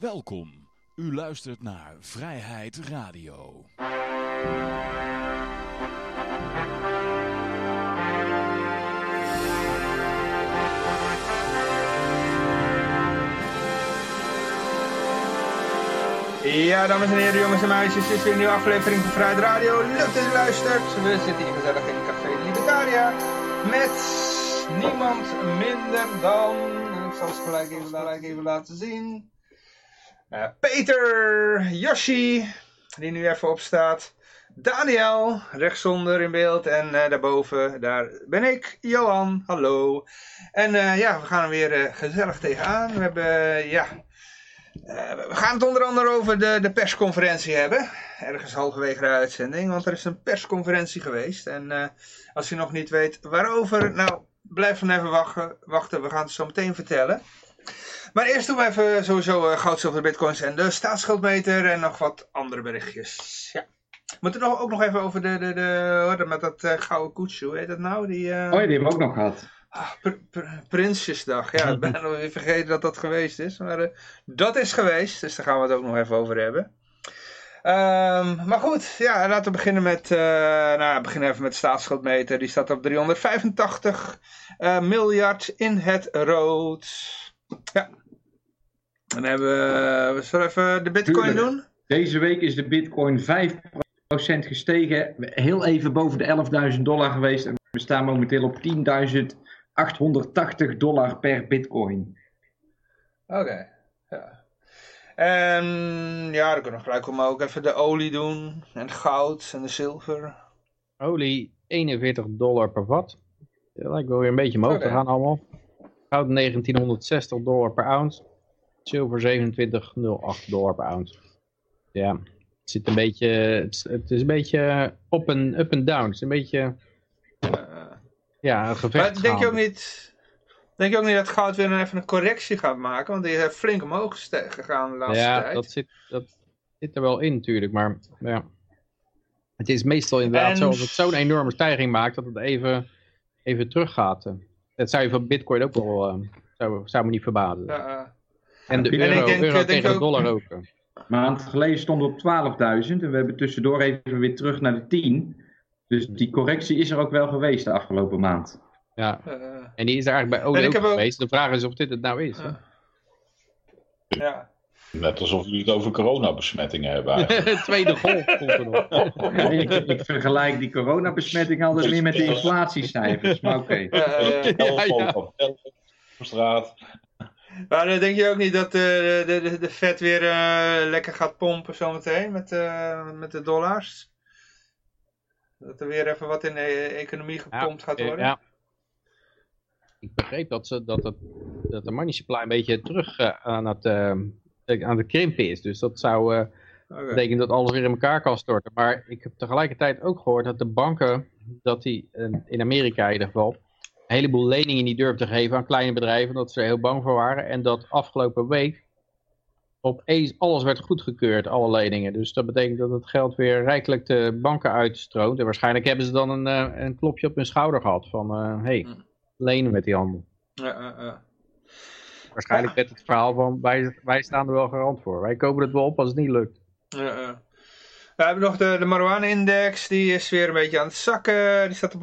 Welkom. U luistert naar Vrijheid Radio. Ja, dames en heren, jongens en meisjes, dit is weer een nieuwe aflevering van Vrijheid Radio. Leuk dat u luistert. We zitten hier gezellig in Café Libertaria met niemand minder dan, ik zal het gelijk even, gelijk even laten zien, uh, Peter, Yoshi, die nu even opstaat, Daniel, rechtsonder in beeld en uh, daarboven, daar ben ik, Johan, hallo. En uh, ja, we gaan er weer gezellig tegenaan. We hebben, ja... We gaan het onder andere over de, de persconferentie hebben. Ergens halverwege de uitzending. Want er is een persconferentie geweest. En als je nog niet weet waarover. Nou, blijf dan even wachten. wachten. We gaan het zo meteen vertellen. Maar eerst doen we even sowieso uh, goud, zilver, bitcoins en de staatsschuldmeter. En nog wat andere berichtjes. Ja. We moeten nog, ook nog even over de, de, de, met dat gouden koetsje. Hoe heet dat nou? Die, Oh ja, die hebben we ook nog gehad. Ah, pr pr Prinsjesdag. Ja, ik ben nog weer vergeten dat dat geweest is. Maar uh, dat is geweest. Dus daar gaan we het ook nog even over hebben. Um, maar goed, ja, laten we beginnen met, uh, nou, we beginnen even met de staatsschuldmeter. Die staat op 385 uh, miljard in het rood. Ja. Dan hebben we, we zullen even de bitcoin Tuurlijk. doen. Deze week is de bitcoin 5% gestegen. Heel even boven de 11.000 dollar geweest. En we staan momenteel op 10.880 dollar per bitcoin. Oké, okay. ja. En ja, dan kunnen we gelijk om ook even de olie doen. En het goud en de zilver. Olie 41 dollar per vat. Dat lijkt wel weer een beetje omhoog okay. te gaan allemaal. Goud 1960 dollar per ounce. Zilver 27,08 dollar per ounce. Ja, het zit een beetje, het is een beetje up en up and down. Het is een beetje, uh, ja, een gevecht. Maar denk je ook niet, denk je ook niet dat goud weer even een correctie gaat maken? Want die heeft flink omhoog gegaan de laatste ja, tijd. Ja, dat zit, dat zit er wel in natuurlijk, maar ja. Het is meestal inderdaad En- zo, als het zo'n enorme stijging maakt, dat het even, even teruggaat. Dat zou je van bitcoin ook wel, eh, zou, zou me niet verbazen. Ja, uh, En de En ik euro, denk, euro eh, denk tegen de ook- dollar ook. eh. Een maand geleden stonden we op 12.000 en we hebben tussendoor even weer terug naar de 10. Dus die correctie is er ook wel geweest de afgelopen maand. Ja. uh, En die is er eigenlijk bij ik ook geweest. De vraag is of dit het nou is. ja. Net alsof jullie het over coronabesmettingen hebben eigenlijk. Tweede golf komt er nog. ik, ik vergelijk die coronabesmetting altijd meer met de inflatiecijfers, maar oké. Uh, Ja, ja. Op straat. Maar dan denk je ook niet dat uh, de, de, de vet weer uh, lekker gaat pompen zometeen met, met de dollars? Dat er weer even wat in de economie gepompt gaat worden? Ja. Ik begreep dat, ze, dat, het, dat de money supply een beetje terug aan, het, aan het krimpen is. Dus dat zou okay. betekenen dat alles weer in elkaar kan storten. Maar ik heb tegelijkertijd ook gehoord dat de banken, dat die in Amerika in ieder geval, heleboel leningen niet durfden te geven aan kleine bedrijven. Dat ze er heel bang voor waren. En dat afgelopen week opeens alles werd goedgekeurd, alle leningen. Dus dat betekent dat het geld weer rijkelijk de banken uitstroomt. En waarschijnlijk hebben ze dan een, uh, een klopje op hun schouder gehad van, hé, hey, Mm. lenen met die handel. Ja, uh, Waarschijnlijk werd het verhaal van, wij, wij staan er wel garant voor. Wij kopen het wel op als het niet lukt. Ja, we hebben nog de, de marijuana-index, die is weer een beetje aan het zakken. Die staat op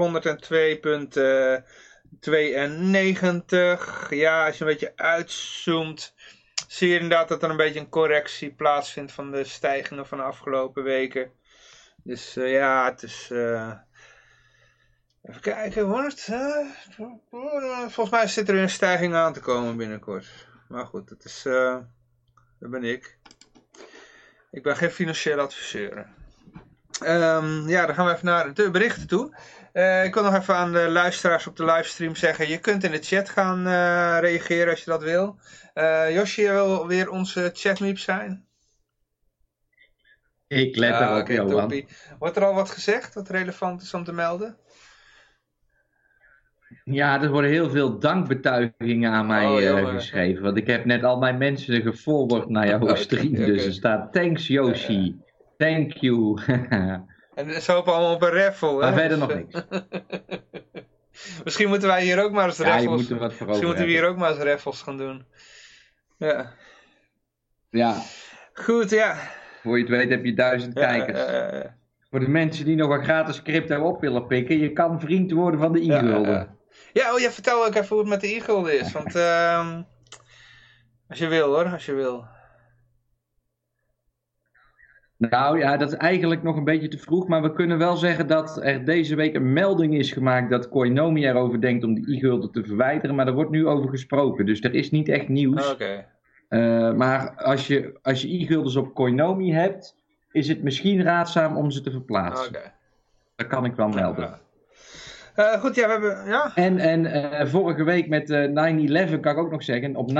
102,92. Ja, als je een beetje uitzoomt, zie je inderdaad dat er een beetje een correctie plaatsvindt van de stijgingen van de afgelopen weken. Dus uh, ja, het is... Uh... Even kijken, hoor. Volgens mij zit er een stijging aan te komen binnenkort. Maar goed, dat is... Uh... Dat ben ik. Ik ben geen financieel adviseur. Um, ja, dan gaan we even naar de berichten toe. Uh, ik wil nog even aan de luisteraars op de livestream zeggen. Je kunt in de chat gaan uh, reageren als je dat wil. Uh, Josje wil weer onze chatmeep zijn. Ik let ja, erop, okay, Johan. Wordt er al wat gezegd wat relevant is om te melden? Ja, er worden heel veel dankbetuigingen aan mij Oh, uh, geschreven. Want ik heb net al mijn mensen geforward naar jouw Oké, stream. Dus er staat thanks Yoshi. Thank you. En ze hopen allemaal op een raffle. maar hè? verder nog niks. Misschien moeten wij hier ook maar eens Ja, je raffles... moet er wat voor Misschien moeten we hier ook maar eens raffles gaan doen. Ja. Ja, Goed, ja. voor je het weet heb je duizend Ja, kijkers. Voor de mensen die nog wat gratis crypto op willen pikken, je kan vriend worden van de e-gulden. ja. Ja, oh ja, vertel ook even hoe het met de e-gulden is. Want, ehm als je wil hoor, als je wil. Nou ja, dat is eigenlijk nog een beetje te vroeg, maar we kunnen wel zeggen dat er deze week een melding is gemaakt dat Coinomi erover denkt om de e-gulden te verwijderen, maar er wordt nu over gesproken, dus er is niet echt nieuws. Oké. Eh, maar als je, als je e-guldens op Coinomi hebt, is het misschien raadzaam om ze te verplaatsen. Oké. Dat kan ik wel melden. Ja. Eh, goed, ja, we hebben, ja. En, en eh, vorige week met eh 9-11 kan ik ook nog zeggen, op 9-11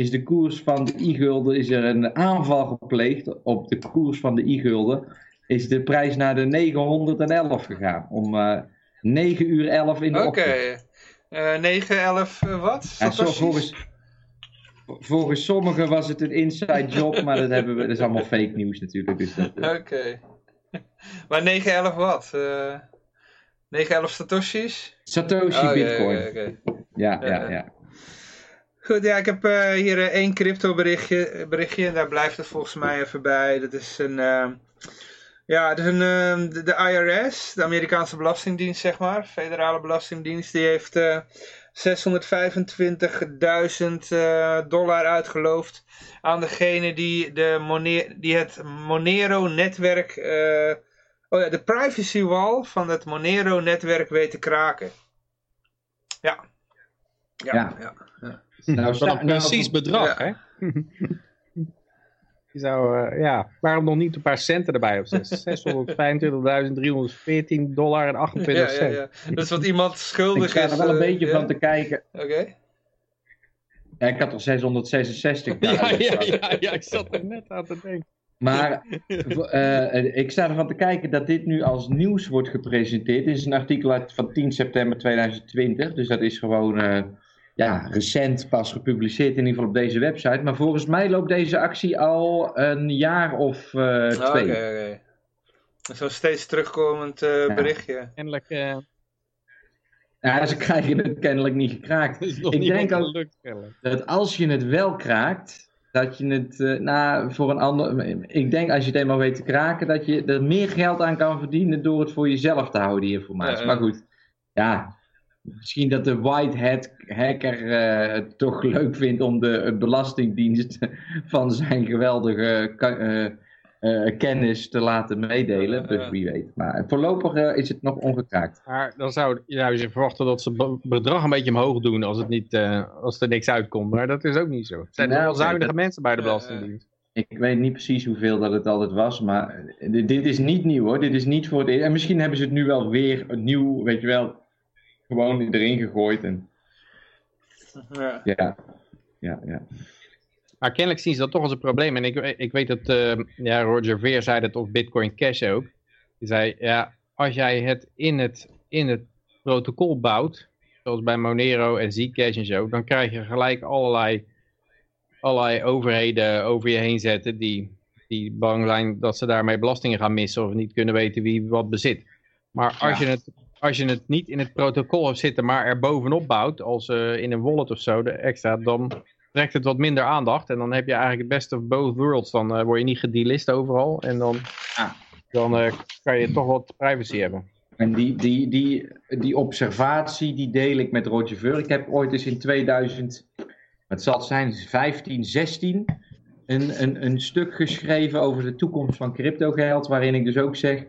is de koers van de e-gulden, is er een aanval gepleegd op de koers van de e-gulden, is de prijs naar de 911 gegaan, om eh 9 uur 11 in de Oké. ochtend. Eh 9, 11, eh, wat? Ja, zo, volgens, volgens sommigen was het een inside job, maar dat, hebben we, dat is allemaal fake nieuws natuurlijk. Dus eh, Oké. maar 9, 11 wat? Eh 9, 11 Satoshis? Satoshi Oh, Bitcoin. ja, oké. Ja, ja, Ja. ja. Goed, ja, ik heb eh, hier eh, één crypto berichtje, berichtje en daar blijft het volgens mij even bij. Dat is een, eh, ja, het is een, eh, de, de IRS, de Amerikaanse Belastingdienst, zeg maar, federale belastingdienst, die heeft eh 625.000 eh, dollar uitgeloofd aan degene die, de Monero, die het Monero-netwerk, eh, oh ja, de privacy wall van het Monero-netwerk weet te kraken. Ja. Ja, Ja. ja. Nou, Wat sta- een nou, precies bedrag, Ja. hè? Je zou, eh, ja, waarom nog niet een paar centen erbij op zetten? 625.314 dollar en 28 Ja, ja, cent. ja. Dat is wat iemand Ik schuldig sta is. er wel een eh, beetje ja? van te kijken. Oké. Ja, ik had er 666 Ja, ja, ja, ja, ik zat er net aan te denken. Maar eh, ik sta ervan te kijken dat dit nu als nieuws wordt gepresenteerd. Dit is een artikel uit, van 10 september 2020. Dus dat is gewoon ja, recent pas gepubliceerd, in ieder geval op deze website. Maar volgens mij loopt deze actie al een jaar of eh, Ah, Oké, twee. oké. Zo'n steeds terugkomend eh, Ja. berichtje. Eindelijk eh, Ja, ze krijgen het kennelijk niet gekraakt. is nog Ik niet denk kennelijk. dat als je het wel kraakt, dat je het eh, nou, voor een ander. Ik denk als je het eenmaal weet te kraken, dat je er meer geld aan kan verdienen door het voor jezelf te houden, die informatie. Ja, ja. Maar goed, ja. Misschien dat de white hat hacker eh, het toch leuk vindt om de belastingdienst van zijn geweldige eh, eh, kennis te laten meedelen. Dus wie weet. Maar voorlopig is het nog ongekraakt. Maar dan zou, je verwachten dat ze het bedrag een beetje omhoog doen als, het niet, als er niks uitkomt. Maar dat is ook niet zo. Het zijn Nou, wel zuinige dat- mensen bij de. Belastingdienst. Ik weet niet precies hoeveel dat het altijd was, maar dit, dit is niet nieuw hoor. Dit is niet voor het eerst. En misschien hebben ze het nu wel weer nieuw, weet je wel, gewoon erin gegooid. En, Ja. ja, ja, ja. Maar kennelijk zien ze dat toch als een probleem. En ik, ik weet dat eh, ja, Roger Ver zei dat op Bitcoin Cash ook. Die zei, ja, als jij het in het, in het protocol bouwt, zoals bij Monero en Zcash en zo, dan krijg je gelijk allerlei, allerlei overheden over je heen zetten die, die bang zijn dat ze daarmee belastingen gaan missen of niet kunnen weten wie wat bezit. Maar als, Ja. je, het, als je het niet in het protocol hebt zitten, maar er bovenop bouwt, als eh, in een wallet of zo, de extra, dan trekt het wat minder aandacht. En dan heb je eigenlijk het best of both worlds. Dan eh, word je niet gedelist overal. En dan, Ah. dan eh, kan je toch wat privacy hebben. En die, die, die, die observatie, die deel ik met Roger Ver. Ik heb ooit eens in 2000, wat zal het zijn, 15, 16, een, een, een stuk geschreven over de toekomst van cryptogeld. Waarin ik dus ook zeg,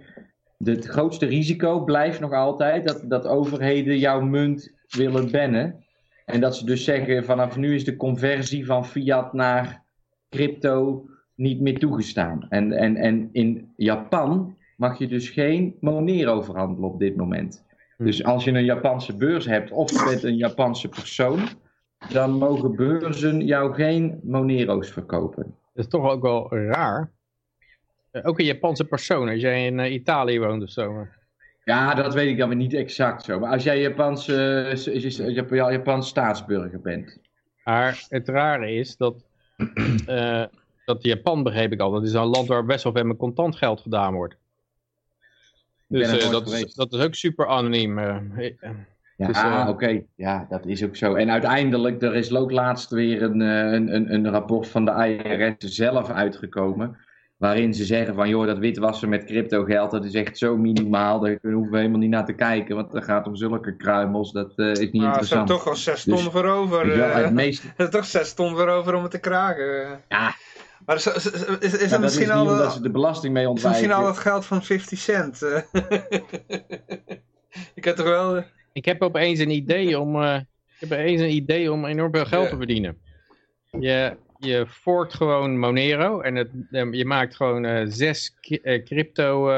het grootste risico blijft nog altijd dat, dat overheden jouw munt willen bannen. En dat ze dus zeggen, vanaf nu is de conversie van fiat naar crypto niet meer toegestaan. En, en, en in Japan mag je dus geen Monero verhandelen op dit moment. Dus als je een Japanse beurs hebt of je bent een Japanse persoon, dan mogen beurzen jou geen Monero's verkopen. Dat is toch ook wel raar. Eh, ook een Japanse persoon, als jij in eh, Italië woont of zo. Ja, dat weet ik dan weer niet exact zo. Maar als jij Japanse, eh, Jap- Japans staatsburger bent. Maar het rare is dat, dat Japan, begreep ik al, dat is een land waar best wel veel met contant geld gedaan wordt. Dus dat, is, dat is ook super anoniem. Ja, Dus, oké. Ja, dat is ook zo. En uiteindelijk, er is ook laatst weer een, een, een, een rapport van de IRS zelf uitgekomen. Waarin ze zeggen van, joh, dat witwassen met crypto geld, dat is echt zo minimaal. Daar hoeven we helemaal niet naar te kijken. Want het gaat om zulke kruimels, dat eh, is niet Nou, ze interessant. hebben toch al zes Dus, ton voor over. Wel, eh. het meeste... Er is toch zes ton voor over om het te kraken. Ja, Maar is, is, is, dat dat is misschien niet al... omdat ze de belasting mee Is misschien ontwijken. al het geld van 50 cent? eh? Ik heb toch wel... eh, Ik heb opeens een idee om, eh, ik heb opeens een idee om enorm veel geld Ja. te verdienen. Je, je forkt gewoon Monero en het, eh, je maakt gewoon eh, zes eh, crypto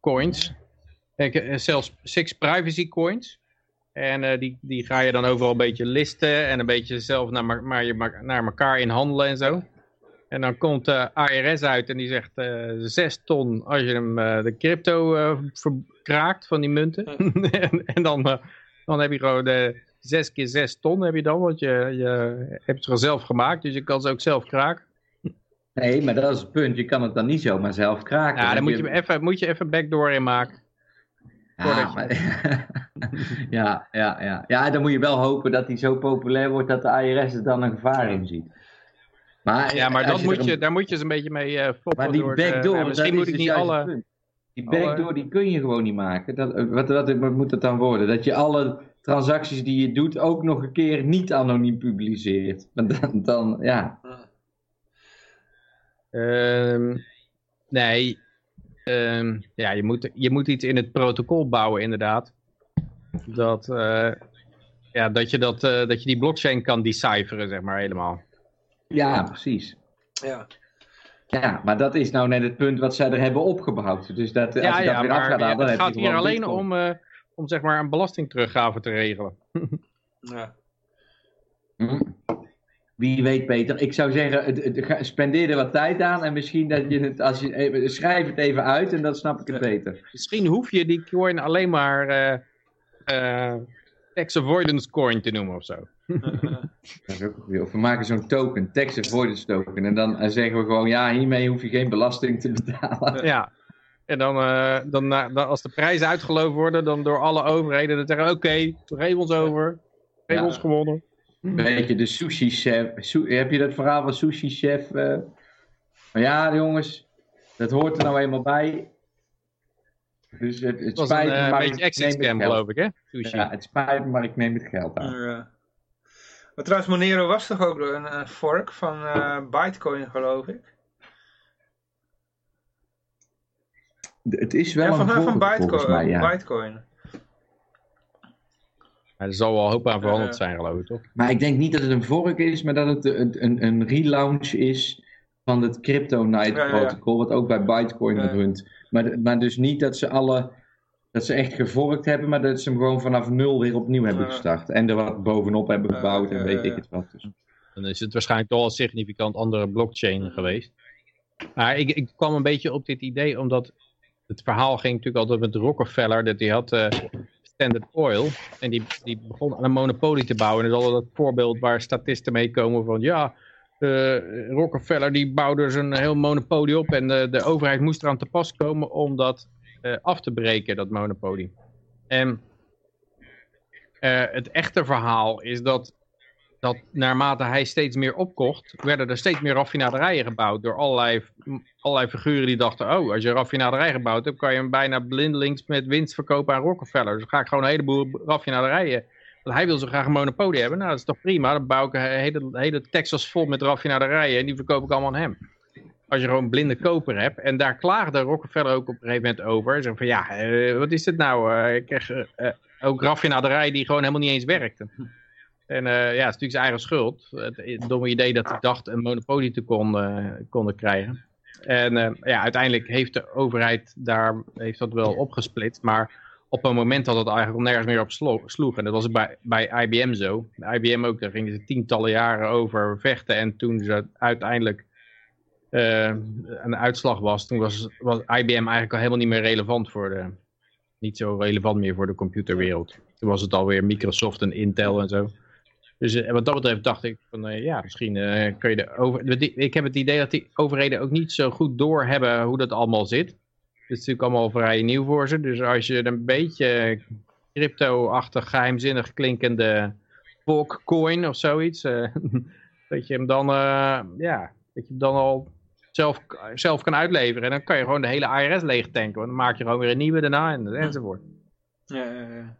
coins. Zelfs six privacy coins. En die, die ga je dan overal een beetje listen en een beetje zelf naar, ma- maar je naar elkaar in handelen en zo. En dan komt de ARS uit en die zegt 6 ton als je hem de crypto verkraakt van die munten. en, en dan, dan heb je gewoon de 6 keer 6 ton heb je dan, want je, je hebt ze zelf gemaakt, dus je kan ze ook zelf kraken. Nee, maar dat is het punt. Je kan het dan niet zomaar zelf kraken. Ja, Dan moet je, even, moet je even backdoor in maken. Ja, maar- ja, ja, ja. ja, dan moet je wel hopen dat hij zo populair wordt dat de IRS er dan een gevaar in ziet. Maar, Ja, maar dat moet een- je, daar moet je ze een beetje mee foppen. Maar die door backdoor, dat misschien is moet ik dus niet alle... punt. Die backdoor die kun je gewoon niet maken. Dat, eh, wat, wat, wat moet het dan worden? Dat je alle transacties die je doet ook nog een keer niet anoniem publiceert. Dan, dan ja. Ehm, nee, Ehm, ja, je moet, je moet iets in het protocol bouwen inderdaad. Dat, eh, ja, dat, je, dat, eh, dat je die blockchain kan decipheren, zeg maar, helemaal. ja, precies. Ja. Ja, maar dat is nou net het punt wat zij er hebben opgebouwd. Dus dat, als Ja, je dat ja weer maar af gaat halen, dan het heb gaat je hier alleen Bitcoin. om, eh, om zeg maar een belastingteruggave te regelen. ja. Hm. Wie weet, Peter. Ik zou zeggen, het- het- ga- spendeer er wat tijd aan. En misschien dat je het, als je even, schrijf het even uit en dan snap ik het beter. Misschien hoef je die coin alleen maar eh, eh, tax avoidance coin te noemen of zo. Of we maken zo'n token, tax avoidance token. En dan eh, zeggen we gewoon, ja, hiermee hoef je geen belasting te betalen. Ja. En dan, eh, dan, na- dan als de prijzen uitgeloofd worden, dan door alle overheden, dan zeggen oké, geef ons over. Geef Ja. ons gewonnen. Weet je, de sushi chef. su- heb je dat verhaal van sushi chef? eh? Maar ja, jongens, dat hoort er nou eenmaal bij. Dus het, het een spijt me, eh, maar beetje ik exit neem het scam, geld. geloof ik, hè? Sushi. Ja, het spijt me, maar ik neem het geld aan. Ja. Maar trouwens, Monero was toch ook een, een fork van eh Bitcoin, geloof ik? Het is wel ja, een van voorbeeld, volgens Bitcoin. mij, ja. Bitcoin. Ja, er zal wel een hoop aan veranderd Eh. zijn, geloof ik, toch? Maar ik denk niet dat het een vork is, maar dat het een, een, een relaunch is van het Crypto Night Ja, ja, ja. protocol, wat ook bij Bitcoin Ja. runt. Maar, maar dus niet dat ze alle, dat ze echt gevorkt hebben, maar dat ze hem gewoon vanaf nul weer opnieuw hebben Ja. gestart. En er wat bovenop hebben gebouwd ja, en weet ja, ik ja. het wat. Dus. Dan is het waarschijnlijk toch wel een significant andere blockchain geweest. Maar ik, ik kwam een beetje op dit idee, omdat het verhaal ging natuurlijk altijd met Rockefeller, dat hij had eh, Standard Oil, en die, die begon aan een monopolie te bouwen. En dat is altijd het voorbeeld waar statisten mee komen van, ja, eh, Rockefeller die bouwde zijn heel monopolie op en de, de overheid moest eraan te pas komen om dat eh, af te breken, dat monopolie. En het echte verhaal is dat dat naarmate hij steeds meer opkocht, werden er steeds meer raffinaderijen gebouwd door allerlei, allerlei figuren die dachten, oh, als je een raffinaderij gebouwd hebt, kan je hem bijna blindelings met winst verkopen aan Rockefeller. Dus ga ik gewoon een heleboel raffinaderijen. Want hij wil zo graag een monopolie hebben. Nou, dat is toch prima. Dan bouw ik een hele, hele Texas vol met raffinaderijen en die verkoop ik allemaal aan hem. Als je gewoon een blinde koper hebt. En daar klaagde Rockefeller ook op een gegeven moment over. Zeg van, ja, eh, wat is dit nou? Eh, ik krijg eh, ook raffinaderijen die gewoon helemaal niet eens werkten. En eh, ja, het is natuurlijk zijn eigen schuld. Het, domme idee dat hij dacht een monopolie te kon, konden krijgen. En eh, ja, uiteindelijk heeft de overheid daar heeft dat wel opgesplitst. Maar op een moment dat het eigenlijk nergens meer op slo- sloeg. En dat was bij, bij IBM zo. IBM ook, daar gingen ze tientallen jaren over vechten. En toen ze uiteindelijk eh, een uitslag was, toen was, was IBM eigenlijk al helemaal niet meer relevant voor de... Niet zo relevant meer voor de computerwereld. Toen was het alweer Microsoft en Intel en zo. Dus eh, wat dat betreft dacht ik van eh, ja, misschien eh, kun je de over. Ik heb het idee dat die overheden ook niet zo goed doorhebben hoe dat allemaal zit. Het is natuurlijk allemaal vrij nieuw voor ze. Dus als je een beetje crypto-achtig geheimzinnig klinkende coin of zoiets. dat je hem dan, ja, dat je hem dan al zelf, zelf kan uitleveren. En dan kan je gewoon de hele IRS leeg tanken. Want dan maak je gewoon weer een nieuwe daarna en, enzovoort. Ja, ja, ja.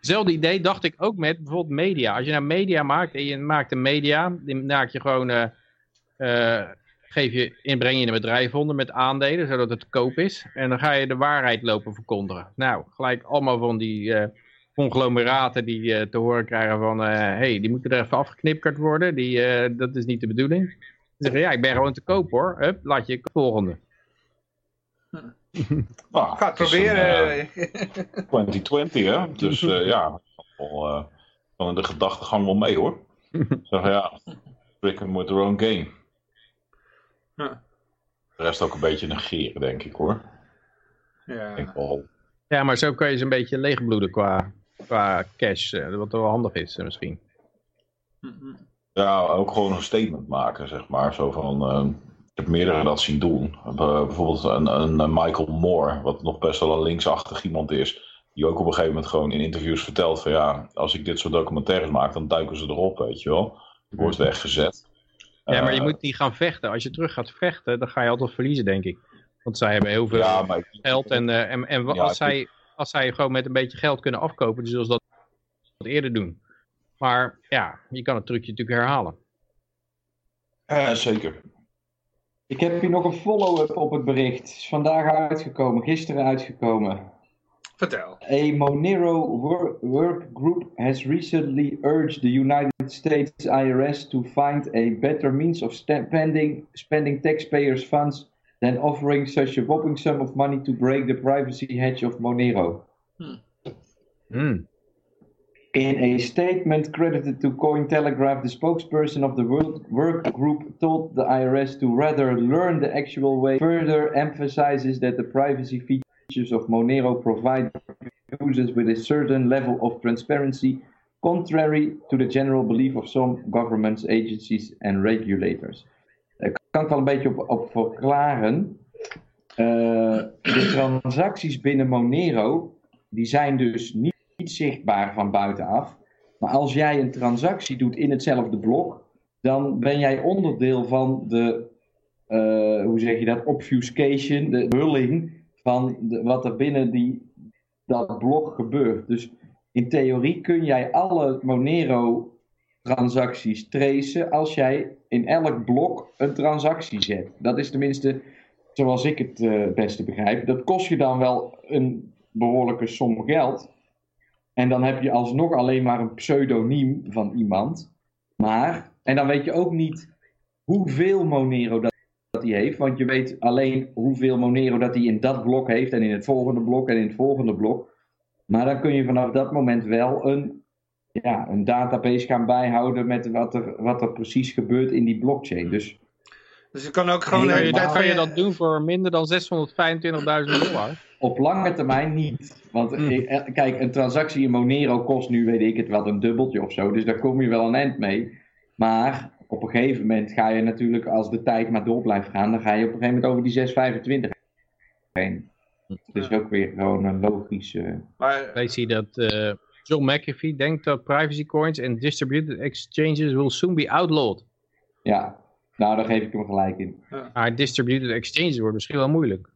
Hetzelfde idee dacht ik ook met bijvoorbeeld media. Als je nou media maakt en je maakt een media, die maak je gewoon, eh, geef je, inbreng je een bedrijf onder met aandelen, zodat het te koop is. En dan ga je de waarheid lopen verkondigen. Nou, gelijk allemaal van die eh, conglomeraten die te horen krijgen van, hé, hey, die moeten er even afgeknipperd worden, die, dat is niet de bedoeling. Dan zeggen, ja, ik ben gewoon te koop hoor, Hup, laat je volgende. Nou, Ga het een, proberen. eh, 2020, hè? Dus eh, ja, wel, eh, van de gedachtegang wel mee hoor. Zeg ja, prikken with their own game. Ja. De rest ook een beetje negeren, denk ik hoor. Ja. denk wel. Ja, maar zo kan je ze een beetje leegbloeden qua, qua cash, eh, wat wel handig is eh, misschien. Ja, ook gewoon een statement maken, zeg maar. Zo van, eh, heb meerdere dat zien doen. Eh, bijvoorbeeld een, een, Michael Moore, wat nog best wel een linksachtig iemand is. Die ook op een gegeven moment gewoon in interviews vertelt van ja, als ik dit soort documentaires maak, dan duiken ze erop, weet je wel. Ik word weggezet. Ja, maar je Eh, moet niet gaan vechten. Als je terug gaat vechten, dan ga je altijd verliezen, denk ik. Want zij hebben heel veel Ja, maar ik- geld. En, eh, en, en Ja, als, zij, als zij gewoon met een beetje geld kunnen afkopen, dan zullen ze dat wat eerder doen. Maar ja, je kan het trucje natuurlijk herhalen. Ja, zeker. Ik heb hier nog een follow-up op het bericht. Is vandaag uitgekomen, gisteren uitgekomen. Vertel. A Monero wor- work group has recently urged the United States IRS to find a better means of spending, spending taxpayers' funds than offering such a whopping sum of money to break the privacy hedge of Monero. Hmm. In a statement credited to Cointelegraph, the spokesperson of the world work group told the IRS to rather learn the actual way. Further emphasizes that the privacy features of Monero provide users with a certain level of transparency, contrary to the general belief of some governments, agencies, and regulators. Daar kan ik wel een beetje op, op verklaren. Eh, de transacties binnen Monero, die zijn dus niet zichtbaar van buitenaf. Maar als jij een transactie doet in hetzelfde blok, dan ben jij onderdeel van de, eh, hoe zeg je dat, obfuscation, de hulling van de, wat er binnen die, dat blok gebeurt. Dus in theorie kun jij alle Monero transacties tracen als jij in elk blok een transactie zet. Dat is tenminste zoals ik het het beste begrijp. Dat kost je dan wel een behoorlijke som geld. En dan heb je alsnog alleen maar een pseudoniem van iemand. Maar, en dan weet je ook niet hoeveel Monero dat, hij heeft. Want je weet alleen hoeveel Monero dat hij in dat blok heeft. En in het volgende blok en in het volgende blok. Maar dan kun je vanaf dat moment wel een, ja, een database gaan bijhouden met wat er, wat er precies gebeurt in die blockchain. Dus Dus je kan ook gewoon Nee, tijd Kan je dat doen voor minder dan 625.000 dollar? Op lange termijn niet. Want eh, eh, kijk, een transactie in Monero kost nu, weet ik het wel, een dubbeltje of zo. Dus daar kom je wel een eind mee. Maar op een gegeven moment ga je natuurlijk, als de tijd maar door blijft gaan, dan ga je op een gegeven moment over die 625 heen. Dus ook weer gewoon een logische... Maar Ik zie dat eh, John McAfee denkt dat privacy coins and distributed exchanges will soon be outlawed. Ja, nou daar geef ik hem gelijk in. Maar distributed exchanges wordt misschien wel moeilijk.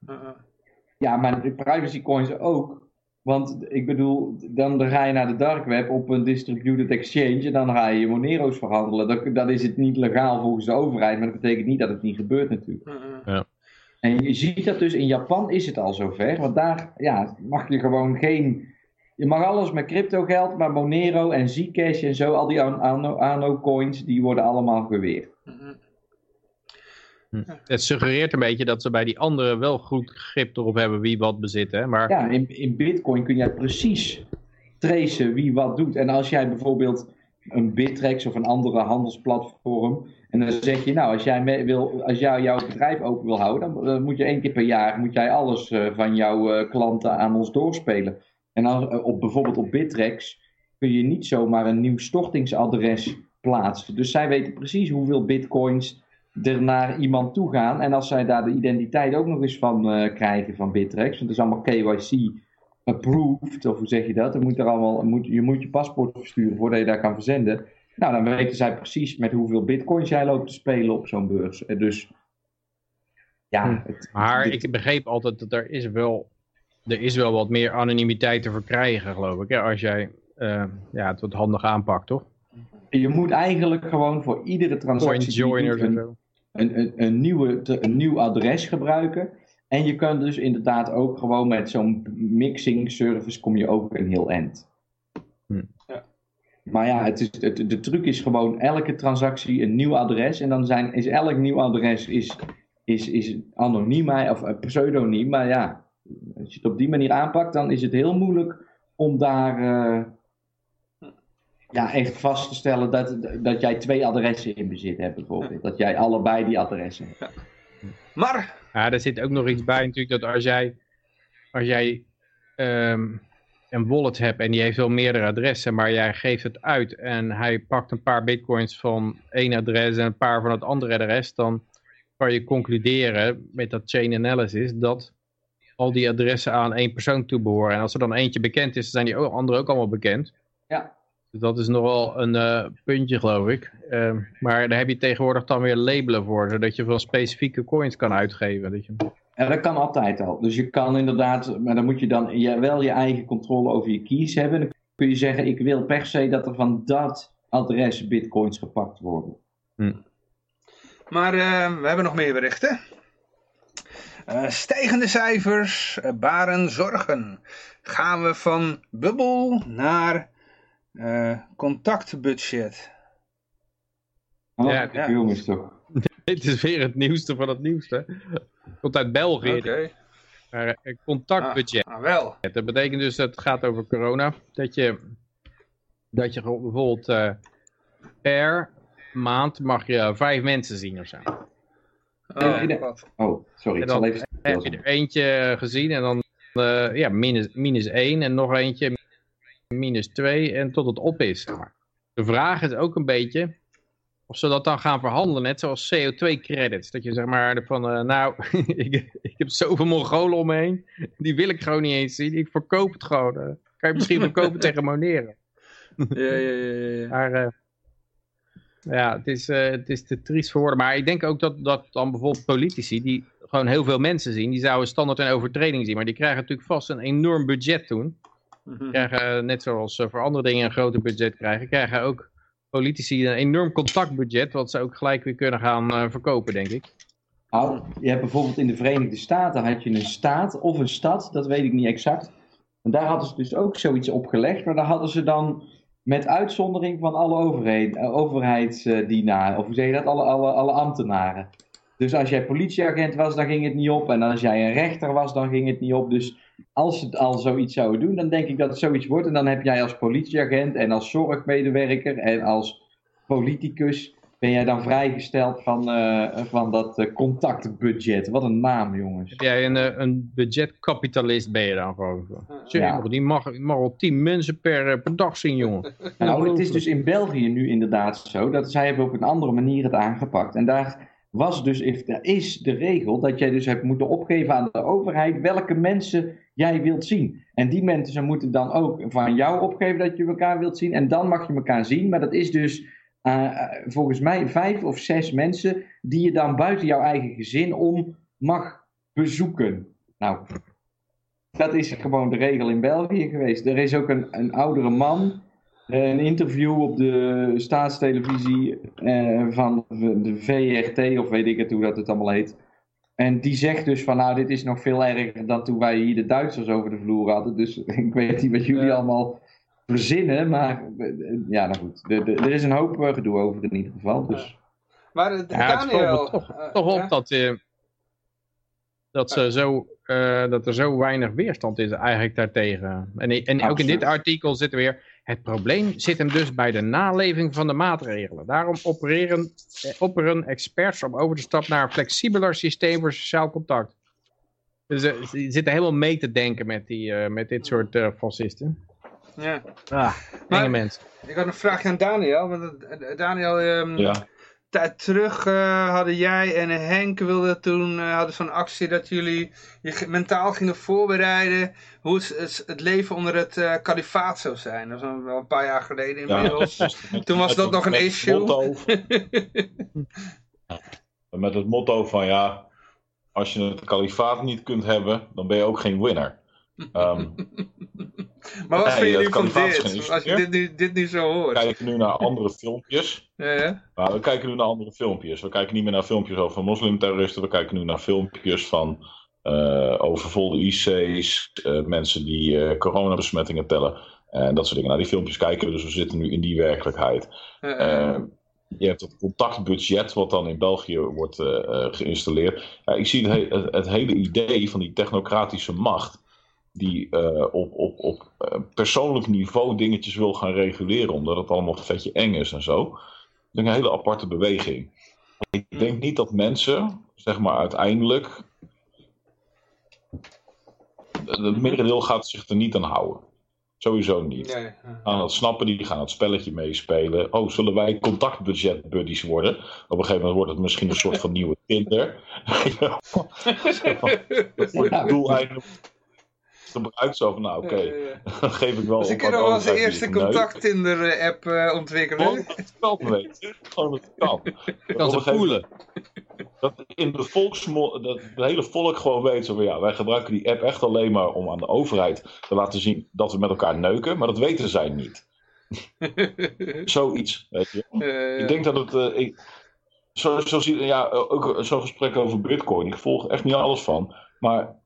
Ja, maar de privacy coins ook. Want ik bedoel, dan ga je naar de dark web op een distributed exchange en dan ga je je Monero's verhandelen. Dan, dan is het niet legaal volgens de overheid, maar dat betekent niet dat het niet gebeurt natuurlijk. uh. En je ziet dat dus in Japan is het al zover. Want daar ja, mag je gewoon geen. Je mag alles met crypto geld, maar Monero en Zcash en zo, al die Ano, Ano coins, die worden allemaal geweerd. Het suggereert een beetje dat ze bij die anderen wel goed grip erop hebben wie wat bezit. Hè? Maar Ja, in, in Bitcoin kun jij precies tracen wie wat doet. En als jij bijvoorbeeld een Bittrex of een andere handelsplatform. En dan zeg je, nou, als jij, me- wil, als jij jouw bedrijf open wil houden, dan, dan moet je één keer per jaar moet jij alles eh, van jouw eh, klanten aan ons doorspelen. En als, eh, op, bijvoorbeeld op Bittrex kun je niet zomaar een nieuw stortingsadres plaatsen. Dus zij weten precies hoeveel bitcoins er naar iemand toe gaan. En als zij daar de identiteit ook nog eens van eh, krijgen van Bittrex, want het is allemaal KYC approved, of hoe zeg je dat? Dan moet er allemaal, moet, je moet je paspoort versturen voordat je daar kan verzenden. Nou, dan weten zij precies met hoeveel bitcoins jij loopt te spelen op zo'n beurs. Eh, Dus ja, Hm. het, Maar dit- ik begreep altijd dat er is wel, er is wel wat meer anonimiteit te verkrijgen, geloof ik. Hè, als jij eh, ja, het wat handig aanpakt, toch? je moet eigenlijk gewoon voor iedere transactie Coin joiners en zo. Een, een, een, nieuwe, een nieuw adres gebruiken. En je kan dus inderdaad ook gewoon met zo'n mixing service kom je ook een heel eind. Hm. Ja. Maar ja, het is, het, de truc is gewoon elke transactie een nieuw adres. En dan zijn, is elk nieuw adres is, is, is anoniem of eh, pseudoniem. Maar ja, als je het op die manier aanpakt, dan is het heel moeilijk om daar eh, ja, echt vast te stellen dat, dat jij twee adressen in bezit hebt bijvoorbeeld. Dat jij allebei die adressen hebt. Maar, Ja, er zit ook nog iets bij natuurlijk dat als jij, als jij ehm, een wallet hebt en die heeft wel meerdere adressen, maar jij geeft het uit en hij pakt een paar bitcoins van één adres en een paar van het andere adres, dan kan je concluderen met dat chain analysis dat al die adressen aan één persoon toebehoren. En als er dan eentje bekend is, zijn die anderen ook allemaal bekend. Ja. Dat is nogal een eh, puntje, geloof ik. Ehm, maar daar heb je tegenwoordig dan weer labelen voor, zodat je van specifieke coins kan uitgeven. Dat je... En dat kan altijd al. Dus je kan inderdaad, maar dan moet je dan je, wel je eigen controle over je keys hebben. Dan kun je zeggen, ik wil per se dat er van dat adres bitcoins gepakt worden. maar eh, we hebben nog meer berichten. Eh, stijgende cijfers baren zorgen. Gaan we van bubbel naar eh, contactbudget. Oh, Ja, ja. jongens toch. Dit is weer het nieuwste van het nieuwste. Komt uit België. Oké, Maar, eh, contactbudget. ah, wel. Dat betekent dus dat het gaat over corona. Dat je, dat je bijvoorbeeld eh, per maand mag je vijf mensen zien of zo. Oh, wat. Oh, sorry, ik En zal dan even heb je er eentje gezien en dan eh, ja, minus, minus één en nog eentje minus twee en tot het op is. zeg maar. De vraag is ook een beetje of ze dat dan gaan verhandelen, net zoals CO2-credits. Dat je zeg maar van, eh, nou, ik, ik heb zoveel Mongolen om me heen, die wil ik gewoon niet eens zien. Ik verkoop het gewoon. eh. kan je misschien verkopen tegen moneren. Ja, ja, ja, ja. Maar eh, ja, het is, het is te triest voor woorden. Maar ik denk ook dat, dat dan bijvoorbeeld politici, die gewoon heel veel mensen zien, die zouden standaard een overtreding zien. Maar die krijgen natuurlijk vast een enorm budget toen. Mhm. Krijgen, eh, net zoals ze voor andere dingen een groter budget krijgen, krijgen ook politici een enorm contactbudget, wat ze ook gelijk weer kunnen gaan eh, verkopen, denk ik. Nou, je hebt bijvoorbeeld in de Verenigde Staten had je een staat of een stad, dat weet ik niet exact. En daar hadden ze dus ook zoiets opgelegd, maar daar hadden ze dan met uitzondering van alle overheid, eh, overheidsdienaren, of hoe zeg je dat, alle, alle, alle ambtenaren. Dus als jij politieagent was, dan ging het niet op. En als jij een rechter was, dan ging het niet op. Dus als ze al zoiets zouden doen, dan denk ik dat het zoiets wordt. En dan heb jij als politieagent en als zorgmedewerker en als politicus, ben jij dan vrijgesteld van, eh, van dat eh, contactbudget. Wat een naam, jongens. Heb jij een, eh, een budgetkapitalist ben je dan gewoon. Ja. Die mag, mag wel tien mensen per, per dag zien, jongen. Nou, het is dus in België nu inderdaad zo dat zij hebben op een andere manier het aangepakt. En daar was dus, is de regel dat jij dus hebt moeten opgeven aan de overheid welke mensen jij wilt zien. En die mensen moeten dan ook van jou opgeven dat je elkaar wilt zien. En dan mag je elkaar zien. Maar dat is dus eh, eh, volgens mij vijf of zes mensen die je dan buiten jouw eigen gezin om mag bezoeken. Nou, dat is gewoon de regel in België geweest. Er is ook een, een oudere man een interview op de staatstelevisie eh, van de VRT, of weet ik het hoe dat het allemaal heet. En die zegt dus van, nou, dit is nog veel erger dan toen wij hier de Duitsers over de vloer hadden. Dus ik weet niet wat jullie Ja. allemaal verzinnen, maar eh, ja, nou goed. De, de- er is een hoop eh, gedoe over in ieder geval. Dus. Maar eh, Ja, het Daniel... toch, eh, toch op ja? dat, eh, dat, ze zo, eh, dat er zo weinig weerstand is eigenlijk daartegen. En, en ook in dit artikel zit er weer... Het probleem zit hem dus bij de naleving van de maatregelen. Daarom opereren, eh, opperen experts om over te stappen naar een flexibeler systeem voor sociaal contact. Dus eh, ze zitten helemaal mee te denken met, die, eh, met dit soort eh, fascisten. Ja. Ah, enge mensen. Ik had een vraagje aan Daniel. Want Daniel, ehm, Ja. Tijd terug uh, hadden jij en Henk wilden toen uh, hadden zo'n actie dat jullie je mentaal gingen voorbereiden hoe het, het leven onder het uh, kalifaat zou zijn. Dat was wel een paar jaar geleden inmiddels. Ja, toen was dat nog een issue. Motto, met het motto van ja, als je het kalifaat niet kunt hebben, dan ben je ook geen winnaar. Um, maar wat nee, vind je van dit? Als je dit nu, dit nu zo hoort. We kijken nu naar andere filmpjes. Ja, ja. Nou, we kijken nu naar andere filmpjes. We kijken niet meer naar filmpjes over moslimterroristen. We kijken nu naar filmpjes van uh, overvolle IC's. Uh, mensen die uh, coronabesmettingen tellen. En dat soort dingen. Naar die filmpjes kijken we. Dus we zitten nu in die werkelijkheid. je hebt het contactbudget, wat dan in België wordt geïnstalleerd. ik zie het, he het hele idee van die technocratische macht die uh, op, op, op uh, persoonlijk niveau dingetjes wil gaan reguleren, omdat het allemaal vetje eng is en zo. Dat is een hele aparte beweging. Ik hmm. denk niet dat mensen, zeg maar uiteindelijk, het merendeel gaat zich er niet aan houden. Sowieso niet. Nee. Aan het snappen, die gaan het spelletje meespelen. Oh, zullen wij contactbudget buddies worden? Op een gegeven moment wordt het misschien een soort van nieuwe Tinder. dat doeleinde gebruikt. Zo van, nou oké, dan geef ik wel Dus ik kan wel als eerste contact Tinder app uh, ontwikkelen. Gewoon dat het kan, weet je. Gewoon dat het kan. kan ze voelen. Dat in de volksmo dat het hele volk gewoon weet, zo van, ja, wij gebruiken die app echt alleen maar om aan de overheid te laten zien dat we met elkaar neuken, maar dat weten zij niet. Zoiets, weet je. Uh, ik denk dat het... Uh, ik, zo, zo, ja, ook zo'n gesprek over bitcoin. Ik volg echt niet alles van. Maar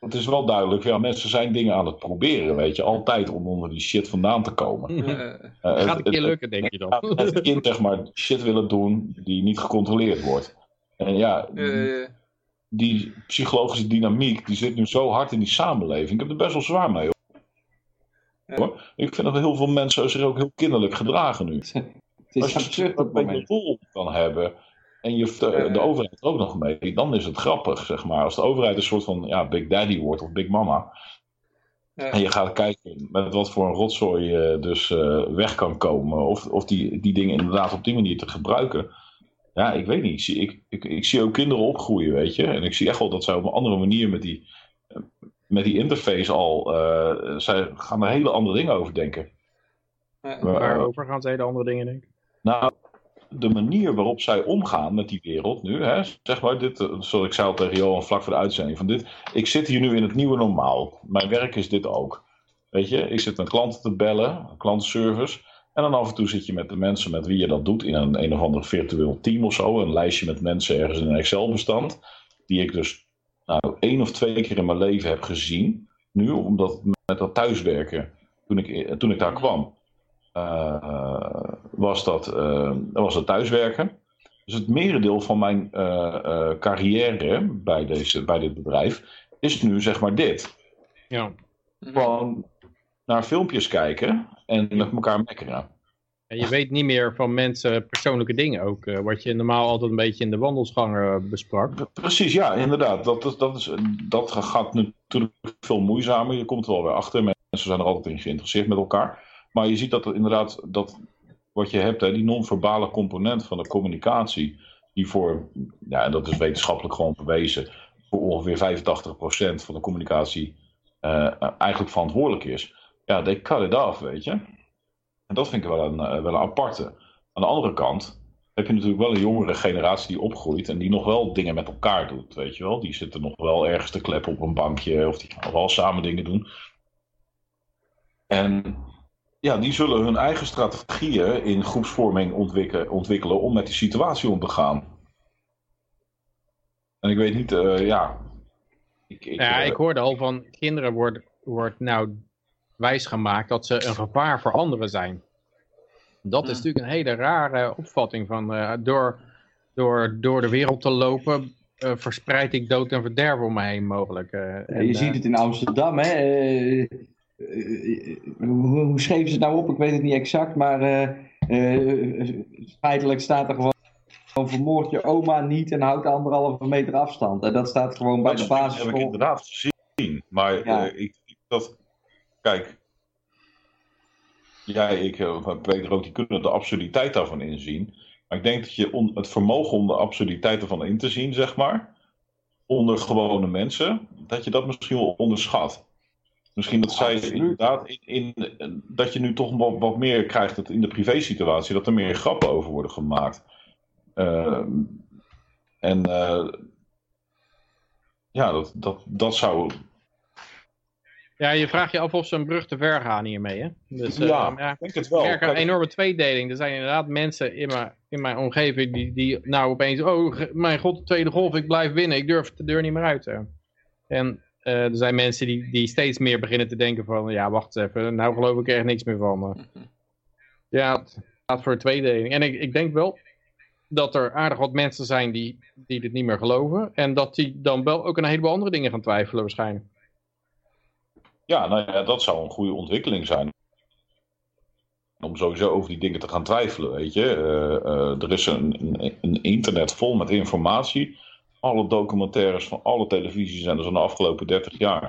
het is wel duidelijk, ja, mensen zijn dingen aan het proberen, weet je, altijd om onder die shit vandaan te komen. Uh, Gaat een keer lukken, denk je dan? Het kind, zeg maar, shit willen doen die niet gecontroleerd wordt. En ja, die, die psychologische dynamiek, die zit nu zo hard in die samenleving. Ik heb er best wel zwaar mee. Hoor. Ik vind dat heel veel mensen zich ook heel kinderlijk gedragen nu. Als je een rol kan hebben, en je, de, de, overheid ook nog mee, dan is het grappig, zeg maar. Als de overheid een soort van ja, Big Daddy wordt of Big Mama. En je gaat kijken met wat voor een rotzooi je dus uh, weg kan komen. Of, of die, die dingen inderdaad op die manier te gebruiken. Ja, ik weet niet. Ik zie, ik, ik, ik zie ook kinderen opgroeien, weet je. En ik zie echt wel dat zij op een andere manier met die, met die interface al... Uh, zij gaan er hele andere dingen over denken. Waarover gaan zij de andere dingen denken? Nou, de manier waarop zij omgaan met die wereld nu, hè, zeg maar, dit, eh, zoals ik zei al tegen Johan vlak voor de uitzending, van dit, ik zit hier nu in het nieuwe normaal. Mijn werk is dit ook. Weet je, ik zit een klanten te bellen, klantenservice, en dan af en toe zit je met de mensen met wie je dat doet in een een of ander virtueel team of zo, een lijstje met mensen ergens in een Excel-bestand, die ik dus nou, één of twee keer in mijn leven heb gezien, nu, omdat met dat thuiswerken, toen ik, toen ik daar kwam. Uh, was, dat, uh, was het thuiswerken. Dus het merendeel van mijn uh, carrière bij, deze, bij dit bedrijf is nu zeg maar dit. Ja. Gewoon naar filmpjes kijken en met elkaar mekkeren. En je weet niet meer van mensen persoonlijke dingen ook, wat je normaal altijd een beetje in de wandelsgangen besprak. Precies, ja, inderdaad. Dat, dat, dat, is, dat gaat natuurlijk veel moeizamer. Je komt er wel weer achter. Mensen zijn er altijd in geïnteresseerd met elkaar. Maar je ziet dat er inderdaad dat wat je hebt, hè, die non-verbale component van de communicatie, die voor, ja, en dat is wetenschappelijk gewoon bewezen, voor ongeveer 85% van de communicatie uh, eigenlijk verantwoordelijk is. Ja, they cut it off, weet je. En dat vind ik wel een, uh, wel een aparte. Aan de andere kant heb je natuurlijk wel een jongere generatie die opgroeit en die nog wel dingen met elkaar doet, weet je wel. Die zitten nog wel ergens te kleppen op een bankje of die gaan wel samen dingen doen. En ja, die zullen hun eigen strategieën in groepsvorming ontwikkelen, ontwikkelen om met die situatie om te gaan. En ik weet niet, uh, ja. Ik, ik, ja, uh, ik hoorde al van kinderen wordt, wordt nou wijsgemaakt dat ze een gevaar voor anderen zijn. Dat is natuurlijk een hele rare opvatting van uh, door, door, door de wereld te lopen verspreid ik dood en verderf om me heen mogelijk. Ja, je en, ziet het in Amsterdam, hè eh, eh, hoe, hoe schreven ze het nou op? Ik weet het niet exact, maar feitelijk staat er gewoon vermoord je oma niet en houd anderhalve meter afstand. En dat staat gewoon bij de basis. Dat heb ik inderdaad gezien. Maar ja. uh, ik dat. Kijk. Jij, ik, Peter ook, die kunnen de absurditeit daarvan inzien. Maar ik denk dat je on- het vermogen om de absurditeit ervan in te zien, zeg maar, onder gewone mensen, dat je dat misschien wel onderschat. Misschien dat zij inderdaad, in, in, dat je nu toch wat, wat meer krijgt dat in de privésituatie, dat er meer grappen over worden gemaakt. Ehm, en eh, ja, dat, dat, dat zou. Ja, je vraagt je af of ze een brug te ver gaan hiermee, hè? Dus, eh, ja, ja, ik denk het Ik wel. merk een enorme tweedeling. Er zijn inderdaad mensen in mijn, in mijn omgeving die, die nou opeens... Oh, mijn god, de tweede golf, ik blijf binnen. Ik durf de deur niet meer uit. hè. En er zijn mensen die, die steeds meer beginnen te denken van... Ja, wacht even, nou geloof ik er echt niks meer van. eh. Ja, het gaat voor een tweedeling. En ik, ik denk wel dat er aardig wat mensen zijn die, die dit niet meer geloven. En dat die dan wel ook een heleboel andere dingen gaan twijfelen waarschijnlijk. Ja, nou ja, dat zou een goede ontwikkeling zijn. Om sowieso over die dingen te gaan twijfelen, weet je. Eh, eh, er is een, een, een internet vol met informatie. Alle documentaires van alle televisiezenders van de afgelopen 30 jaar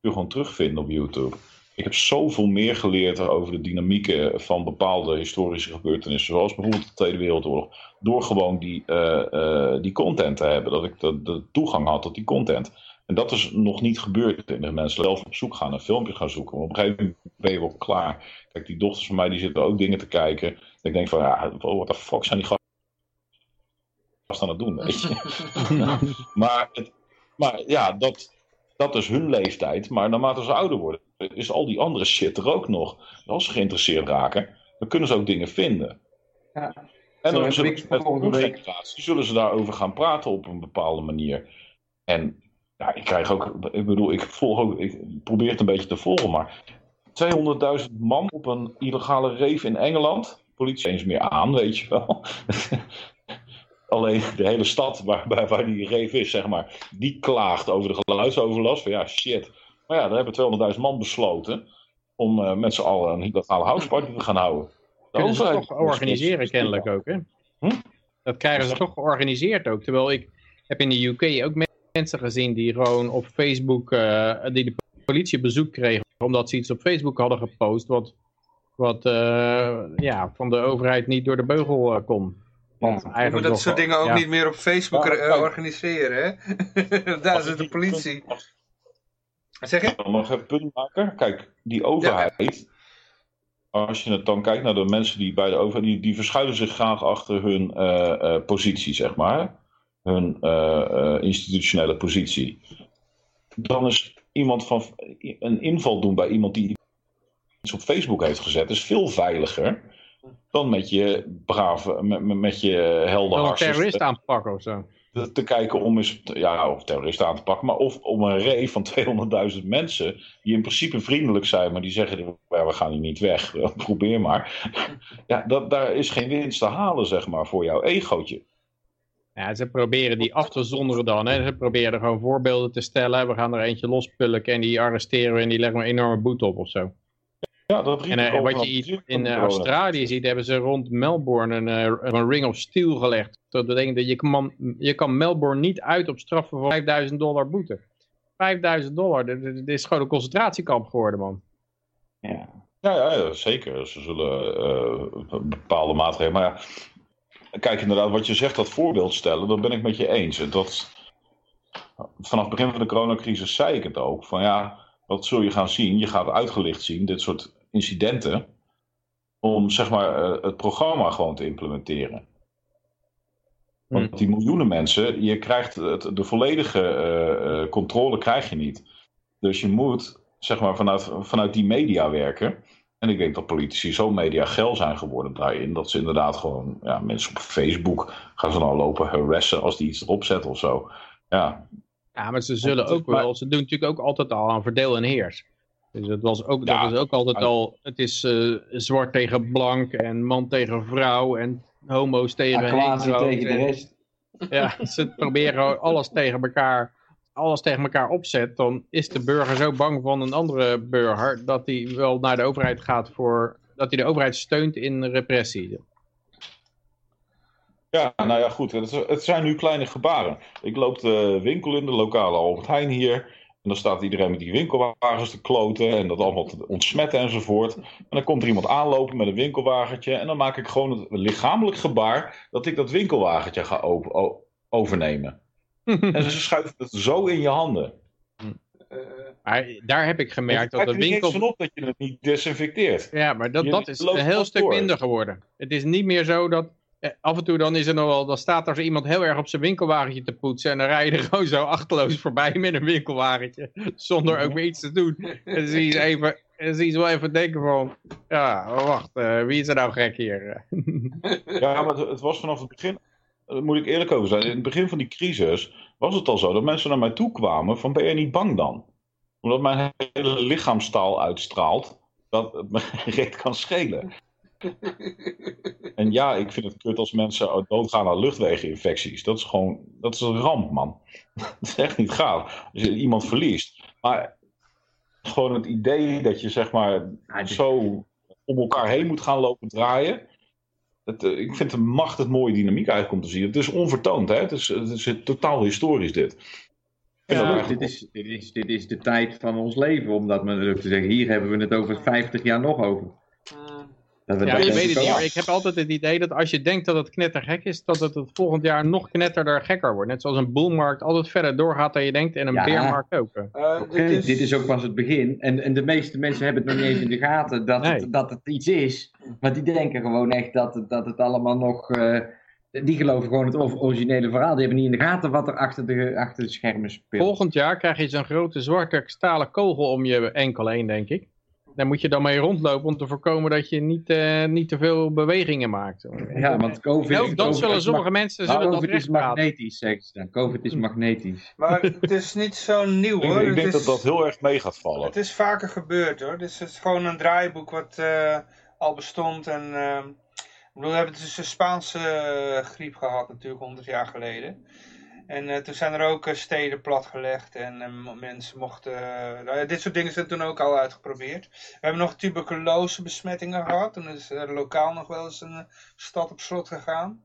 kun je gewoon terugvinden op YouTube. Ik heb zoveel meer geleerd over de dynamieken van bepaalde historische gebeurtenissen, zoals bijvoorbeeld de Tweede Wereldoorlog, door gewoon die, eh, eh, die content te hebben, dat ik de, de toegang had tot die content. En dat is nog niet gebeurd. En de mensen zelf op zoek gaan en filmpjes gaan zoeken. Maar op een gegeven moment ben je wel klaar. Kijk, die dochters van mij die zitten ook dingen te kijken. En ik denk van, ja, what the fuck zijn die aan het doen, weet je. maar, het, maar ja, dat, dat is hun leeftijd. Maar naarmate ze ouder worden, is al die andere shit er ook nog. Als ze geïnteresseerd raken, dan kunnen ze ook dingen vinden. Ja. En dan zullen met generatie zullen ze daarover gaan praten op een bepaalde manier. En ja, ik krijg ook, ik bedoel, ik volg ook, ik probeer het een beetje te volgen, maar 200.000 man op een illegale rave in Engeland. Politie eens meer aan, weet je wel. Alleen de hele stad waar, waar, waar die rave is, zeg maar, die klaagt over de geluidsoverlast. Van ja, shit. Maar ja, daar hebben 200.000 man besloten om eh, met z'n allen een illegale houseparty te gaan houden. De kunnen ze toch organiseren kennelijk ook, hè? Hm? Dat krijgen ze toch georganiseerd ook. Terwijl ik heb in de UK ook me- mensen gezien die gewoon op Facebook, eh, die de politie bezoek kregen, omdat ze iets op Facebook hadden gepost wat, wat eh, ja, van de overheid niet door de beugel kon. We eigenlijk moeten dat soort wel- dingen ook ja. niet meer op Facebook Ja, eh, organiseren, hè? Daar zit de politie. Zeg je? Dan nog even punt maken. Kijk, die overheid, als je het dan kijkt naar de mensen die bij de overheid, die, die verschuilen zich graag achter hun eh, eh, positie, zeg maar. Hun eh, eh, institutionele positie. Dan is iemand van een inval doen bij iemand die iets op Facebook heeft gezet, is veel veiliger dan met je brave, met, met- met je helder een terrorist aanpakken of zo. te, te kijken om eens, ja, of terroristen aan te pakken, maar of om een ree van 200.000 mensen, die in principe vriendelijk zijn, maar die zeggen, ja, we gaan hier niet weg, probeer maar. Ja, dat, daar is geen winst te halen, zeg maar, voor jouw egootje. Ja, ze proberen die af te zonderen dan. Hè. Ze proberen er gewoon voorbeelden te stellen. We gaan er eentje lospulken en die arresteren we en die leggen we een enorme boete op of zo. Ja, dat En eh, wat je iets in eh, Australië ziet, hebben ze rond Melbourne een, eh, een ring of steel gelegd. Dat betekent dat je kan, je kan Melbourne niet uit op straffen van 5000 dollar boete. 5000 dollar, dit, is gewoon een concentratiekamp geworden, man. Ja. Ja, ja, zeker. Ze zullen eh, bepaalde maatregelen. Maar ja, kijk, inderdaad, wat je zegt, dat voorbeeld stellen, dat ben ik met je eens. Dat, vanaf het begin van de coronacrisis zei ik het ook. Van ja, wat zul je gaan zien? Je gaat uitgelicht zien, dit soort incidenten. Om zeg maar eh, het programma gewoon te implementeren. Want die miljoenen mensen, je krijgt het, de volledige eh, eh, controle krijg je niet. Dus je moet zeg maar vanuit, vanuit die media werken. En ik denk dat politici zo mediageil zijn geworden daarin. Dat ze inderdaad gewoon ja, mensen op Facebook gaan ze dan lopen harassen als die iets erop zetten of zo. Ja, Ja, maar ze zullen ook wel, ze doen natuurlijk ook altijd al aan verdeel en heers. Dus dat, was ook, Ja, dat is ook altijd al, het is eh, zwart tegen blank en man tegen vrouw en homo's tegen hetero's tegen de rest. Ja, ze proberen alles tegen elkaar, alles tegen elkaar opzet. Dan is de burger zo bang van een andere burger dat hij wel naar de overheid gaat voor, dat hij de overheid steunt in repressie. Ja, nou ja, goed. Het, het zijn nu kleine gebaren. Ik loop de winkel in, de lokale Albert Heijn hier. En dan staat iedereen met die winkelwagens te kloten en dat allemaal te ontsmetten enzovoort. En dan komt er iemand aanlopen met een winkelwagentje. En dan maak ik gewoon het lichamelijk gebaar dat ik dat winkelwagentje ga overnemen. en ze schuiven het zo in je handen. Uh, maar daar heb ik gemerkt dat de winkel... Het op dat je het niet desinfecteert. Ja, maar dat, dat is een heel stuk minder geworden. Het is niet meer zo dat... Eh, af en toe dan is er nog wel, dan staat er iemand heel erg op zijn winkelwagentje te poetsen. En dan rij je er gewoon zo achterloos voorbij met een winkelwagentje. Zonder ook meer iets te doen. En zie je even, en zie je wel even denken van, ja, wacht, uh, wie is er nou gek hier? ja, maar het, het, was vanaf het begin, daar moet ik eerlijk over zijn. In het begin van die crisis was het al zo dat mensen naar mij toe kwamen van, ben je niet bang dan? Omdat mijn hele lichaamstaal uitstraalt, dat het me recht kan schelen. En ja, ik vind het kut als mensen doodgaan aan luchtwegeninfecties. Dat is gewoon, dat is een ramp, man. Dat is echt niet gaaf. Als je iemand verliest. Maar gewoon het idee dat je zeg maar zo om elkaar heen moet gaan lopen draaien. Eh, ik vind het een machtig mooie dynamiek eigenlijk om te zien. Het is onvertoond, hè? Het is, het is totaal historisch dit. Ja, dit is, dit, is, dit is de tijd van ons leven, om dat maar te zeggen. Hier hebben we het over 50 jaar nog over. Dat ja, je weet het niet, ik heb altijd het idee dat als je denkt dat het knettergek is, dat het het volgend jaar nog knetterder gekker wordt. Net zoals een boelmarkt altijd verder doorgaat dan je denkt en een beermarkt ook. Uh, dit, is... dit, is... ook pas het begin. En, en de meeste mensen hebben het nog niet eens in de gaten dat, het, dat het iets is. Maar die denken gewoon echt dat het, dat het allemaal nog... Uh, die geloven gewoon het originele verhaal. Die hebben niet in de gaten wat er achter de, achter de schermen speelt. Volgend jaar krijg je zo'n grote zwarte stalen kogel om je enkel heen, denk ik. Daar moet je dan mee rondlopen om te voorkomen dat je niet, uh, niet te veel bewegingen maakt. Ja, want COVID... Ook dan zullen sommige mensen zullen COVID is magnetisch, dan. COVID is magnetisch. Maar het is niet zo nieuw hoor. Ik, ik denk is, dat dat heel erg mee gaat vallen. Het is vaker gebeurd hoor. Dus het is gewoon een draaiboek wat uh, al bestond. En, uh, ik bedoel, we hebben dus de Spaanse griep gehad natuurlijk 100 jaar geleden. En uh, toen zijn er ook uh, steden platgelegd en uh, mensen mochten... Nou dit soort dingen zijn toen ook al uitgeprobeerd. We hebben nog tuberculose besmettingen gehad. Toen is er lokaal nog wel eens een stad op slot gegaan.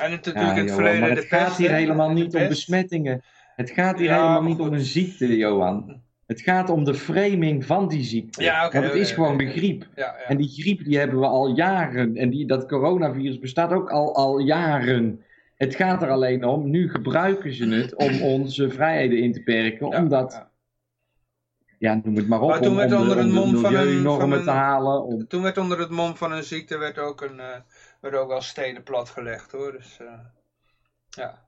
En natuurlijk ja, in het verleden het de pest. gaat hier helemaal niet om besmettingen. Het gaat hier ja, helemaal niet om een ziekte, Johan. Het gaat om de framing van die ziekte. Ja, okay, Want het is gewoon de griep. En die griep die hebben we al jaren. En die, dat coronavirus bestaat ook al, al jaren. Het gaat er alleen om, nu gebruiken ze het om onze vrijheden in te perken, omdat, ja. noem het maar op, maar toen om, werd om onder de, een mom van een, van een, te halen. Om... Toen werd onder het mom van een ziekte werd ook, een, uh, werd ook al steden platgelegd hoor, dus uh, ja.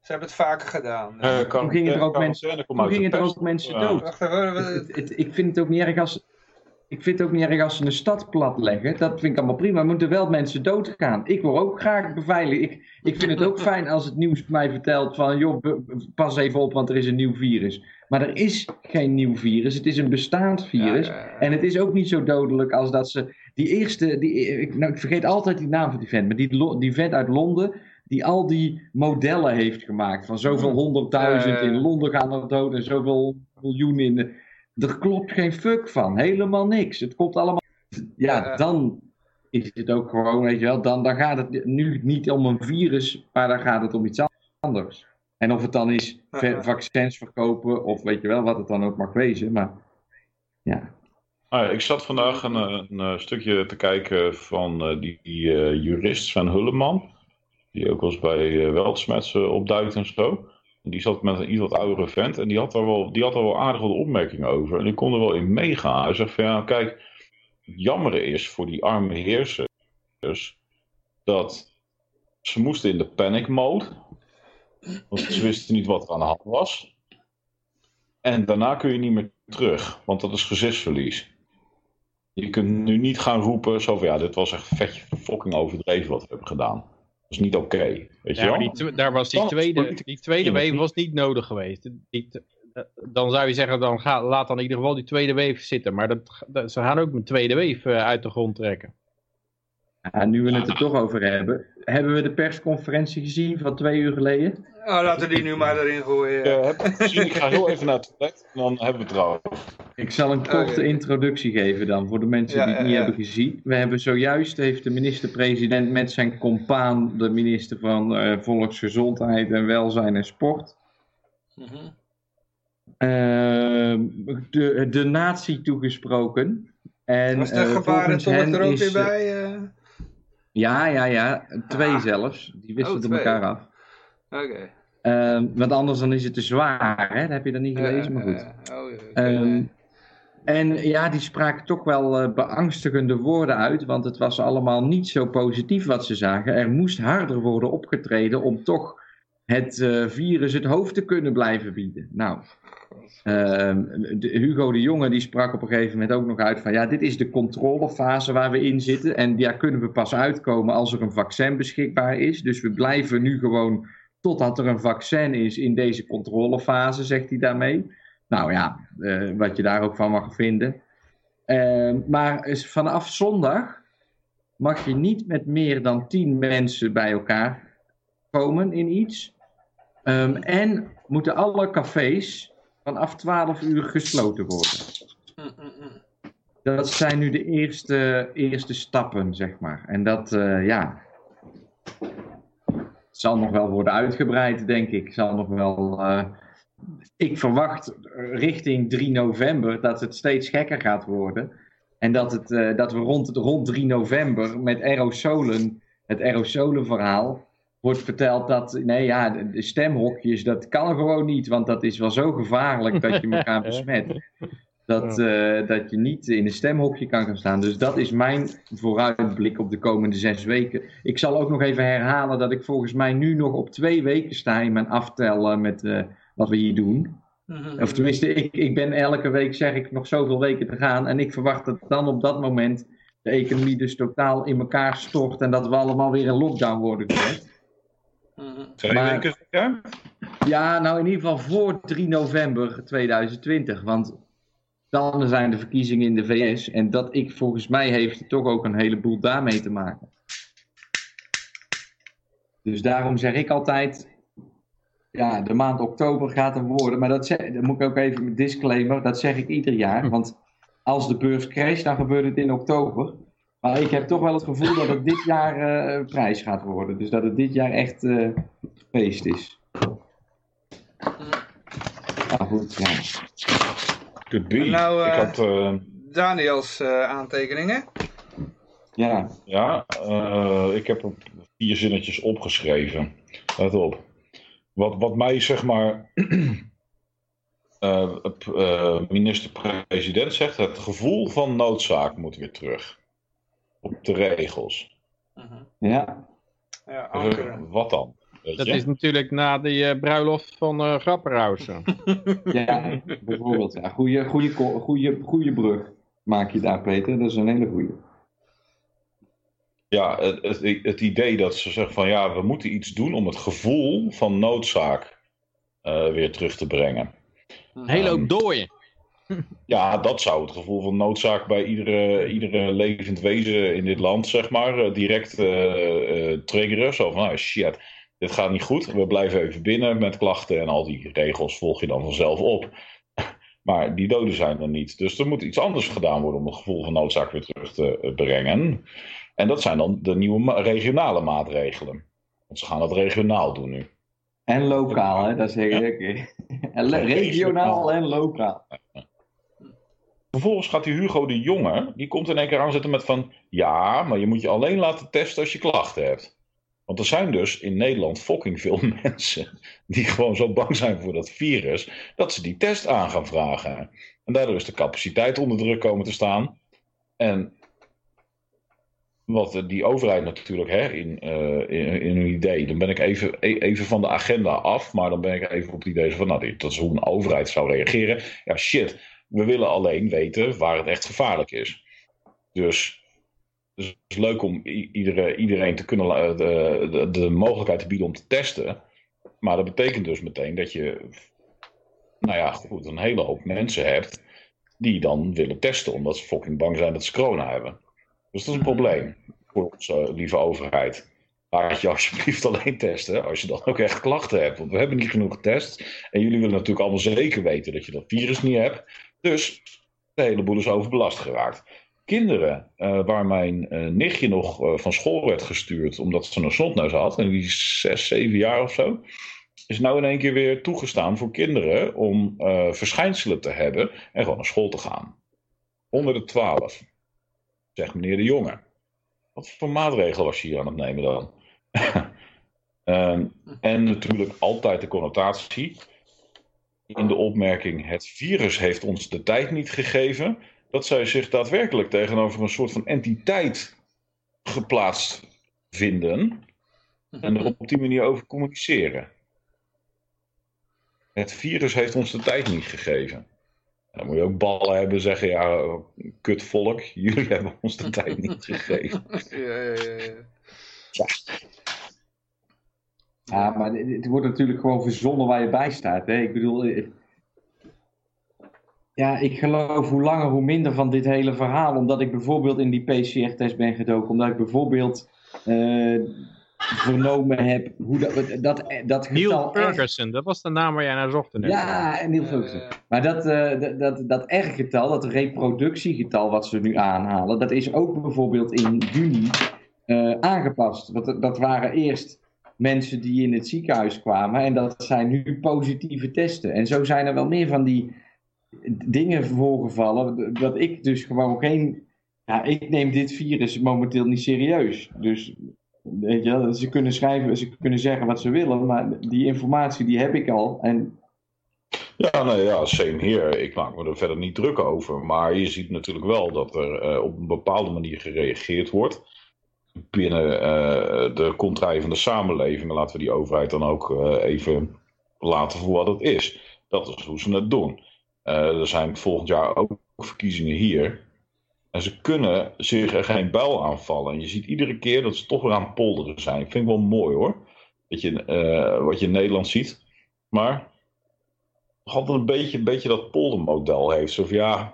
Ze hebben het vaker gedaan. Uh, kan, toen gingen er ook, mensen, toen gingen er ook mensen dood. Wacht even, ik vind het ook niet erg als, ik vind het ook niet erg als ze een stad platleggen. Dat vind ik allemaal prima. Er moeten wel mensen doodgaan. Ik wil ook graag beveiligd. Ik, ik vind het ook fijn als het nieuws mij vertelt van... joh, pas even op, want er is een nieuw virus. Maar er is geen nieuw virus. Het is een bestaand virus. En het is ook niet zo dodelijk als dat ze... Die eerste... Die, ik, nou, ik vergeet altijd die naam van die vent. Maar die, die vent uit Londen... Die al die modellen heeft gemaakt. Van zoveel honderdduizend in Londen gaan er dood. En zoveel miljoen in... Er klopt geen fuck van. Helemaal niks. Het komt allemaal... Ja, dan is het ook gewoon, weet je wel, dan, dan gaat het nu niet om een virus, maar dan gaat het om iets anders. En of het dan is vaccins verkopen, of weet je wel, wat het dan ook mag wezen, maar ja. Ah, ik zat vandaag een, een, een, stukje te kijken van uh, die, die uh, jurist Sven Hulleman, die ook wel eens bij uh, Weltsmets opduikt en zo. Die zat met een iets wat oudere vent en die had er wel, die had er wel aardig opmerkingen over. En die kon er wel in meegaan. Hij zegt van ja, kijk, het jammer is voor die arme heersers dat ze moesten in de panic mode. Want ze wisten niet wat er aan de hand was. En daarna kun je niet meer terug, want dat is gezichtsverlies. Je kunt nu niet gaan roepen, zo van ja, dit was echt vet fucking overdreven wat we hebben gedaan is niet oké. Okay, weet ja, je wel? daar was die tweede, die tweede wave was niet nodig geweest. Die, dan zou je zeggen, dan ga, laat dan in ieder geval die tweede wave zitten. Maar dat, ze gaan ook een tweede wave eh, uit de grond trekken. Ja, nu we het er toch over hebben. Hebben we de persconferentie gezien van twee uur geleden? Oh, laten we die nu maar erin gooien. Ja, heb ik gezien. Ik ga heel even naar het toilet en dan hebben we het erover. Ik zal een korte introductie geven dan voor de mensen die het niet hebben gezien. We hebben zojuist, heeft de minister-president met zijn compaan, de minister van uh, Volksgezondheid en Welzijn en Sport, mm ehm, de, de natie toegesproken. En, Was de eh, gebarentolk volgens hen er ook is, weer eh, bij? Ja, ja, ja. Twee Ah. zelfs. Die wisselden Oh, elkaar af. Oké. Ehm, want anders dan is het te zwaar, hè? Dat heb je dan niet gelezen, maar goed. Oh, Ehm, en ja, die spraken toch wel eh, beangstigende woorden uit, want het was allemaal niet zo positief wat ze zagen. Er moest harder worden opgetreden om toch het eh, virus het hoofd te kunnen blijven bieden. Nou, ehm, Hugo de Jonge die sprak op een gegeven moment ook nog uit van ja, dit is de controlefase waar we in zitten en daar kunnen we pas uitkomen als er een vaccin beschikbaar is. Dus we blijven nu gewoon totdat er een vaccin is in deze controlefase, zegt hij daarmee. Nou ja, eh, wat je daar ook van mag vinden. Ehm, maar vanaf zondag mag je niet met meer dan 10 mensen bij elkaar komen in iets. Ehm, en moeten alle cafés vanaf 12 uur gesloten worden. Mm, mm, mm. Dat zijn nu de eerste, eerste stappen, zeg maar. En dat, eh, ja. zal nog wel worden uitgebreid, denk ik. Zal nog wel. eh, ik verwacht richting 3 november dat het steeds gekker gaat worden. En dat, het, eh, dat we rond, rond 3 november met aerosolen, het aerosolenverhaal, wordt verteld dat, nee ja, de, stemhokjes, dat kan gewoon niet, want dat is wel zo gevaarlijk dat je elkaar besmet. Dat, eh, dat je niet in een stemhokje kan gaan staan. Dus dat is mijn vooruitblik op de komende zes weken. Ik zal ook nog even herhalen dat ik volgens mij nu nog op twee weken sta in mijn aftellen met eh, wat we hier doen. Mhm. Of tenminste, ik, ik ben elke week, zeg ik, nog zoveel weken te gaan. En ik verwacht dat dan op dat moment de economie dus totaal in elkaar stort. En dat we allemaal weer in lockdown worden gezet. Twee Maar- weken, ja? Ja, nou in ieder geval voor 3 november 2020. Want dan zijn de verkiezingen in de VS. En dat ik volgens mij heeft het toch ook een heleboel daarmee te maken. Dus daarom zeg ik altijd. Ja, de maand oktober gaat er worden. Maar dat, zeg, dat moet ik ook even met disclaimer. Dat zeg ik ieder jaar. Want als de beurs crasht, dan gebeurt het in oktober. Maar ik heb toch wel het gevoel dat het dit jaar eh, prijs gaat worden. Dus dat het dit jaar echt eh, feest is. Nou goed, ja. Be. Nou, ik had, eh, Daniels eh, aantekeningen. Ja, ja, eh, ik heb er vier zinnetjes opgeschreven. Let op. Wat, wat mij zeg maar minister-president zegt, het gevoel van noodzaak moet weer terug. Op de regels. Mhm. ja. Ja, wat dan? Dat je? is natuurlijk na de eh, bruiloft van eh Grapperhausen. ja bijvoorbeeld. Ja. Goeie, ko- goeie, goeie brug maak je daar, Peter. Dat is een hele goeie. Ja, het, het, het idee dat ze zeggen van ja, we moeten iets doen om het gevoel van noodzaak eh, weer terug te brengen. Een hele Ehm, hoop dooien. Ja, dat zou het gevoel van noodzaak bij iedere, iedere levend wezen in dit land, zeg maar, eh, direct eh, eh, triggeren. Zo van, ah, shit, dit gaat niet goed. We blijven even binnen met klachten en al die regels volg je dan vanzelf op. Maar die doden zijn er niet. Dus er moet iets anders gedaan worden om het gevoel van noodzaak weer terug te brengen. En dat zijn dan de nieuwe regionale maatregelen. Want ze gaan dat regionaal doen nu. En lokaal, hè. Dat ik. En le- Regionaal en lokaal. Vervolgens gaat die Hugo de Jonge, die komt in één keer aanzetten met van... Ja, maar je moet je alleen laten testen als je klachten hebt. Want er zijn dus in Nederland fucking veel mensen die gewoon zo bang zijn voor dat virus... dat ze die test aan gaan vragen. En daardoor is de capaciteit onder druk komen te staan. En wat die overheid natuurlijk, hè, in, eh, in, in hun idee... dan ben ik even, e- even van de agenda af... maar dan ben ik even op het idee van... nou, dit- dat is hoe een overheid zou reageren. Ja, shit... We willen alleen weten waar het echt gevaarlijk is. Dus, dus het is leuk om i- iedere, iedereen te kunnen, la- de, de, de mogelijkheid te bieden om te testen. Maar dat betekent dus meteen dat je, nou ja, goed, een hele hoop mensen hebt die dan willen testen omdat ze fucking bang zijn dat ze corona hebben. Dus dat is een probleem voor onze lieve overheid. Laat je alsjeblieft alleen testen als je dan ook echt klachten hebt. Want we hebben niet genoeg getest. En jullie willen natuurlijk allemaal zeker weten dat je dat virus niet hebt. Dus de hele boel is overbelast geraakt. Kinderen, eh, waar mijn eh, nichtje nog eh, van school werd gestuurd omdat ze een snotneus had, en die is zes, zeven jaar of zo. is nou in één keer weer toegestaan voor kinderen om verschijnselen te hebben en gewoon naar school te gaan. Onder de 12. Zegt meneer de Jonge. Wat voor maatregelen was je hier aan het nemen dan? Ehm, en natuurlijk altijd de connotatie in de opmerking: het virus heeft ons de tijd niet gegeven. Dat zij zich daadwerkelijk tegenover een soort van entiteit geplaatst vinden. En er op die manier over communiceren. Het virus heeft ons de tijd niet gegeven. Dan moet je ook ballen hebben zeggen, ja, kut volk, jullie hebben ons de tijd niet gegeven. Ja, ja, ja, ja. Ja, maar het wordt natuurlijk gewoon verzonnen waar je bij staat. Hè? Ik bedoel, eh, ja, ik geloof hoe langer hoe minder van dit hele verhaal. Omdat ik bijvoorbeeld in die PCR-test ben gedoken. Omdat ik bijvoorbeeld eh, vernomen heb hoe dat, dat, dat Neil Ferguson, dat was de naam waar jij naar zocht. net. Ja, en Niels Ferguson. Maar dat, eh, dat, dat, dat R-getal, dat reproductiegetal wat ze nu aanhalen, dat is ook bijvoorbeeld in juni eh, aangepast. Want dat- dat waren eerst mensen die in het ziekenhuis kwamen en dat zijn nu positieve testen. En zo zijn er wel meer van die dingen voorgevallen, dat ik dus gewoon geen... Ja, ik neem dit virus momenteel niet serieus. Dus weet je, ze kunnen schrijven, ze kunnen zeggen wat ze willen, maar die informatie die heb ik al. En Ja, nee, ja, same here. Ik maak me er verder niet druk over. Maar je ziet natuurlijk wel dat er eh, op een bepaalde manier gereageerd wordt. Binnen eh, de samenleving. Laten we die overheid dan ook eh, even laten voor wat het is. Dat is hoe ze het doen. Eh, er zijn volgend jaar ook verkiezingen hier. En ze kunnen zich er geen buil aanvallen. En je ziet iedere keer dat ze toch weer aan het polderen zijn. Vind ik wel mooi hoor. Dat je, wat je in Nederland ziet. Maar nog altijd een beetje, een beetje dat poldermodel heeft. Zo van ja,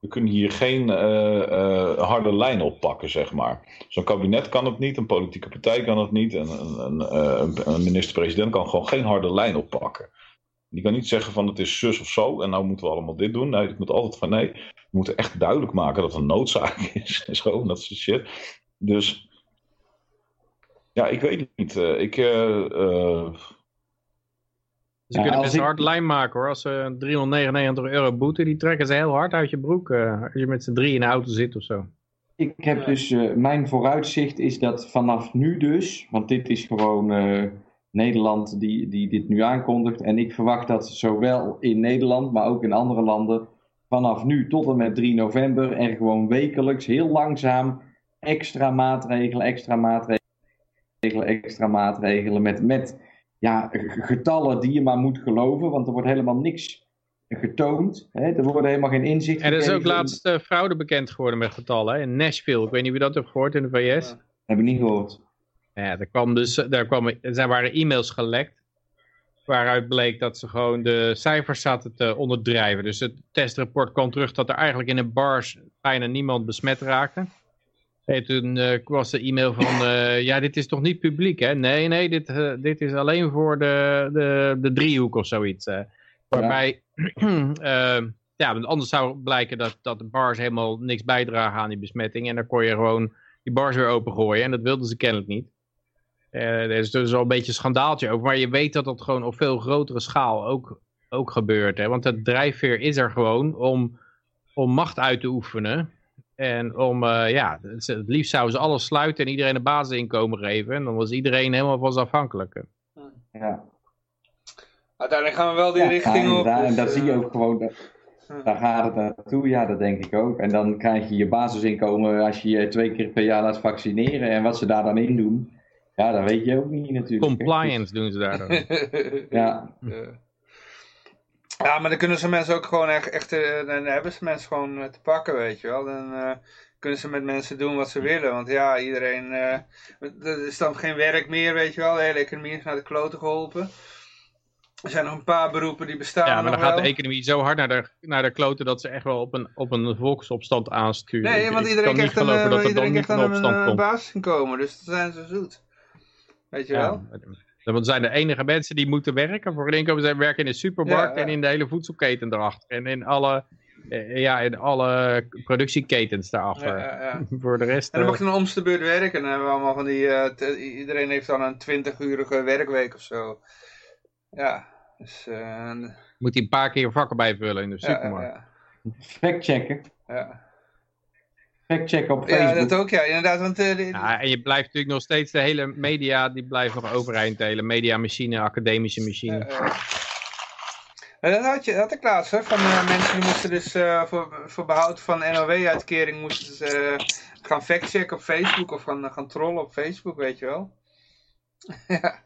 we kunnen hier geen eh, eh, harde lijn oppakken, zeg maar. Zo'n kabinet kan het niet, een politieke partij kan het niet. En een, eh, een, een minister-president kan gewoon geen harde lijn oppakken. Die kan niet zeggen van het is zus of zo en nou moeten we allemaal dit doen. Nee, het moet altijd van nee, we moeten echt duidelijk maken dat het een noodzaak is en zo, dat soort shit. Dus ja, ik weet het niet. Ik, Ze Ja, kunnen best een ik- hard lijn maken hoor. Als ze 399 euro boete, die trekken ze heel hard uit je broek. eh, als je met z'n drie in de auto zit of zo. Ik heb dus, eh, mijn vooruitzicht is dat vanaf nu dus, want dit is gewoon eh, Nederland die, die dit nu aankondigt. En ik verwacht dat zowel in Nederland, maar ook in andere landen, vanaf nu tot en met 3 november er gewoon wekelijks heel langzaam extra maatregelen, extra maatregelen, extra maatregelen met, met ja, getallen die je maar moet geloven, want er wordt helemaal niks getoond. Hè? Er worden helemaal geen inzichten En er is ook laatst eh, fraude bekend geworden met getallen. Hè? In Nashville, ik weet niet wie dat heeft gehoord in de VS. Ja. Heb ik niet gehoord. Ja, er, kwam dus, daar kwam, er waren e-mails gelekt. Waaruit bleek dat ze gewoon de cijfers zaten te onderdrijven. Dus het testrapport kwam terug dat er eigenlijk in de bars bijna niemand besmet raakte. En toen eh, was de e-mail van, eh, ja dit is toch niet publiek hè? Nee, nee, dit, eh, dit is alleen voor de, de, de driehoek of zoiets. waarbij, ja, want anders zou blijken dat, dat de bars helemaal niks bijdragen aan die besmetting. En dan kon je gewoon die bars weer opengooien. En dat wilden ze kennelijk niet. Er is dus al een beetje een schandaaltje over. Maar je weet dat dat gewoon op veel grotere schaal ook, ook gebeurt. Hè? Want het drijfveer is er gewoon om, om macht uit te oefenen. En om, eh, ja, het, liefst zouden ze alles sluiten en iedereen een basisinkomen geven. En dan was iedereen helemaal van afhankelijk. Ja. Uiteindelijk gaan we wel die Ja, richting op. dus, en daar eh, zie je ook gewoon, dat, daar gaat het naartoe. Ja, dat denk ik ook. En dan krijg je je basisinkomen als je je twee keer per jaar laat vaccineren. En wat ze daar dan in doen, ja, dat weet je ook niet natuurlijk. hè. Compliance doen ze daar dan. Ja, Ja. Ja, maar dan kunnen ze mensen ook gewoon echt, echt eh, dan hebben ze mensen gewoon eh, te pakken, weet je wel. Dan eh, kunnen ze met mensen doen wat ze willen. Want ja, iedereen, eh, er is dan geen werk meer, weet je wel. De hele economie is naar de kloten geholpen. Er zijn nog een paar beroepen die bestaan Ja, maar dan gaat wel. de economie zo hard naar de, naar de kloten dat ze echt wel op een, op een volksopstand aansturen. Nee, want iedereen krijgt een, geloven dat dan iedereen krijgt een dan een opstand komt. basisinkomen, dus dan zijn ze zoet. Weet je wel? Want zijn de enige mensen die moeten werken voor een inkomen zijn werken in de supermarkt Ja, ja. en in de hele voedselketen erachter. En in alle, eh, ja, in alle productieketens daarachter. Ja, ja, ja. Voor de rest... En dan eh, mag je een omste beurt werken. Dan hebben we allemaal van die. eh, iedereen heeft dan een 20-urige werkweek of zo. Ja, dus... eh, Moet hij een paar keer vakken bijvullen in de ja, supermarkt. ja, Factchecken. ja. Factchecken op ja, Facebook. dat ook, ja, inderdaad. Want eh, Ja, en je blijft natuurlijk nog steeds de hele media, die blijft nog overeind. De hele mediamachine, academische machine. Dat had, je, dat had ik laatst, hè, van eh, mensen die moesten dus eh, voor, voor behoud van NOW-uitkering moesten ze eh, gaan factchecken op Facebook of gaan, gaan trollen op Facebook, weet je wel. ja.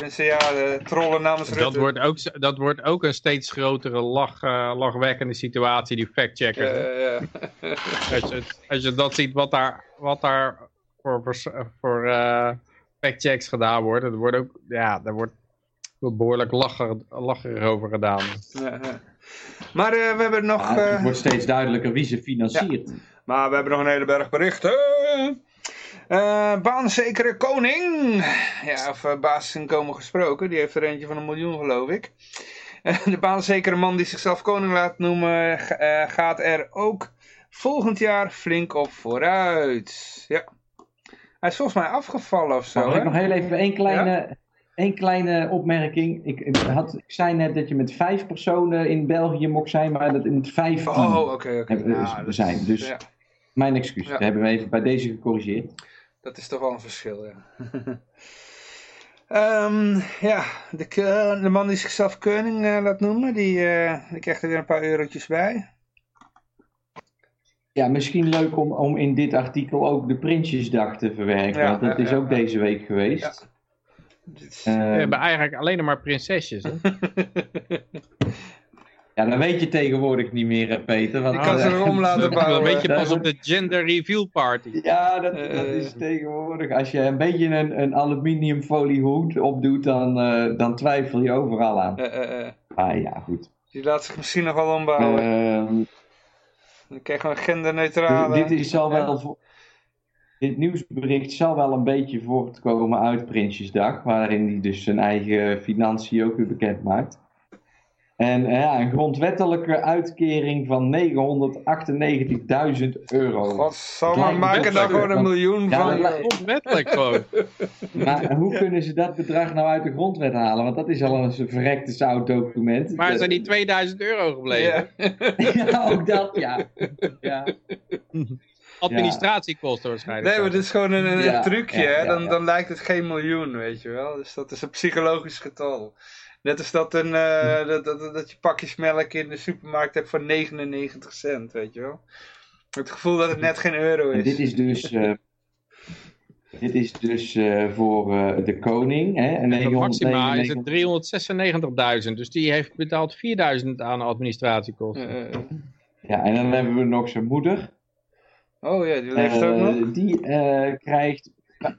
Mensen, ja, de trollen namens dat, wordt ook, dat wordt ook een steeds grotere lach, eh, lachwekkende situatie, die factcheckers. Eh, ja. Als je, als je dat ziet wat daar, wat daar voor, voor eh, factchecks gedaan wordt, er wordt ook, ja, daar wordt behoorlijk lacher, lacherig over gedaan. Ja, ja. Maar eh, we hebben nog... Ja, het wordt steeds duidelijker wie ze financiert. Maar we hebben nog een hele berg berichten. Eh baanzekere koning. Ja, of uh, basisinkomen gesproken. Die heeft er eentje van een miljoen, geloof ik. Eh, de baanzekere man die zichzelf koning laat noemen, ga- eh, gaat er ook volgend jaar flink op vooruit. Ja. Hij is volgens mij afgevallen of zo. Ik hè? nog heel even één kleine, één kleine opmerking? Ik, ik, had, ik zei net dat je met vijf personen in België mocht zijn, maar dat in het vijf Oh, oké, oké. Nou, dat- zijn. Dus ja, mijn excuus. Ja. Dat hebben we even bij deze gecorrigeerd. Dat is toch wel een verschil, ja. Ehm, ja, de, ke- de man die zichzelf koning eh, laat noemen, die, eh, die krijgt er weer een paar eurotjes bij. Ja, misschien leuk om, om in dit artikel ook de Prinsjesdag te verwerken. Ja, want dat ja, is ja, ook ja. deze week geweest. Dit is- Eh, We hebben eigenlijk alleen nog maar prinsesjes. Hè? ja, dat weet je tegenwoordig niet meer, hè, Peter. Want, Je kan ze erom laten bouwen. weet je dat pas op de gender reveal party. Ja, dat, Eh, dat is tegenwoordig. Als je een beetje een, een aluminiumfolie hoed opdoet, dan, eh, dan twijfel je overal aan. Eh, eh, eh. Ah ja, goed. Die laat zich misschien nog wel ombouwen. Ehm, Dan krijgen we een genderneutrale... dit is zal wel voor- dit nieuwsbericht zal wel een beetje voortkomen uit Prinsjesdag, waarin hij dus zijn eigen financiën ook weer bekend maakt. En eh, ja, een grondwettelijke uitkering van 998.000 euro. Godsamme, nou leuk, gewoon een miljoen Ja, van. Onwettelijk gewoon. Maar hoe kunnen ze dat bedrag nou uit de grondwet halen? Want dat is al een verrekte zout document. Waar zijn die 2000 euro gebleven? Ja. Ja, ook dat, ja. ja. Administratiekosten waarschijnlijk. Nee, maar dit is gewoon een, een Ja, trucje, ja, hè? ja, Dan, ja. dan lijkt het geen miljoen, weet je wel. Dus dat is een psychologisch getal. Net als dat, een, eh, dat, dat, dat je pakjes melk in de supermarkt hebt voor 99 cent, weet je wel. Het gevoel dat het net geen euro En is. dit is dus, eh, dit is dus eh, voor eh, de koning. Hè? En Voor Maxima is 999 het 396.000, dus die heeft betaald 4000 aan administratiekosten. Ja, en dan hebben we nog zijn moeder. oh ja, die leeft ook nog. die eh, krijgt 564.000.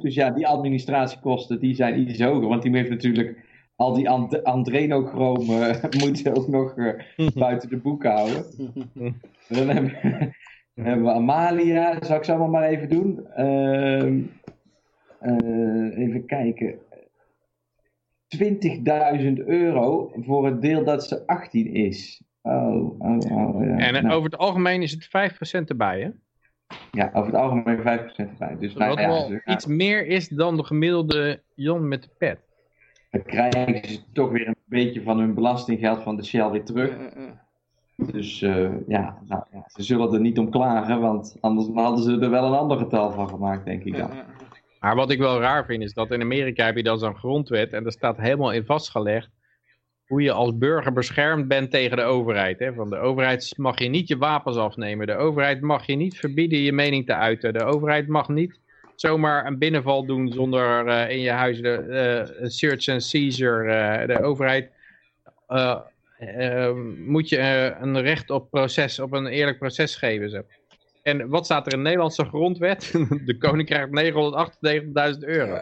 Dus ja, die administratiekosten die zijn iets hoger. Want die heeft natuurlijk al die ant andrenochromen moet ze ook nog eh, buiten de boek houden. Dan hebben, dan hebben we Amalia. Zal ik ze allemaal maar even doen? Ehm, eh, even kijken. 20.000 euro voor het deel dat ze 18 is. Oh, oh, oh. Ja. En eh, Nou, over het algemeen is het 5% erbij, hè? Ja, over het algemeen 5% erbij. Dus nou, Wat ja, wel gaan- iets meer is dan de gemiddelde Jan met de pet. dan krijgen ze toch weer een beetje van hun belastinggeld van de Shell weer terug. Eh, eh, eh. Dus eh, ja, nou, ja, ze zullen er niet om klagen, want anders hadden ze er wel een ander getal van gemaakt, denk ik dan. Maar wat ik wel raar vind is dat in Amerika heb je dan zo'n grondwet en daar staat helemaal in vastgelegd hoe je als burger beschermd bent tegen de overheid. Hè? Van de overheid mag je niet je wapens afnemen. De overheid mag je niet verbieden je mening te uiten. De overheid mag niet zomaar een binnenval doen zonder eh, in je huis de eh, search and seizure. eh, de overheid moet je een recht op proces, op een eerlijk proces geven. En wat staat er in de Nederlandse grondwet? De koning krijgt 998.000 euro.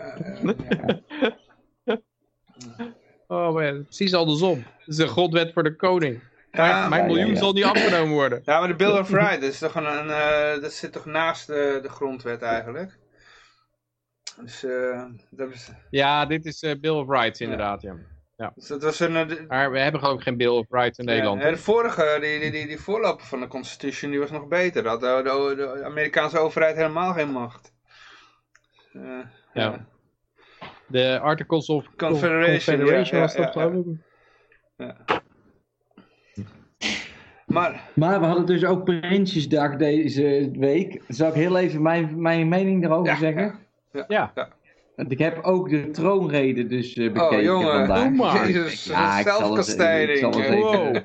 Oh man, precies andersom. Het is een grondwet voor de koning. Ja, Mijn ja, miljoen ja. zal niet afgenomen worden. Ja, maar de Bill of Rights, dat, is toch een, een, eh, dat zit toch naast de, de grondwet eigenlijk? Dus, eh, dat, is, Ja, dit is eh, Bill of Rights inderdaad, ja. dus dat was een... Maar we hebben geloof ik geen Bill of Rights in Nederland. Ja, de vorige, die, die, die, die voorloper van de Constitution, die was nog beter. Dat had de, de, de Amerikaanse overheid helemaal geen macht. Ja. De Articles of Confederation, Confederation ja, was ja, dat ja, geloof ik. Maar, Maar we hadden dus ook Prinsjesdag deze week. Zal ik heel even mijn, mijn mening erover Ja, zeggen? Ja, Want ik heb ook de troonrede dus eh, bekeken oh jongen, vandaag. Doe maar. Jezus, Ja, ik zal het- zelfkastijding. ik zal het even- wow.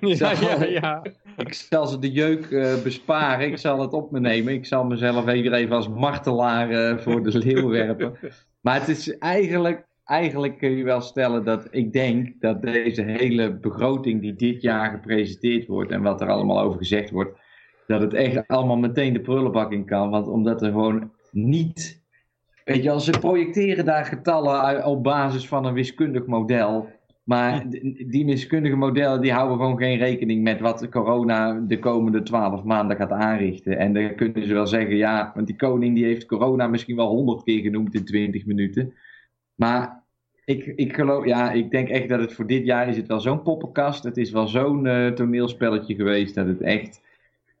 ja, ja, ja. Ik zal ze de jeuk eh, besparen. Ik zal het op me nemen. Ik zal mezelf even, even als martelaar eh, voor de leeuw werpen. Maar het is eigenlijk, eigenlijk kun je wel stellen dat ik denk dat deze hele begroting die dit jaar gepresenteerd wordt en wat er allemaal over gezegd wordt, dat het echt allemaal meteen de prullenbak in kan. Want omdat er gewoon niet. Weet je, als ze projecteren daar getallen op basis van een wiskundig model. Maar die wiskundige modellen die houden gewoon geen rekening met wat corona de komende twaalf maanden gaat aanrichten. En dan kunnen ze wel zeggen, ja, want die koning die heeft corona misschien wel honderd keer genoemd in twintig minuten. Maar ik, ik geloof, ja, ik denk echt dat het voor dit jaar is het wel zo'n poppenkast. Het is wel zo'n eh, toneelspelletje geweest dat het echt...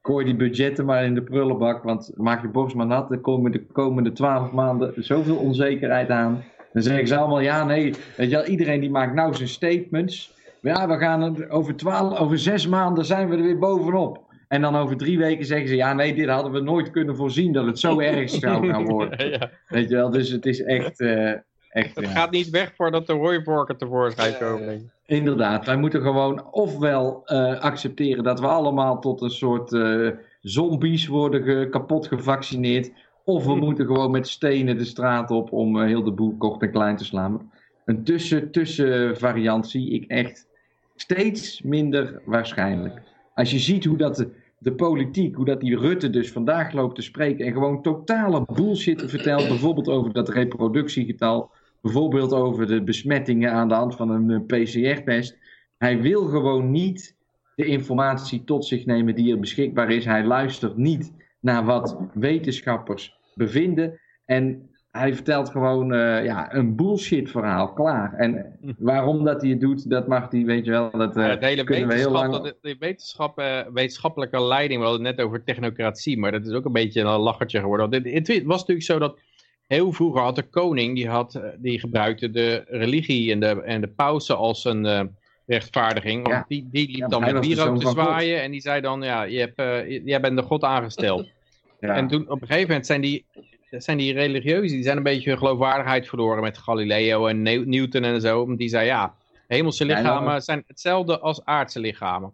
Gooi die budgetten maar in de prullenbak, want maak je borst maar nat. Er komen de komende twaalf maanden zoveel onzekerheid aan. Dan zeggen ze allemaal, ja, nee, weet je wel, iedereen die maakt nou zijn statements. Ja, we gaan het over, twaalf, over zes maanden zijn we er weer bovenop. En dan over drie weken zeggen ze, ja, nee, dit hadden we nooit kunnen voorzien dat het zo erg zou gaan worden. Ja, ja. Weet je wel, dus het is echt, eh, echt Het ja. gaat niet weg voordat de hooivorken tevoorschijn komen. denk ik. Inderdaad, wij moeten gewoon ofwel eh, accepteren dat we allemaal tot een soort eh, zombies worden ge- kapot gevaccineerd. Of we moeten gewoon met stenen de straat op om eh, heel de boel kort en klein te slaan. Een tussen, tussenvariant zie ik echt steeds minder waarschijnlijk. Als je ziet hoe dat de, de politiek, hoe dat die Rutte dus vandaag loopt te spreken en gewoon totale bullshit vertelt, bijvoorbeeld over dat reproductiegetal, bijvoorbeeld over de besmettingen aan de hand van een eh, PCR-test. Hij wil gewoon niet de informatie tot zich nemen die er beschikbaar is. Hij luistert niet naar wat wetenschappers bevinden. En hij vertelt gewoon eh, ja, een bullshit verhaal, klaar. En waarom dat hij het doet, dat mag hij, weet je wel. Dat, eh, Ja, de hele kunnen we heel lang... dat, de wetenschap, eh, wetenschappelijke leiding, we hadden het net over technocratie, maar dat is ook een beetje een lachertje geworden. Want Het, het was natuurlijk zo dat heel vroeger had de koning, die, had, die gebruikte de religie en de, en de pausen als een rechtvaardiging. Want Ja. die, die liep Ja, dan met wierook te God. zwaaien en die zei dan, ja, je hebt, eh, jij bent de God aangesteld. ja. En toen op een gegeven moment zijn die, zijn die religieuzen, die zijn een beetje hun geloofwaardigheid verloren met Galileo en New- Newton en zo. Want die zei ja, hemelse lichamen zijn hetzelfde als aardse lichamen.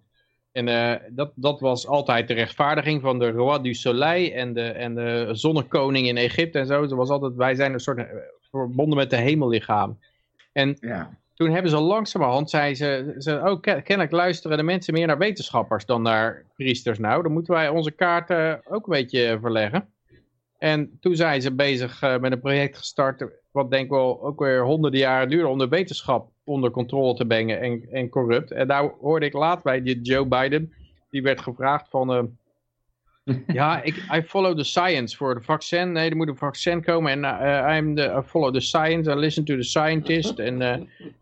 En eh, dat, dat was altijd de rechtvaardiging van de Roi du Soleil en de, en de zonnekoning in Egypte en zo. Dat was altijd, wij zijn een soort eh, verbonden met de hemellichaam. En ja. Toen hebben ze langzamerhand, zei ze, ze oh, ken- kennelijk luisteren de mensen meer naar wetenschappers dan naar priesters nou. Dan moeten wij onze kaarten ook een beetje verleggen. En toen zijn ze bezig eh, met een project gestart, wat denk ik wel ook weer honderden jaren duurde, om de wetenschap onder controle te brengen en, en corrupt. En daar hoorde ik laat bij Joe Biden, die werd gevraagd van, eh, ja, ik I follow the science voor de vaccin. Nee, er moet een vaccin komen en eh, I'm the, I follow the science, I listen to the scientist en,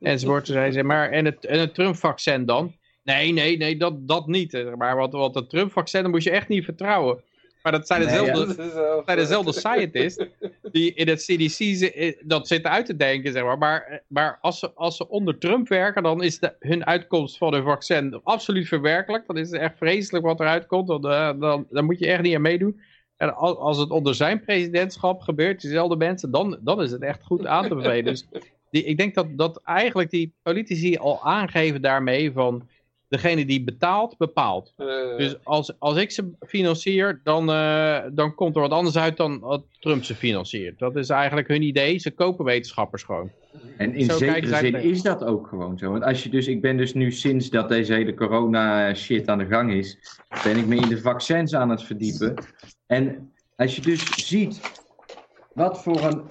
eh. Zei ze, maar en het, en het Trump-vaccin dan? Nee, nee, nee, dat, dat niet. Maar want, want het Trump-vaccin, daar moet je echt niet vertrouwen. Maar dat zijn Nee, dezelfde, ja. Zijn scientists die in het CDC eh, dat zitten uit te denken, zeg maar. Maar, eh, maar als, ze, als ze onder Trump werken, dan is de, hun uitkomst van hun vaccin absoluut verwerkelijk. Dan is het echt vreselijk wat eruit komt. Dan, eh, dan, dan moet je echt niet aan meedoen. En als, als het onder zijn presidentschap gebeurt, dezelfde mensen, dan, dan is het echt goed aan te bevelen. Dus die, ik denk dat, dat eigenlijk die politici al aangeven daarmee van... Degene die betaalt, bepaalt. Eh, Dus als, als ik ze financier, dan, eh, dan komt er wat anders uit dan wat Trump ze financiert. Dat is eigenlijk hun idee. Ze kopen wetenschappers gewoon. En in Zo zekere zin tegen. is dat ook gewoon zo. Want als je dus, ik ben dus nu sinds dat deze hele corona shit aan de gang is, ben ik me in de vaccins aan het verdiepen. En als je dus ziet wat voor een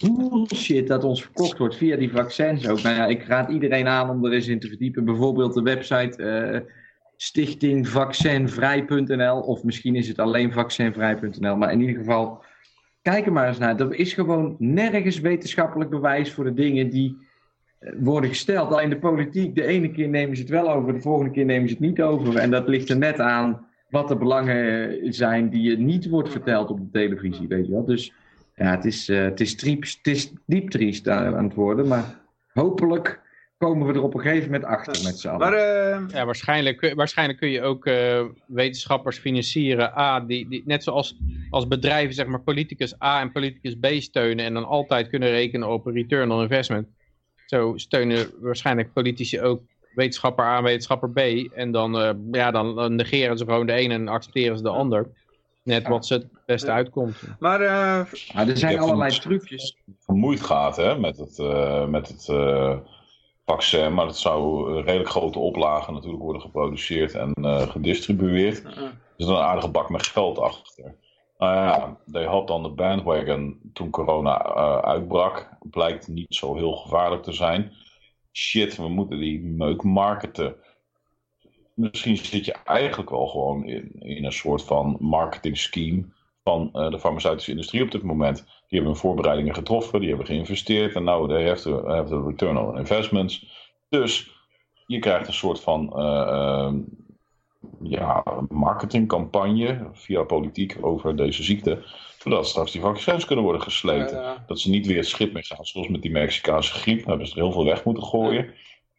bullshit dat ons verkocht wordt via die vaccins ook. Nou ik raad iedereen aan om er eens in te verdiepen. Bijvoorbeeld de website eh stichtingvaccinvrij.nl of misschien is het alleen vaccinvrij.nl. Maar in ieder geval, kijk er maar eens naar. Er is gewoon nergens wetenschappelijk bewijs voor de dingen die eh, worden gesteld. Alleen de politiek, de ene keer nemen ze het wel over, de volgende keer nemen ze het niet over. En dat ligt er net aan wat de belangen zijn die je niet wordt verteld op de televisie, weet je wel. Dus Ja, het is, uh, het, is triep, het is diep triest aan het worden, maar hopelijk komen we er op een gegeven moment achter met z'n allen. Maar, uh... Ja, waarschijnlijk, waarschijnlijk kun je ook uh, wetenschappers financieren, A, die, die, net zoals als bedrijven zeg maar politicus A en politicus B steunen en dan altijd kunnen rekenen op een return on investment. Zo steunen waarschijnlijk politici ook wetenschapper A en wetenschapper B en dan, uh, ja, dan negeren ze gewoon de ene en accepteren ze de ander. Net wat ze het beste uitkomt. Maar uh, er zijn allerlei trucjes. Vermoeid gaat hè, met het, uh, met het uh, vaccin, maar het zou redelijk grote oplagen natuurlijk worden geproduceerd en gedistribueerd. Er zit een aardige bak met geld achter. Nou ja, they had dan de bandwagon toen corona uitbrak. Blijkt niet zo heel gevaarlijk te zijn. Shit, we moeten die meuk marketen misschien zit je eigenlijk wel gewoon in, in een soort van marketing scheme van uh, de farmaceutische industrie op dit moment. Die hebben voorbereidingen getroffen, die hebben geïnvesteerd en nou, they have to have the return on investments. Dus je krijgt een soort van uh, uh, ja, marketingcampagne via politiek over deze ziekte. Zodat straks die vaccins kunnen worden gesleten. Dat ze niet weer het schip mee gaan, zoals met die Mexicaanse griep. Daar hebben ze er heel veel weg moeten gooien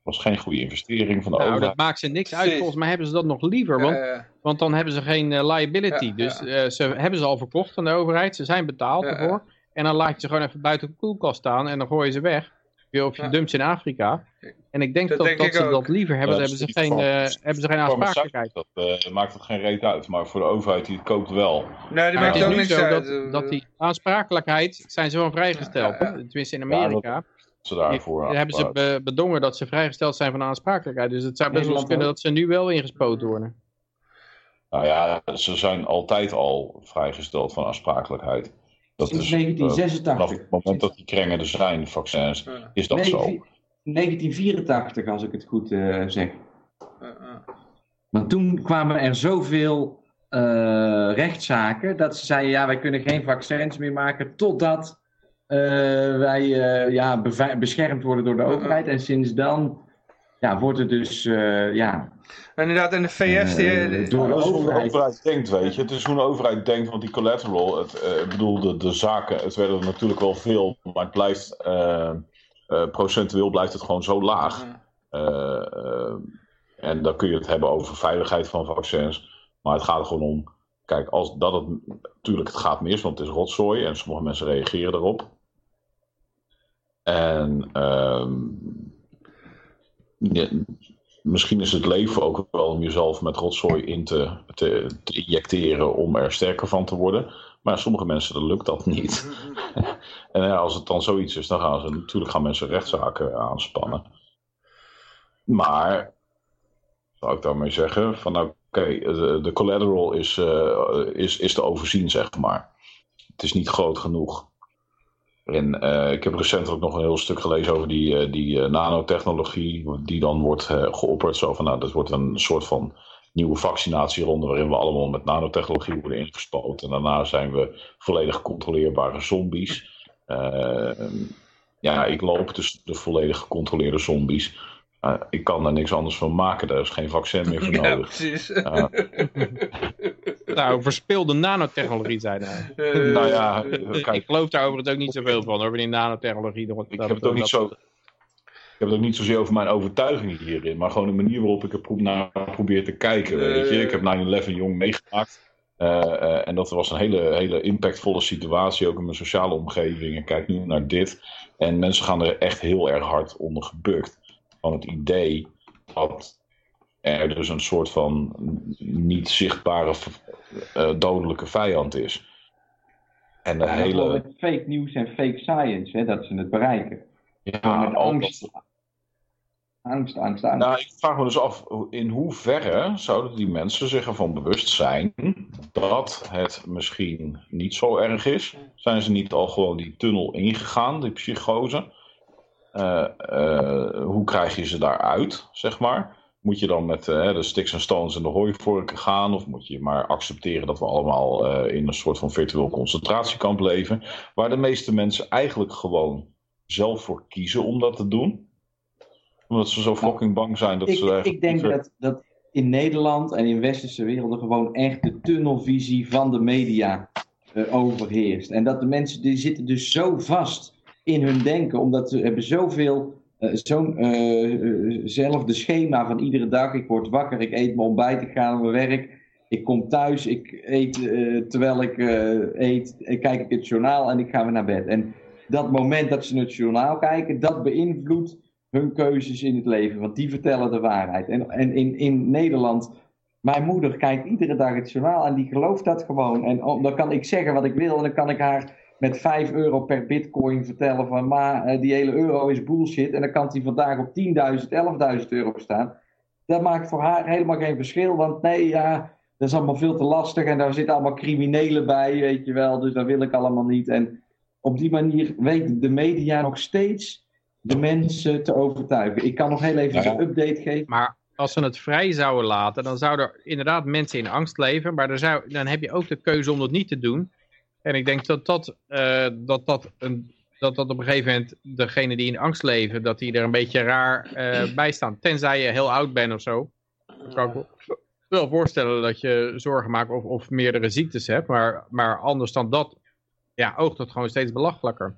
was geen goede investering van de nou, overheid. dat maakt ze niks uit. Volgens mij hebben ze dat nog liever. Want, want dan hebben ze geen uh, liability. dus uh, ze hebben ze al verkocht van de overheid. Ze zijn betaald ervoor. En dan laat je ze gewoon even buiten de koelkast staan. En dan gooi je ze weg. Of je dumpt ze in Afrika. En ik denk dat, dat, dat ze dat liever hebben. Dan hebben ze, geen, uh, hebben ze geen aansprakelijkheid. Dat maakt het geen reet uit. Maar voor de overheid die het koopt wel. Nee, die maakt ook niks zo uit. Dat, dat die aansprakelijkheid zijn ze wel vrijgesteld. Tenminste in Amerika ze daarvoor. hebben ze be bedongen dat ze vrijgesteld zijn van de aansprakelijkheid. Dus het zou best wel kunnen dat ze nu wel ingespoten worden. Nou ja, ze zijn altijd al vrijgesteld van aansprakelijkheid. Dat Sinds is, 1986. Uh, vanaf het moment dat die krengen er zijn, vaccins, is dat 19, zo. 1984, als ik het goed uh, zeg. Want toen kwamen er zoveel uh, rechtszaken dat ze zeiden, ja, wij kunnen geen vaccins meer maken totdat wij uh, ja, beschermd worden door de overheid. En sinds dan ja, wordt het dus, uh, ja... Inderdaad, en de VS... Die, door de overheid. de overheid denkt, weet je. Het is hoe een overheid denkt, want die collateral... Het, ik bedoel, de, de zaken, het werden natuurlijk wel veel, maar het blijft... procentueel blijft het gewoon zo laag. en dan kun je het hebben over veiligheid van vaccins. Maar het gaat er gewoon om... Kijk, als dat het, natuurlijk, het gaat mis, want het is rotzooi en sommige mensen reageren erop. En ja, misschien is het leven ook wel om jezelf met rotzooi in te, te, te, injecteren om er sterker van te worden. Maar sommige mensen dat lukt dat niet. en ja, als het dan zoiets is, dan gaan ze natuurlijk gaan mensen rechtszaken aanspannen. Maar zou ik daarmee zeggen van nou oké, de, collateral is, uh, is, is te overzien zeg maar. Het is niet groot genoeg. En uh, ik heb recent ook nog een heel stuk gelezen over die, uh, die uh, nanotechnologie, die dan wordt geopperd. Zo van, nou, dat wordt een soort van nieuwe vaccinatieronde waarin we allemaal met nanotechnologie worden ingespoten. En daarna zijn we volledig controleerbare zombies. ja, ik loop tussen de volledig gecontroleerde zombies. Ik kan daar niks anders van maken, daar is geen vaccin meer voor nodig. Ja, precies. nou, verspilde nanotechnologie zijn er. Uh, nou ja, kijk, ik geloof daar overigens ook niet zoveel van, over die nanotechnologie. Dat, ik heb het ook niet zo... Ik heb het ook niet zozeer over mijn overtuiging hierin, maar gewoon de manier waarop ik er naar probeer te kijken. Weet je? Ik heb 9-11 jong meegemaakt. Uh, uh, en dat was een hele, hele impactvolle situatie, ook in mijn sociale omgeving. En kijk nu naar dit. En mensen gaan er echt heel erg hard onder gebukt. Van het idee dat er dus een soort van niet zichtbare uh, dodelijke vijand is. En de ja, hele... Met fake nieuws en fake science, hè, dat ze het bereiken. Ja, met angst. Angst, angst, angst. Nou, ik vraag me dus af, in hoeverre zouden die mensen zich ervan bewust zijn dat het misschien niet zo erg is? Zijn ze niet al gewoon die tunnel ingegaan, die psychose? Uh, uh, hoe krijg je ze daaruit, zeg maar? Moet je dan met uh, de sticks en stones en de hooivorken gaan? Of moet je maar accepteren dat we allemaal in een soort van virtueel concentratiekamp leven? Waar de meeste mensen eigenlijk gewoon zelf voor kiezen om dat te doen. Omdat ze zo nou, fucking bang zijn dat ik, ze... Ik denk dat, dat in Nederland en in westerse werelden gewoon echt de tunnelvisie van de media eh, overheerst. En dat de mensen die zitten dus zo vast in hun denken, omdat ze hebben zoveel, uh, zo'n zelfde schema van iedere dag. Ik word wakker, ik eet mijn ontbijt, ik ga naar mijn werk. Ik kom thuis, ik eet terwijl ik eet, kijk ik het journaal en ik ga weer naar bed. En dat moment dat ze het journaal kijken, dat beïnvloedt hun keuzes in het leven, want die vertellen de waarheid. En, en in, in Nederland, mijn moeder kijkt iedere dag het journaal en die gelooft dat gewoon. En dan kan ik zeggen wat ik wil en dan kan ik haar met 5 euro per bitcoin vertellen van maar eh, die hele euro is bullshit en dan kan die vandaag op 10.000, 11.000 euro staan. Dat maakt voor haar helemaal geen verschil, want nee, ja, dat is allemaal veel te lastig en daar zitten allemaal criminelen bij, weet je wel, dus dat wil ik allemaal niet. En op die manier weet de media nog steeds de mensen te overtuigen. Ik kan nog heel even een update geven. Maar als ze het vrij zouden laten, dan zouden er inderdaad mensen in angst leven. Maar dan, zou, dan heb je ook de keuze om dat niet te doen. En ik denk dat dat, uh, dat, dat, een, dat, dat op een gegeven moment degene die in angst leven, dat die er een beetje raar uh, bij staan. Tenzij je heel oud bent of zo. Dan kan ik wel voorstellen dat je zorgen maakt of, of meerdere ziektes hebt. Maar, maar anders dan dat, ja, oogt het gewoon steeds belachelijker.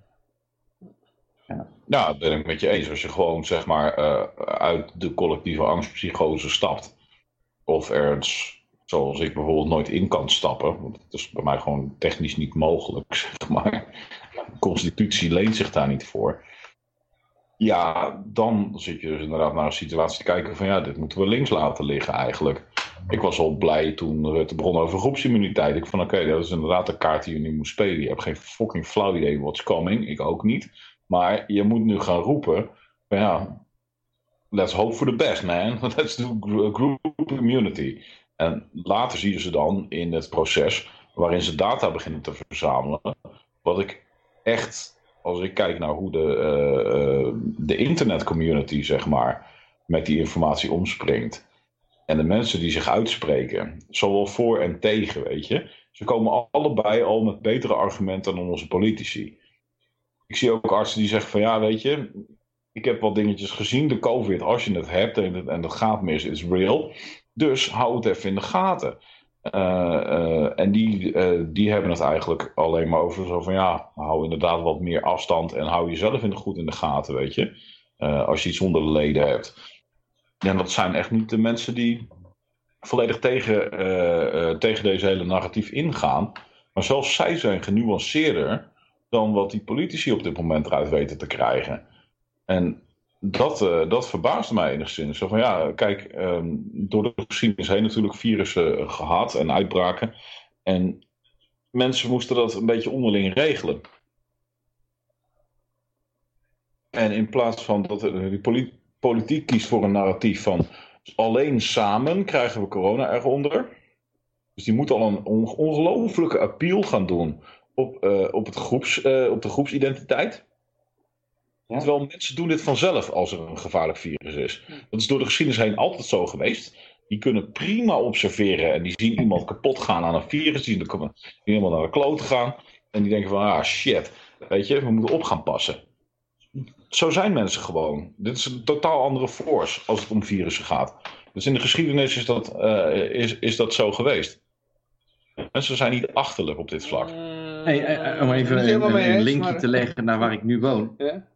Ja. Nou, dat ben ik met je eens. Als je gewoon zeg maar uh, uit de collectieve angstpsychose stapt. Of ergens, zoals ik bijvoorbeeld, nooit in kan stappen. Want dat is bij mij gewoon technisch niet mogelijk, zeg maar. De constitutie leent zich daar niet voor. Ja, dan zit je dus inderdaad naar een situatie te kijken van ja, dit moeten we links laten liggen eigenlijk. Ik was al blij toen Rutte begon over groepsimmuniteit. Ik van oké, dat is inderdaad de kaart die je nu moet spelen. Je hebt geen fucking flauw idee what's coming. Ik ook niet. Maar je moet nu gaan roepen, ja, let's hope for the best man. Let's do group immunity. En later zie je ze dan in het proces waarin ze data beginnen te verzamelen. Wat ik echt, als ik kijk naar hoe de, uh, uh, de internetcommunity, zeg maar, met die informatie omspringt. En de mensen die zich uitspreken, zowel voor en tegen, weet je. Ze komen allebei al met betere argumenten dan onze politici ik zie ook artsen die zeggen van ja, weet je, ik heb wat dingetjes gezien. De COVID, als je het hebt en, en dat gaat mis, is real. Dus hou het even in de gaten. Uh, uh, en die, uh, die hebben het eigenlijk alleen maar over zo van ja, hou inderdaad wat meer afstand en hou jezelf in de, goed in de gaten, weet je. als je iets onder de leden hebt. En dat zijn echt niet de mensen die volledig tegen, tegen deze hele narratief ingaan. Maar zelfs zij zijn genuanceerder dan wat die politici op dit moment eruit weten te krijgen. En dat, uh, dat verbaast mij enigszins. Zo van ja, kijk, um, door de geschiedenis heen natuurlijk virussen gehad en uitbraken. En mensen moesten dat een beetje onderling regelen. En in plaats van dat de politiek kiest voor een narratief van alleen samen krijgen we corona eronder. Dus die moet al een ongelooflijke appeal gaan doen op, uh, op, het groeps, op de groepsidentiteit. Ja. Terwijl mensen doen dit vanzelf als er een gevaarlijk virus is. Dat is door de geschiedenis heen altijd zo geweest. Die kunnen prima observeren en die zien iemand kapot gaan aan een virus. Die zien iemand naar de kloot gaan. En die denken van, ah shit, weet je, we moeten op gaan passen. Zo zijn mensen gewoon. Dit is een totaal andere force als het om virussen gaat. Dus in de geschiedenis is dat, uh, is, is dat zo geweest. Mensen zijn niet achterlijk op dit vlak. Hey, eh, eh, om even een, een, linkje te leggen naar waar ik nu woon. Ja?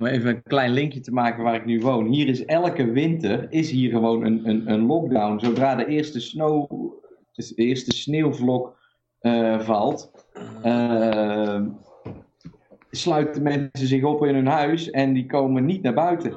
Om even een klein linkje te maken waar ik nu woon. Hier is elke winter is hier gewoon een, een, een lockdown. Zodra de eerste, eerste sneeuwvlok uh, valt, uh, sluiten mensen zich op in hun huis en die komen niet naar buiten.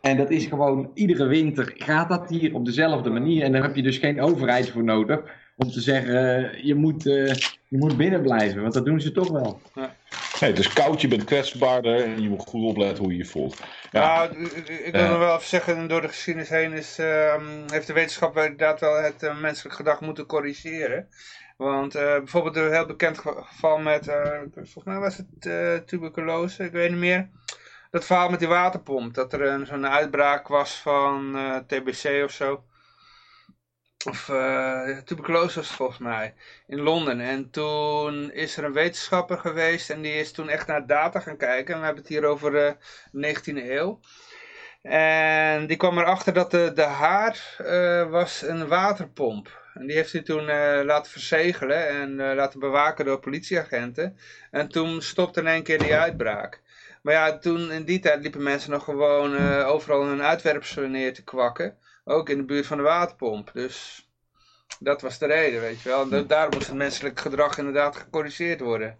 En dat is gewoon, iedere winter gaat dat hier op dezelfde manier. En daar heb je dus geen overheid voor nodig om te zeggen, je moet, je moet binnen blijven, want dat doen ze toch wel. Ja. Nee, het is koud, je bent kwetsbaarder en je moet goed opletten hoe je je voelt. Ja, nou, ik wil nog wel even zeggen, door de geschiedenis heen is, uh, heeft de wetenschap inderdaad wel het uh, menselijk gedrag moeten corrigeren. Want bijvoorbeeld een heel bekend geval met, volgens mij was het tuberculose, ik weet niet meer. Dat verhaal met die waterpomp, dat er zo'n uitbraak was van TBC of zo of uh, tuberculose was volgens mij, in Londen. En toen is er een wetenschapper geweest en die is toen echt naar data gaan kijken. En we hebben het hier over de uh, 19e eeuw. En die kwam erachter dat de, de haar uh, was een waterpomp. En die heeft hij toen eh, laten verzegelen en eh, laten bewaken door politieagenten. En toen stopte in één keer die uitbraak. Maar ja, toen in die tijd liepen mensen nog gewoon eh, overal hun uitwerpselen neer te kwakken. Ook in de buurt van de waterpomp. Dus dat was de reden, weet je wel. En da- daarom moest het menselijk gedrag inderdaad gecorrigeerd worden.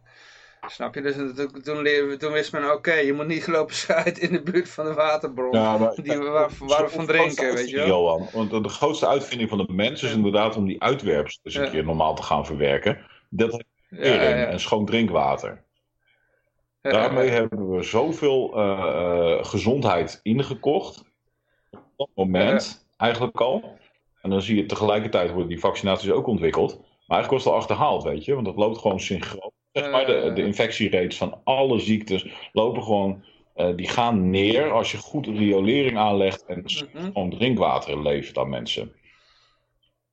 Snap je? Dus toen, toen, toen wist men, oké, je moet niet lopen schuiten in de buurt van de waterbron. Ja, maar- die we, waar, waar we van drinken, weet je wel. Johan, want de grootste uitvinding van de mens is inderdaad om die uitwerpselen eens een keer normaal te gaan verwerken. Dat heeft Ja, en schoon drinkwater. Daarmee hebben we zoveel eh, eh, gezondheid ingekocht. Op dat moment eigenlijk al. En dan zie je tegelijkertijd worden die vaccinaties ook ontwikkeld. Maar eigenlijk was het al achterhaald, weet je. Want dat loopt gewoon synchroon. Zeg maar, de, de infectierates van alle ziektes lopen gewoon... eh, die gaan neer als je goed riolering aanlegt en Mhm. gewoon drinkwater levert aan mensen.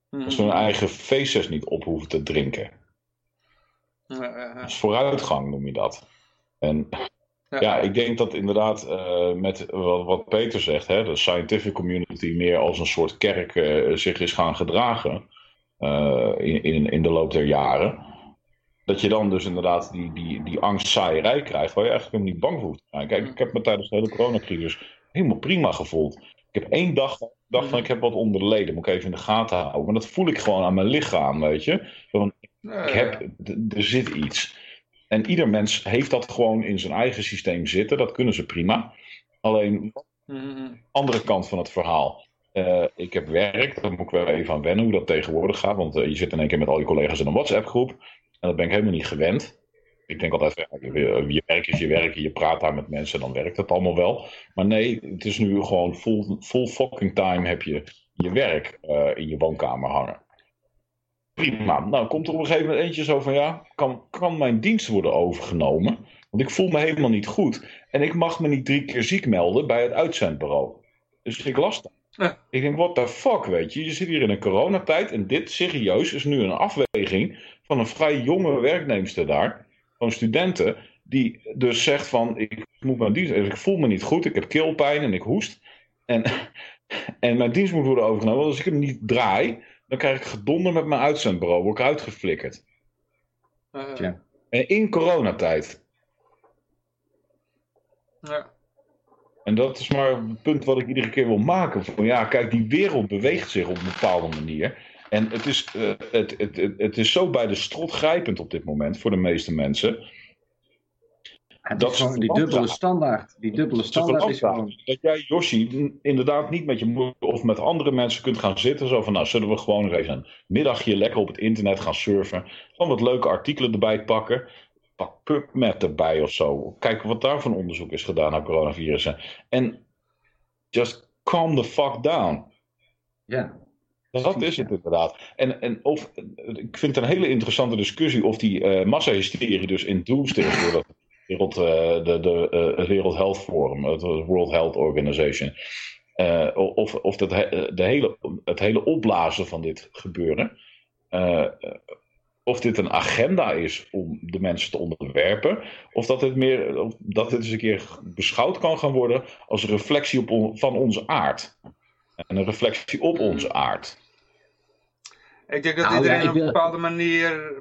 Mhm. Dat ze hun eigen feces niet op hoeven te drinken. Ja. Dat is vooruitgang, noem je dat. En Ja. ja, ik denk dat inderdaad eh, met wat, wat Peter zegt, hè, de scientific community meer als een soort kerk eh, zich is gaan gedragen eh, in, in, in de loop der jaren. Dat je dan dus inderdaad die, die, die angstzaaierij krijgt waar je eigenlijk helemaal niet bang voor hoeft te zijn. Kijk, ik heb me tijdens de hele coronacrisis helemaal prima gevoeld. Ik heb één dag gedacht van ik heb wat onder de leden, moet ik even in de gaten houden. Maar dat voel ik gewoon aan mijn lichaam, weet je. Van, ik heb, er zit iets. En ieder mens heeft dat gewoon in zijn eigen systeem zitten. Dat kunnen ze prima. Alleen, Mhm. andere kant van het verhaal. Eh, ik heb werk, daar moet ik wel even aan wennen hoe dat tegenwoordig gaat. Want eh, je zit in één keer met al je collega's in een WhatsApp-groep. En dat ben ik helemaal niet gewend. Ik denk altijd, je werk is je werk, je praat daar met mensen, dan werkt het allemaal wel. Maar nee, het is nu gewoon full, full fucking time heb je je werk eh, in je woonkamer hangen. Prima. Nou, komt er op een gegeven moment eentje zo van, ja, kan, kan mijn dienst worden overgenomen? Want ik voel me helemaal niet goed. En ik mag me niet drie keer ziek melden bij het uitzendbureau. Dus ik las dat. Ja. Ik denk, what the fuck, weet je. Je zit hier in een coronatijd en dit serieus is nu een afweging van een vrij jonge werknemster daar. Van studenten. Die dus zegt van, ik moet mijn dienst, ik voel me niet goed, ik heb keelpijn en ik hoest. En, en mijn dienst moet worden overgenomen. Want als ik hem niet draai, dan krijg ik gedonder met mijn uitzendbureau. Word ik uitgeflikkerd. Ja, ja. En in coronatijd. Ja. En dat is maar het punt wat ik iedere keer wil maken. Van ja, kijk, die wereld beweegt zich op een bepaalde manier. En het is, eh, het, het, het, het is zo bij de strot grijpend op dit moment voor de meeste mensen. Dat is is gewoon die dubbele standaard. Die dubbele standaard is gewoon... Dat jij, Yoshi, inderdaad niet met je moeder of met andere mensen kunt gaan zitten. Zo van, nou, zullen we gewoon nog even een middagje lekker op het internet gaan surfen. Gewoon wat leuke artikelen erbij pakken. Pak PubMed erbij of zo. Kijken wat daar van onderzoek is gedaan naar coronavirussen. En just calm the fuck down. Ja. Dat is het inderdaad. En, en of, ik vind het een hele interessante discussie of die eh massahysterie dus induced is door dat wereld, eh, de, de, eh, het World Health Forum, het World Health Organization. Eh, of of dat, he- de hele, het hele opblazen van dit gebeuren. eh, of dit een agenda is om de mensen te onderwerpen. Of dat dit, meer, of dat dit eens een keer beschouwd kan gaan worden als een reflectie op on- van onze aard. En een reflectie op onze aard. Ik denk dat Nou, iedereen ja, ik op een bepaalde manier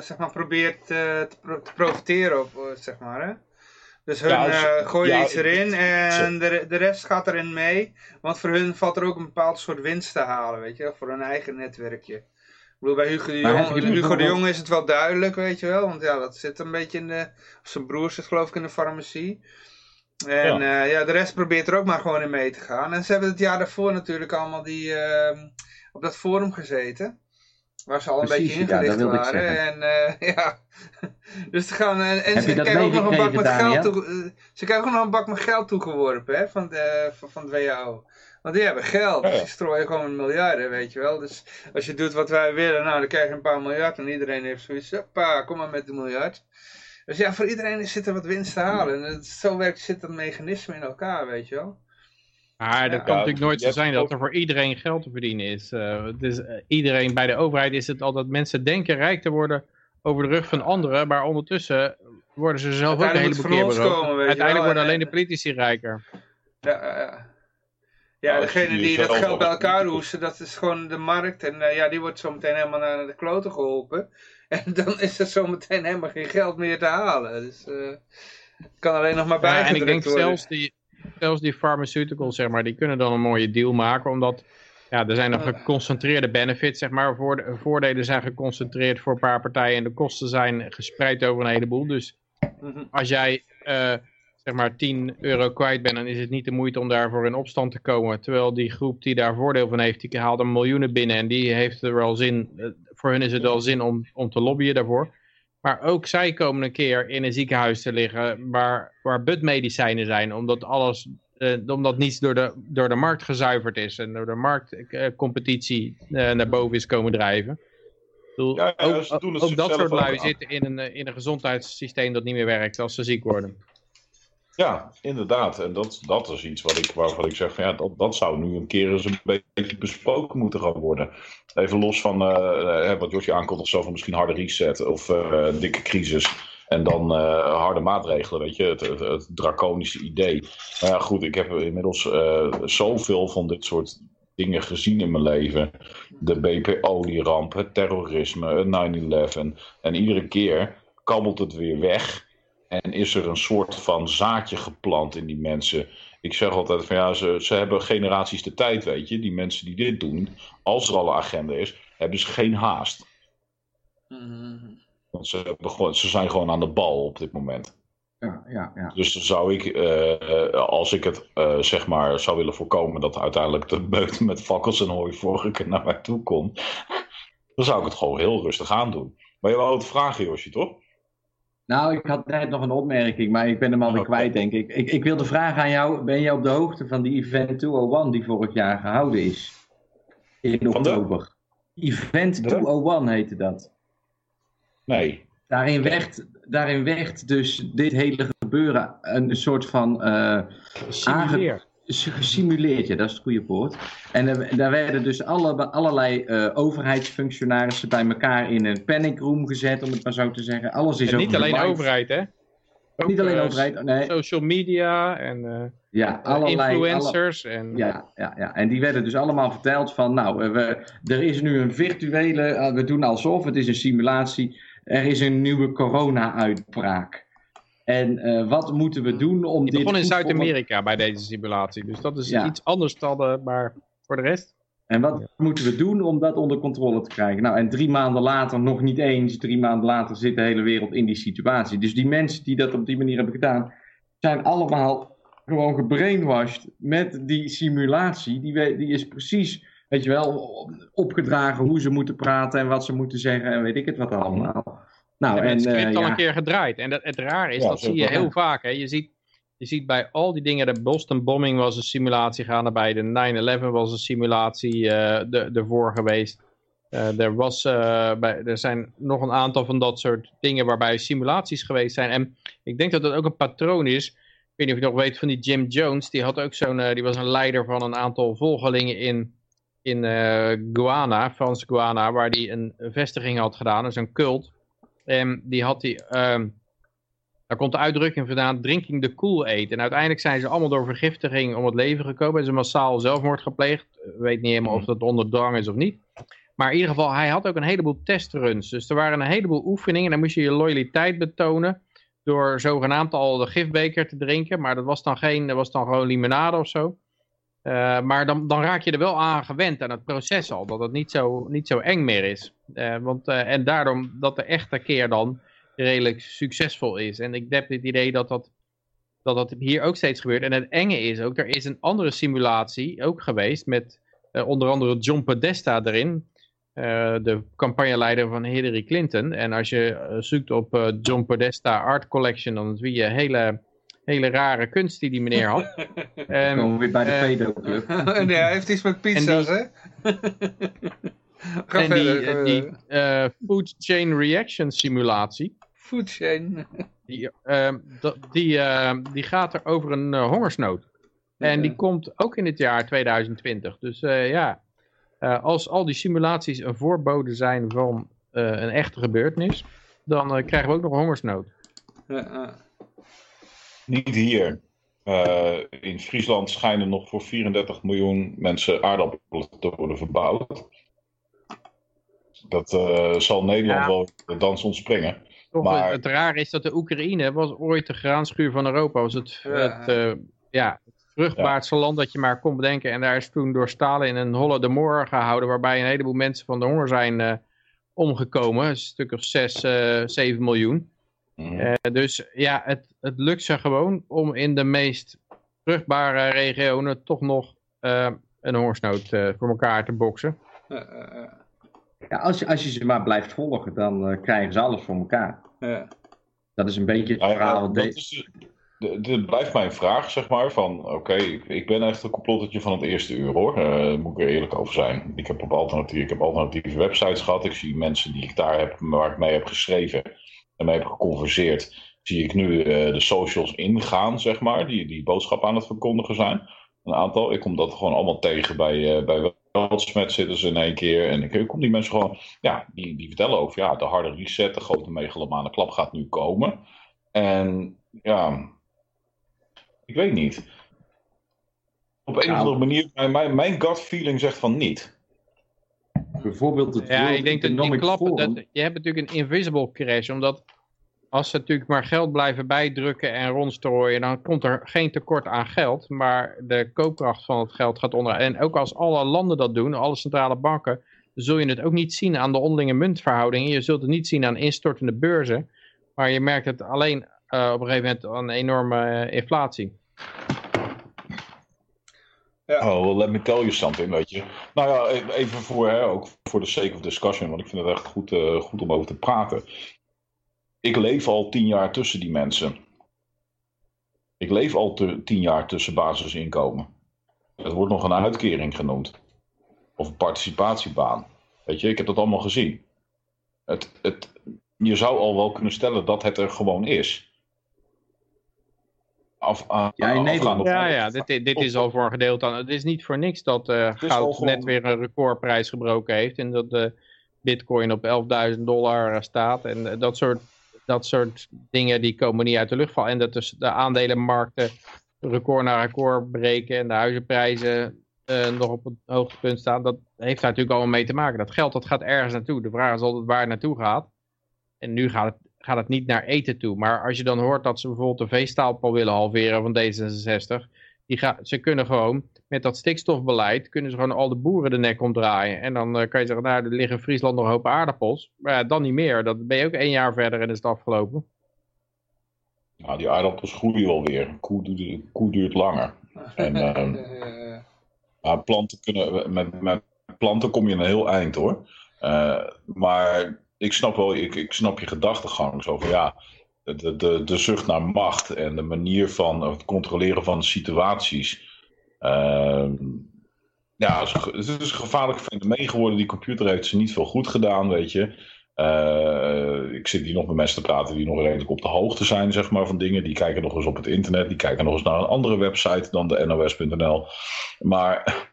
zeg maar, probeert eh, te, pro- te profiteren op, eh, zeg maar. Hè? Dus hun Ja, eh, gooien ja, iets erin en de, de rest gaat erin mee. Want voor hun valt er ook een bepaald soort winst te halen, weet je voor hun eigen netwerkje. Ik bedoel, bij Hugo de Jong, Hugo de Jong is het wel duidelijk, weet je wel. Want ja, dat zit een beetje in de... Zijn broer zit geloof ik in de farmacie. En ja. ja, de rest probeert er ook maar gewoon in mee te gaan. En ze hebben het jaar daarvoor natuurlijk allemaal die, ehm, op dat forum gezeten. Waar ze al een Precies, beetje ingelicht waren. zeggen. En eh, ja, dus ze gaan... En, en ze krijgen ook nog een bak met geld toe, eh, Ze krijgen ook nog een bak met geld toegeworpen, hè, van, de, van, van het WHO. Want die hebben geld, dus die strooien gewoon miljarden, weet je wel. Dus als je doet wat wij willen, nou dan krijg je een paar miljard. En iedereen heeft zoiets, hoppa, kom maar met de miljard. Dus ja, voor iedereen zit er wat winst te halen. En het, zo werkt, zit dat mechanisme in elkaar, weet je wel. Maar dat Ja, kan natuurlijk nooit zo zijn dat er voor iedereen geld te verdienen is. Eh, dus eh, iedereen bij de overheid is het altijd mensen denken rijk te worden over de rug van anderen, maar ondertussen worden ze zelf ook een heleboel keer beroofd. Uiteindelijk wel. worden En- alleen de politici rijker. Ja, ja, ja. Ja, Nou, degene die dat geld bij elkaar hoesten, dat is gewoon de markt. En eh, ja, die wordt zometeen helemaal naar de kloten geholpen. En dan is er zometeen helemaal geen geld meer te halen. Dus eh kan alleen nog maar Ja, en bijgedrukt ik denk worden. zelfs die, zelfs die pharmaceuticals, zeg maar, die kunnen dan een mooie deal maken, omdat ja, er zijn nog geconcentreerde benefits, zeg maar. Voorde- voordelen zijn geconcentreerd voor een paar partijen en de kosten zijn gespreid over een heleboel. Dus Mhm. als jij eh, zeg maar 10 euro kwijt bent, dan is het niet de moeite om daarvoor in opstand te komen. Terwijl die groep die daar voordeel van heeft, die haalt er miljoenen binnen en die heeft er wel zin, eh, voor hun is het wel zin om, om te lobbyen daarvoor. Maar ook zij komen een keer in een ziekenhuis te liggen waar, waar budmedicijnen zijn, omdat alles, eh, omdat niets door de, door de markt gezuiverd is en door de marktcompetitie eh, naar boven is komen drijven. Bedoel, Ja, ja, ook dat soort lui zitten in een, eh, in een gezondheidssysteem dat niet meer werkt als ze ziek worden. Ja, inderdaad. En dat, dat is iets wat ik, waarvan ik zeg van ja, dat, dat zou nu een keer eens een beetje besproken moeten gaan worden. Even los van eh, wat Josje aankondigt, zo van misschien harde reset of eh, dikke crisis. En dan harde maatregelen, weet je, het, het, draconische idee. Maar ja, goed, ik heb inmiddels zoveel van dit soort dingen gezien in mijn leven. De BPO-ramp, het terrorisme, het 9-11. En iedere keer kabbelt het weer weg. En is er een soort van zaadje geplant in die mensen. Ik zeg altijd van ja, ze, ze hebben generaties de tijd, weet je. Die mensen die dit doen, als er al een agenda is, hebben ze geen haast. Mhm. Want ze, gewoon, ze zijn gewoon aan de bal op dit moment. Ja, ja, ja. Dus dan zou ik, eh, eh, als ik het eh, zeg maar zou willen voorkomen dat uiteindelijk de beut met fakkels en hooivorken naar mij toe komt, dan zou ik het gewoon heel rustig aan doen. Maar je wou het vragen, Josje, toch? Nou, ik had net nog een opmerking, maar ik ben hem alweer Oké. kwijt, denk ik. ik. Ik wilde vragen aan jou, ben je op de hoogte van die Event 201 die vorig jaar gehouden is? In de? oktober. Event De? 201 heette dat. Nee. Daarin werd, daarin werd dus dit hele gebeuren een soort van eh, Simuleer. Gesimuleerd, ja, dat is het goede woord. En er- daar werden dus alle, allerlei eh, overheidsfunctionarissen bij elkaar in een panic room gezet, om het maar zo te zeggen. Alles is En niet alleen overheid, hè? Ook, Niet alleen eh, overheid, nee. Social media en eh, Ja, allerlei, influencers. En, ja, ja, ja, en die werden dus allemaal verteld van, nou, eh, we, er is nu een virtuele, eh, we doen alsof, het is een simulatie, er is een nieuwe corona-uitbraak. En eh, wat moeten we doen om Die dit begon in Zuid-Amerika bij deze simulatie. Dus dat is Ja. iets anders dan, eh, maar voor de rest. En wat moeten we doen om dat onder controle te krijgen? Nou, en drie maanden later, nog niet eens, drie maanden later zit de hele wereld in die situatie. Dus die mensen die dat op die manier hebben gedaan, zijn allemaal gewoon gebrainwashed met die simulatie. Die, die is precies, weet je wel, opgedragen hoe ze moeten praten en wat ze moeten zeggen en weet ik het wat allemaal. Nou, en en het script eh, al ja, een keer gedraaid. En dat, het raar is, Ja, dat zie je heel ja. vaak. Hè. Je, ziet, je ziet bij al die dingen, de Boston bombing was een simulatie gaande, bij de 9-11 was een simulatie eh de, ervoor geweest. Eh, er, was, eh, bij, er zijn nog een aantal van dat soort dingen waarbij simulaties geweest zijn. En ik denk dat dat ook een patroon is. Ik weet niet of je nog weet van die Jim Jones. Die, had ook zo'n, die was een leider van een aantal volgelingen in, in eh Guyana, Frans Guyana, waar die een vestiging had gedaan. Dus een cult. En die had die, ehm, daar komt de uitdrukking vandaan, drinking the Kool-Aid. En uiteindelijk zijn ze allemaal door vergiftiging om het leven gekomen. En ze massaal zelfmoord gepleegd. Weet niet helemaal of dat onder is of niet. Maar in ieder geval, hij had ook een heleboel testruns. Dus er waren een heleboel oefeningen. En dan moest je je loyaliteit betonen. Door zogenaamd al de gifbeker te drinken. Maar dat was dan, geen, dat was dan gewoon limonade of zo. Eh, maar dan, dan raak je er wel aan gewend aan het proces al. Dat het niet zo, niet zo eng meer is. Eh, want, eh, en daarom dat de echte keer dan redelijk succesvol is. En ik heb het idee dat dat, dat dat hier ook steeds gebeurt. En het enge is ook, er is een andere simulatie ook geweest met onder andere John Podesta erin. de campagneleider van Hillary Clinton. En als je zoekt op John Podesta Art Collection, dan zie je hele, hele rare kunst die die meneer had. Ehm, komen we weer bij de eh, pedoclub. nee, hij heeft iets met pizza's, hè? Ga en die, verder. eh, Food Chain Reaction simulatie, Food chain. die, ehm, die, ehm, die gaat er over een eh, hongersnood. En die komt ook in het jaar 2020. Dus eh, ja, eh, als al die simulaties een voorbode zijn van eh, een echte gebeurtenis, dan eh, krijgen we ook nog een hongersnood. Ja. Niet hier. Eh, in Friesland schijnen nog voor 34 miljoen mensen aardappelen te worden verbouwd. Dat eh, zal Nederland Ja. wel de dans ontspringen. Toch, Maar- Het rare is dat de Oekraïne was ooit de graanschuur van Europa. Was het, Ja. het, eh, ja, het vruchtbaarste land dat je maar kon bedenken. En daar is toen door Stalin een Holodomor gehouden. Waarbij een heleboel mensen van de honger zijn eh, omgekomen. Een stuk of 6, eh 7 miljoen. Mhm. Eh, dus ja, het, het lukt ze gewoon om in de meest vruchtbare regionen toch nog eh, een hongersnood eh, voor elkaar te boksen. Ja, als, je, als je ze maar blijft volgen, dan eh, krijgen ze alles voor elkaar. Dat is een beetje het ja, verhaal. dat de- is, de- de- blijft mijn vraag, zeg maar, van oké, ik, ik ben echt een complottetje van het eerste uur hoor, Daar moet ik er eerlijk over zijn. Ik heb, op alternatief, ik heb alternatieve websites gehad, ik zie mensen die ik daar heb, waar ik mee heb geschreven en mee heb geconverseerd, zie ik nu eh, de socials ingaan, zeg maar, die, die boodschap aan het verkondigen zijn. Een aantal, ik kom dat gewoon allemaal tegen bij, eh bij Weltsmet zitten ze in één keer en ik, kom die mensen gewoon, ja, die, die vertellen over, ja, de harde reset, de grote megalomane klap gaat nu komen. En ja, ik weet niet. Op een of Nou. andere manier, mijn, mijn gut feeling zegt van niet. Bijvoorbeeld het Ja, ik denk dat die klappen, dat, je hebt natuurlijk een invisible crash, omdat als ze natuurlijk maar geld blijven bijdrukken en rondstrooien, dan komt er geen tekort aan geld, maar de koopkracht van het geld gaat onder. En ook als alle landen dat doen, alle centrale banken, zul je het ook niet zien aan de onderlinge muntverhoudingen. Je zult het niet zien aan instortende beurzen, maar je merkt het alleen eh, op een gegeven moment aan een enorme eh, inflatie. Oh, let me tell you something, weet je. Nou ja, e- even voor, hè, ook voor de sake of discussion, want ik vind het echt goed, eh, goed om over te praten. Ik leef al tien jaar tussen die mensen. Ik leef al te, tien jaar tussen basisinkomen. Het wordt nog een uitkering genoemd. Of een participatiebaan. Weet je, ik heb dat allemaal gezien. Het, het, je zou al wel kunnen stellen dat het er gewoon is. Af, a- Ja, in Nederland. op- Ja, ja, dit, dit is al voor een gedeelte aan. Het is niet voor niks dat eh, goud gewoon- net weer een recordprijs gebroken heeft. En dat de bitcoin op 11.000 dollar eh, staat. En eh, dat soort, dat soort dingen die komen niet uit de lucht vallen. En dat dus de aandelenmarkten record na record breken. En de huizenprijzen eh, nog op het hoogtepunt staan. Dat heeft daar natuurlijk allemaal mee te maken. Dat geld dat gaat ergens naartoe. De vraag is altijd waar het naartoe gaat. En nu gaat het, gaat het niet naar eten toe. Maar als je dan hoort dat ze bijvoorbeeld de veestapel willen halveren van D66. Die ga, ze kunnen gewoon met dat stikstofbeleid kunnen ze gewoon al de boeren de nek omdraaien. En dan eh, kan je zeggen, nou er liggen in Friesland nog een hoop aardappels. Maar ja, dan niet meer. Dat ben je ook één jaar verder en is het afgelopen. Nou, die aardappels groeien wel weer. Een koe, duurt- koe duurt langer. En, ehm, Eh, planten kunnen, met, met planten kom je een heel eind hoor. Eh, maar ik snap wel, ik, ik snap je gedachtegang. Zo ja, de, de, de zucht naar macht en de manier van het controleren van situaties. Ehm, ja, het is, een gevaarlijk fenomeen geworden. Die computer heeft ze niet veel goed gedaan, weet je. Eh, ik zit hier nog met mensen te praten die nog redelijk op de hoogte zijn, zeg maar, van dingen. Die kijken nog eens op het internet. Die kijken nog eens naar een andere website dan de nos.nl. Maar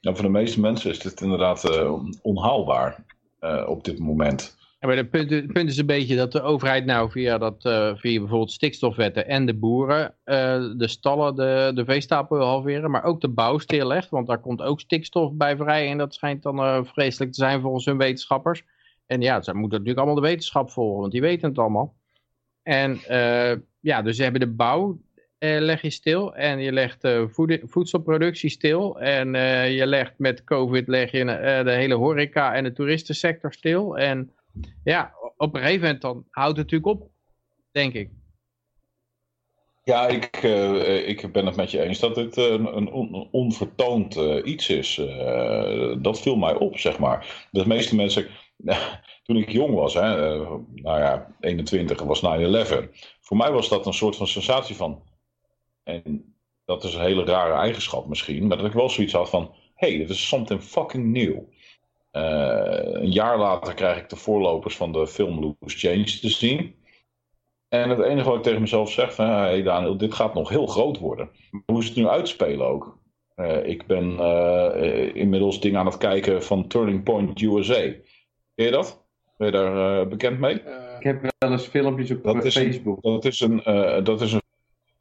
ja, voor de meeste mensen is dit inderdaad eh, onhaalbaar eh, op dit moment. Maar het punt, is een beetje dat de overheid nou via, dat, eh, via bijvoorbeeld stikstofwetten en de boeren eh, de stallen, de, de veestapel wil halveren, maar ook de bouw stillegt, want daar komt ook stikstof bij vrij en dat schijnt dan eh, vreselijk te zijn volgens hun wetenschappers. En ja, ze moeten natuurlijk allemaal de wetenschap volgen, want die weten het allemaal. En ja, dus ze hebben de bouw leg je stil en je legt voede- voedselproductie stil en je legt met covid leg je de hele horeca en de toeristensector stil en ja, op een gegeven moment dan houdt het natuurlijk op, denk ik. Ja, ik, eh, ik ben het met je eens dat dit eh, een, een on- onvertoond eh, iets is. Dat viel mij op, zeg maar. De meeste mensen, toen ik jong was, hè, nou ja, 21 was 9-11. Voor mij was dat een soort van sensatie van. En dat is een hele rare eigenschap misschien, maar dat ik wel zoiets had van: hey, dit is something fucking new. Eh, een jaar later krijg ik de voorlopers van de film Loose Change te zien. En het enige wat ik tegen mezelf zeg, van, hey Daniel, dit gaat nog heel groot worden. Hoe ze het nu uitspelen ook. Eh, ik ben eh, inmiddels dingen aan het kijken van Turning Point USA. Ken je dat? Ben je daar bekend mee? Ik heb wel eens filmpjes op Dat is een- Facebook. Dat is een, dat is een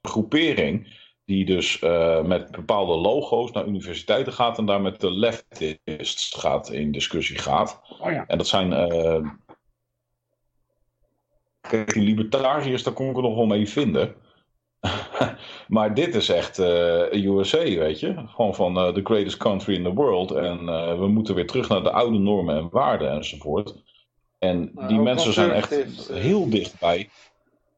groepering die dus eh, met bepaalde logo's naar universiteiten gaat en daar met de leftists gaat in discussie gaat. Oh ja. En dat zijn. eh kijk, die libertariërs, daar kon ik er nog wel mee vinden. maar dit is echt eh USA, weet je. Gewoon van eh, the greatest country in the world. En eh, we moeten weer terug naar de oude normen en waarden enzovoort. En die mensen zijn echt heel dichtbij.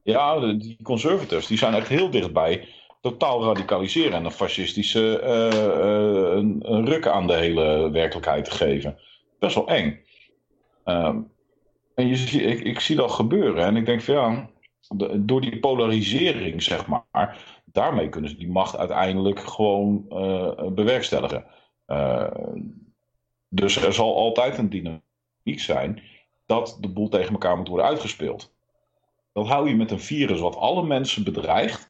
Ja, die conservatives, die zijn echt heel dichtbij totaal radicaliseren en een fascistische eh, eh, een, een ruk aan de hele werkelijkheid te geven. Best wel eng. Ehm, en je, ik, ik zie dat gebeuren en ik denk van ja, door die polarisering zeg maar, daarmee kunnen ze die macht uiteindelijk gewoon eh, bewerkstelligen. Dus er zal altijd een dynamiek zijn dat de boel tegen elkaar moet worden uitgespeeld. Dat hou je met een virus wat alle mensen bedreigt.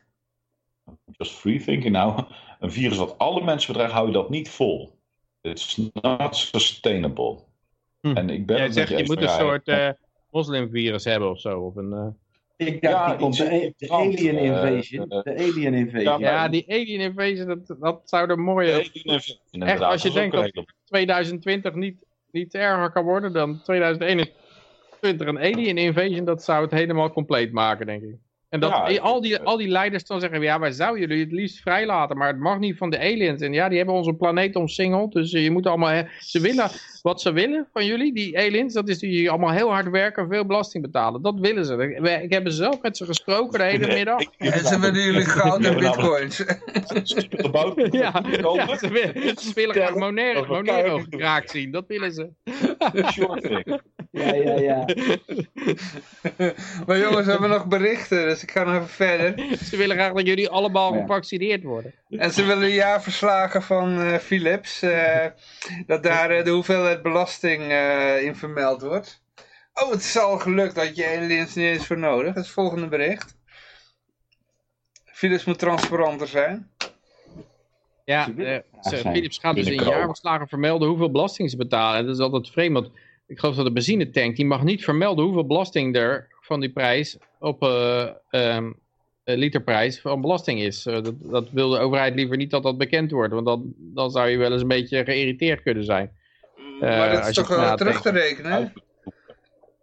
Just free thinking nou. Een virus wat alle mensen bedreigt, hou je dat niet vol. It's not sustainable. Hm. En ik ben Jij het met zegt, je eens, moet een soort eh, moslimvirus hebben of zo. Of een, eh, Ik dacht, Ja, die komt iets de, alien eh, invasion. eh, de alien invasion. Ja, ja, die alien invasion, dat, dat zou er mooi... Alien invasion, inderdaad, als je denkt dat- hele- 2020 niet, niet erger kan worden dan 2021 een alien invasion, dat zou het helemaal compleet maken, denk ik. En dat Ja, al, die, al die leiders dan zeggen, ja, wij zouden jullie het liefst vrijlaten, maar het mag niet van de aliens. En ja, die hebben onze planeet omsingeld, dus eh, je moet allemaal... Ze willen, wat ze willen van jullie, die aliens, dat is dat jullie allemaal heel hard werken en veel belasting betalen. Dat willen ze. Ik, heb zelf met ze gesproken de hele middag. En ze willen jullie goud en bitcoins. Ja, ja, ze willen, ze willen graag Monero, Monero geraakt zien, dat willen ze. Ja, ja, ja. Maar jongens, we hebben nog berichten, dus ik ga nog even verder. Ze willen graag dat jullie allemaal Ja. gevaccineerd worden. En ze willen jaarverslagen van eh, Philips, eh, dat daar eh, de hoeveelheid belasting eh, in vermeld wordt. Oh, het is al gelukt dat je aliens niet eens voor nodig. Dat is het volgende bericht. Philips moet transparanter zijn. Ja, eh, Philips gaat dus in jaarverslagen vermelden hoeveel belasting ze betalen. En dat is altijd vreemd, want ik geloof dat de benzinetank, die mag niet vermelden hoeveel belasting er van die prijs op eh, ehm, eh, literprijs van belasting is. Eh, dat, dat wil de overheid liever niet dat dat bekend wordt, want dan, dan zou je wel eens een beetje geïrriteerd kunnen zijn. Maar dat is toch wel terug te rekenen?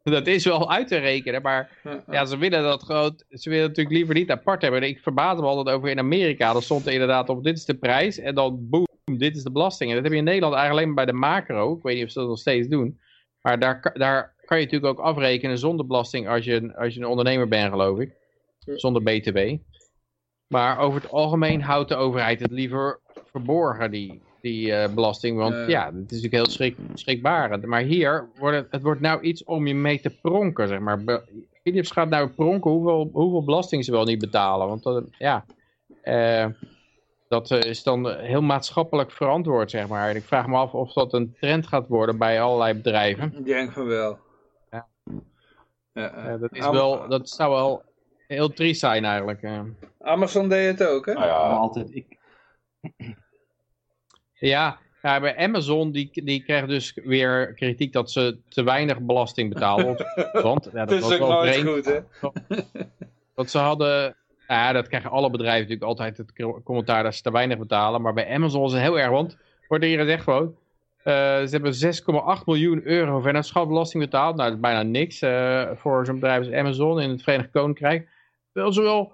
Dat is wel uit te rekenen, maar Ja, Ja, ze willen dat groot. Ze willen natuurlijk liever niet apart hebben. Ik verbaas me altijd over in Amerika. Dan stond er inderdaad op: dit is de prijs. En dan boem, dit is de belasting. En dat heb je in Nederland eigenlijk alleen maar bij de macro. Ik weet niet of ze dat nog steeds doen. Maar daar, daar kan je natuurlijk ook afrekenen zonder belasting als je, een- als je een ondernemer bent, geloof ik. Zonder BTW. Maar over het algemeen houdt de overheid het liever verborgen, die, die eh, belasting. Want Ja. ja, het is natuurlijk heel schrik, schrikbarend. Maar hier wordt het, het wordt nou iets om je mee te pronken, zeg maar. Be- Philips gaat nou pronken hoeveel, hoeveel belasting ze wel niet betalen. Want dat, ja, eh, dat eh, is dan heel maatschappelijk verantwoord, zeg maar. En ik vraag me af of dat een trend gaat worden bij allerlei bedrijven. Ik denk van wel. Ja. Ja, Eh, dat, is wel, dat zou wel heel triest zijn eigenlijk. Amazon deed het ook, hè? Nou Maar ja, altijd, ik, Ja, ja, bij Amazon die, die krijgen dus weer kritiek dat ze te weinig belasting betalen. Want- ja, dat dat is was ook wel nooit vreemd. goed, hè? Want ze hadden, ja, dat krijgen alle bedrijven natuurlijk altijd het co- commentaar dat ze te weinig betalen. Maar bij Amazon is het heel erg, want wordt hier gezegd gewoon, eh, ze hebben 6,8 miljoen euro vennootschapsbelasting betaald. Nou, dat is bijna niks eh, voor zo'n bedrijf als Amazon in het Verenigd Koninkrijk. Terwijl ze wel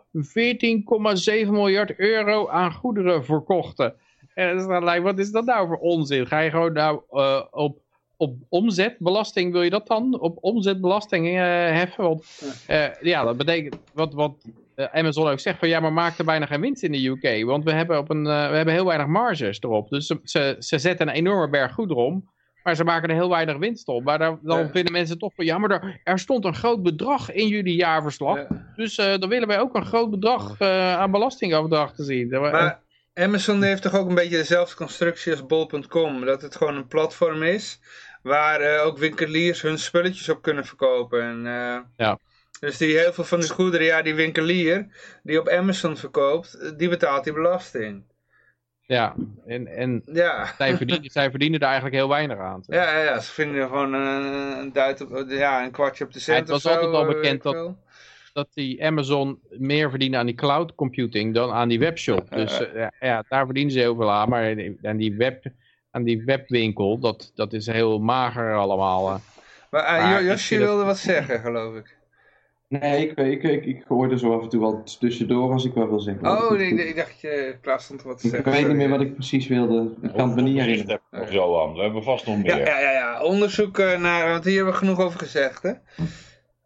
14,7 miljard euro aan goederen verkochten. En like, wat is dat nou voor onzin? Ga je gewoon nou eh, op, op omzetbelasting, wil je dat dan? Op omzetbelasting eh, heffen? Want eh, ja, dat betekent wat, wat Amazon ook zegt van ja, maar maak er bijna geen winst in de UK. Want we hebben, op een, we hebben heel weinig marges erop. Dus ze, ze, ze zetten een enorme berg goederen om. Maar ze maken er heel weinig winst op. Maar daar, dan Ja. vinden mensen toch van ja, maar er, er stond een groot bedrag in jullie jaarverslag. Ja. Dus eh, dan willen wij ook een groot bedrag eh, aan belastingoverdracht te zien. Maar Amazon heeft toch ook een beetje dezelfde constructie als bol.com. Dat het gewoon een platform is waar eh, ook winkeliers hun spulletjes op kunnen verkopen. En, eh, Ja. Dus die heel veel van die goederen, ja, die winkelier die op Amazon verkoopt, eh, die betaalt die belasting. Ja, en, en Ja. zij, verdienen, zij verdienen daar eigenlijk heel weinig aan. Ja, ja, ja, ze vinden gewoon een, een, duit op, ja, een kwartje op de cent Ja, het was altijd al bekend dat-. Dat die Amazon meer verdienen aan die cloud computing dan aan die webshop. Dus uh, ja, ja, daar verdienen ze heel veel aan. Maar aan die, web, aan die webwinkel, dat, dat is heel mager allemaal. Uh. Maar, uh, maar Josje wilde wat zeggen, geloof ik. Nee, ik, ik, ik, ik hoorde zo af en toe wat tussendoor als ik wel wil zeggen. Oh, nee, nee, ik dacht je klaar stond wat te zeggen. Ik weet niet meer wat ik precies wilde. Ik kan het me niet herinneren. Of Johan, we hebben vast nog meer. Ja, ja, ja, ja. onderzoek naar, want hier hebben we genoeg over gezegd, hè?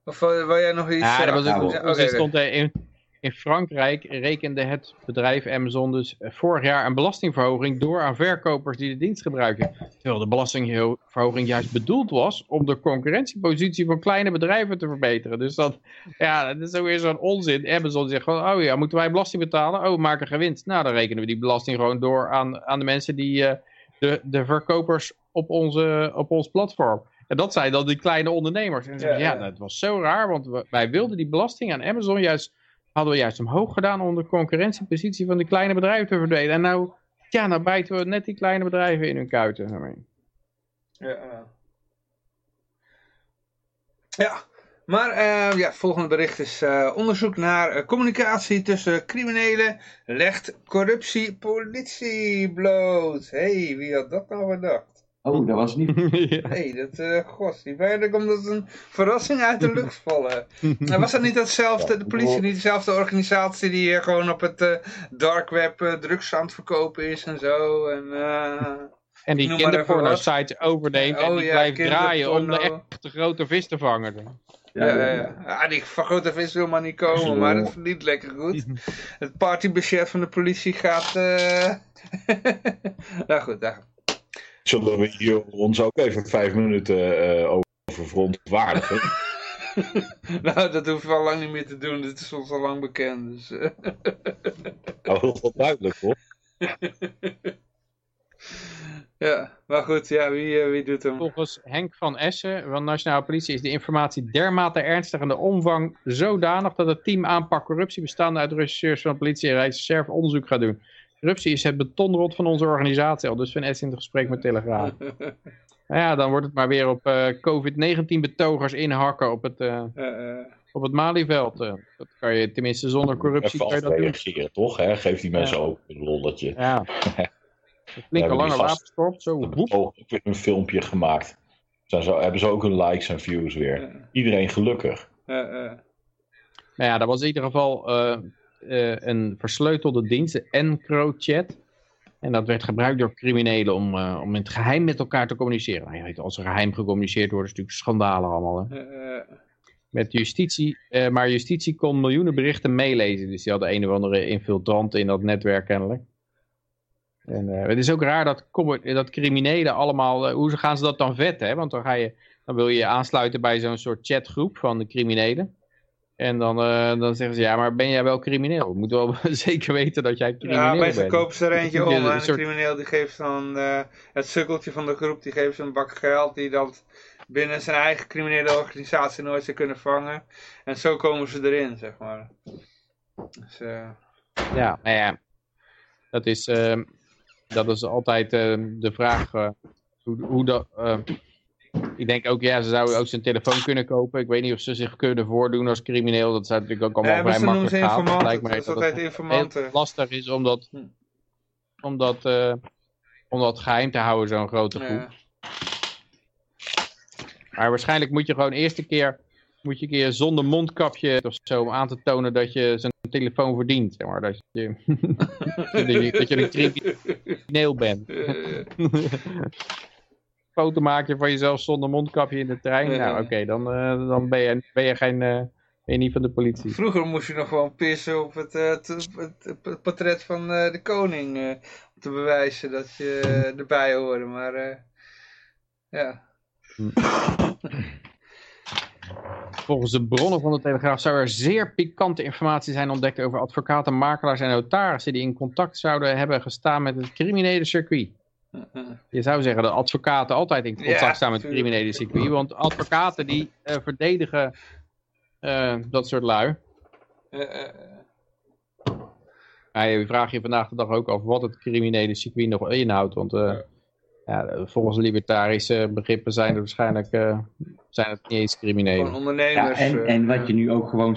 Of wil jij nog iets Ja, dat was ook, okay. Dus stond in, in Frankrijk rekende het bedrijf Amazon dus vorig jaar een belastingverhoging door aan verkopers die de dienst gebruiken. Terwijl de belastingverhoging juist bedoeld was om de concurrentiepositie van kleine bedrijven te verbeteren. Dus dat, ja, dat is ook weer zo'n onzin. Amazon zegt gewoon, oh ja, moeten wij belasting betalen? Oh, we maken gewinst. Nou, dan rekenen we die belasting gewoon door aan, aan de mensen die, uh, de, de verkopers op, onze, op ons platform. En dat zijn dan die kleine ondernemers. En zeggen, ja, ja, dat was zo raar, want wij wilden die belasting aan Amazon juist hadden we juist omhoog gedaan om de concurrentiepositie van de kleine bedrijven te verdelen. En nou, ja, nou bijten we net die kleine bedrijven in hun kuiten. Ja, ja. Maar uh, ja, het volgende bericht is uh, onderzoek naar uh, communicatie tussen criminelen legt corruptie politie bloot. hey, wie had dat nou gedacht? Oh, dat was niet... ja. Nee, dat, uh, god, die bijna komt als een verrassing uit de lucht vallen. nou, was dat niet hetzelfde, de politie niet dezelfde organisatie die hier gewoon op het uh, dark web uh, drugs aan het verkopen is en zo. En, en die kinderporno-sites overneemt oh, en die ja, blijft draaien om de echte grote vis te vangen. Ja, ja, ja. ja die van grote vis wil maar niet komen, maar het verdient lekker goed. Het partybudget van de politie gaat... nou goed, daar zullen we hier ons ook even vijf minuten uh, over verontwaardigen. nou, dat hoeven we al lang niet meer te doen. Dit is ons al lang bekend. Dus, nou, heel wel duidelijk, hoor. ja, maar goed, ja, wie, uh, wie doet hem? Volgens Henk van Essen van Nationale Politie is de informatie dermate ernstig en de omvang zodanig dat het team aanpak corruptie bestaande uit rechercheurs van de politie en Rijksreserve onderzoek gaat doen. Corruptie is het betonrot van onze organisatie al. Dus Van S in het gesprek met Telegraaf. nou ja, dan wordt het maar weer op uh, COVID-19 betogers inhakken op het, uh, uh, op het Malieveld. dat kan je tenminste zonder corruptie kan je dat reageren, toch? Hè? Geef die mensen ook een lolletje. Ja. Een flinke lange wapenstop. Zo. ook weer een filmpje gemaakt. Zijn zo, hebben ze ook hun likes en views weer. Iedereen gelukkig. Nou ja, dat was in ieder geval uh, een versleutelde dienst, EncroChat. En dat werd gebruikt door criminelen om, uh, om in het geheim met elkaar te communiceren. Nou, als er geheim gecommuniceerd wordt, is het natuurlijk schandalen allemaal. Hè? Uh, met justitie, maar justitie kon miljoenen berichten meelezen. Dus die hadden een of andere infiltrant in dat netwerk kennelijk. En het is ook raar dat, dat criminelen allemaal, hoe gaan ze dat dan vetten? Hè? Want dan, ga je, dan wil je je aansluiten bij zo'n soort chatgroep van de criminelen. En dan, uh, dan zeggen ze, ja, maar ben jij wel crimineel? We moeten wel zeker weten dat jij crimineel bent. Ja, meestal kopen ze er eentje om. Een, soort... crimineel die geeft dan, uh, het sukkeltje van de groep, die geeft een bak geld die dan binnen zijn eigen criminele organisatie nooit zou kunnen vangen. En zo komen ze erin, zeg maar. Dus, uh... Ja, nou ja, dat is, dat is altijd de vraag hoe, hoe dat ik denk ook, ja, ze zouden ook zijn telefoon kunnen kopen. Ik weet niet of ze zich kunnen voordoen als crimineel. Dat zou natuurlijk ook allemaal vrij makkelijk gaan. Het lijkt me dat, dat het lastig is om dat, hm. om dat, uh, om dat geheim te houden, zo'n grote groep. Ja. Maar waarschijnlijk moet je gewoon eerst een keer, moet je een keer zonder mondkapje of zo, om aan te tonen dat je zijn telefoon verdient. Zeg maar, dat, je, dat, je, dat je een crimineel bent foto maak je van jezelf zonder mondkapje in de trein. Nou, oké, dan, uh, dan ben, je, ben, je geen, uh, ben je niet van de politie. Vroeger moest je nog gewoon pissen op het, uh, het, het portret van de koning. om te bewijzen dat je erbij hoorde. Maar ja. Hm. Volgens de bronnen van de Telegraaf zou er zeer pikante informatie zijn ontdekt over advocaten, makelaars en notarissen die in contact zouden hebben gestaan met het criminele circuit. Je zou zeggen dat advocaten altijd in contact staan met het criminele circuit. Want advocaten die uh, verdedigen uh, dat soort lui. Uh, je vraagt je vandaag de dag ook af wat het criminele circuit nog inhoudt. Want ja, volgens libertarische begrippen zijn er waarschijnlijk zijn het niet eens criminelen. ondernemers. Ja, en, en wat je nu ook gewoon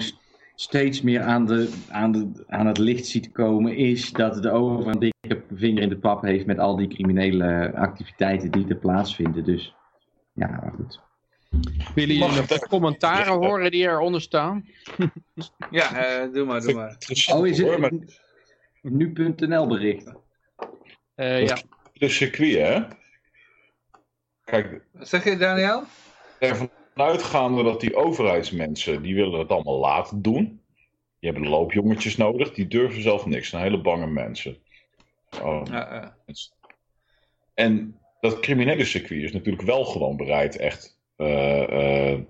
steeds meer aan, de, aan, de, aan het licht ziet komen, is dat de overheid een dikke vinger in de pap heeft met al die criminele activiteiten die er plaatsvinden. Dus ja, maar goed. Willen jullie nog daar- commentaren horen die eronder staan? Ja, eh, doe maar, doe maar. Oh, is het nu.nl bericht? Eh, ja. de circuit, hè? Kijk, Wat zeg je, Daniel? ervan uitgaande dat die overheidsmensen, die willen het allemaal laten doen. Die hebben loopjongetjes nodig, die durven zelf niks. Dat zijn hele bange mensen. Oh, Ja, ja. En dat criminele circuit is natuurlijk wel gewoon bereid echt eh eh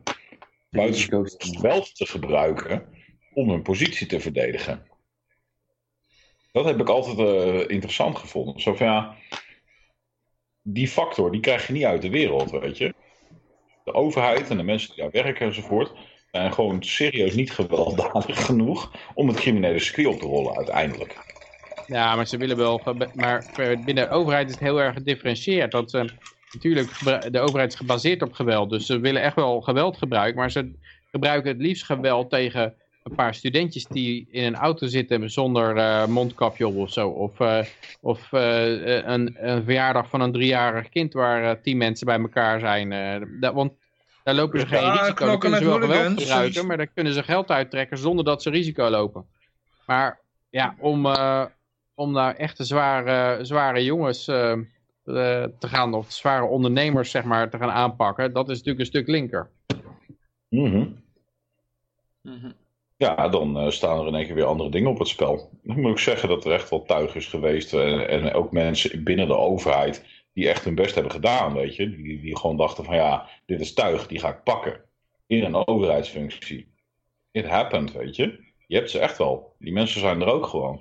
buitensporig geweld te gebruiken om hun positie te verdedigen. Dat heb ik altijd eh, interessant gevonden. Zo van ja, die factor die krijg je niet uit de wereld, weet je. De overheid en de mensen die daar werken enzovoort zijn gewoon serieus niet gewelddadig genoeg om het criminele circuit op te rollen uiteindelijk. Ja, maar ze willen wel. Maar binnen de overheid is het heel erg gedifferentieerd. Dat ze, natuurlijk, gebru- de overheid is gebaseerd op geweld. Dus ze willen echt wel geweld gebruiken. Maar ze gebruiken het liefst geweld tegen een paar studentjes die in een auto zitten zonder eh, mondkapje op of zo. Of, eh, of eh, een, een verjaardag van een driejarig kind waar eh, tien mensen bij elkaar zijn. eh, dat, want daar lopen ze geen Ja, risico. Dan kunnen ze wel geweld gebruiken, maar dan kunnen ze geld uittrekken zonder dat ze risico lopen. Maar ja, om, eh, om naar echte zware, zware jongens eh, eh, te gaan, of zware ondernemers zeg maar, te gaan aanpakken, dat is natuurlijk een stuk linker. Mhm. Mhm. Ja, dan eh, staan er in één keer weer andere dingen op het spel. Dan moet ik zeggen dat er echt wel tuig is geweest. En, en ook mensen binnen de overheid die echt hun best hebben gedaan, weet je. Die, die gewoon dachten van ja, dit is tuig, die ga ik pakken. In een overheidsfunctie. It happened, weet je. Je hebt ze echt wel. Die mensen zijn er ook gewoon.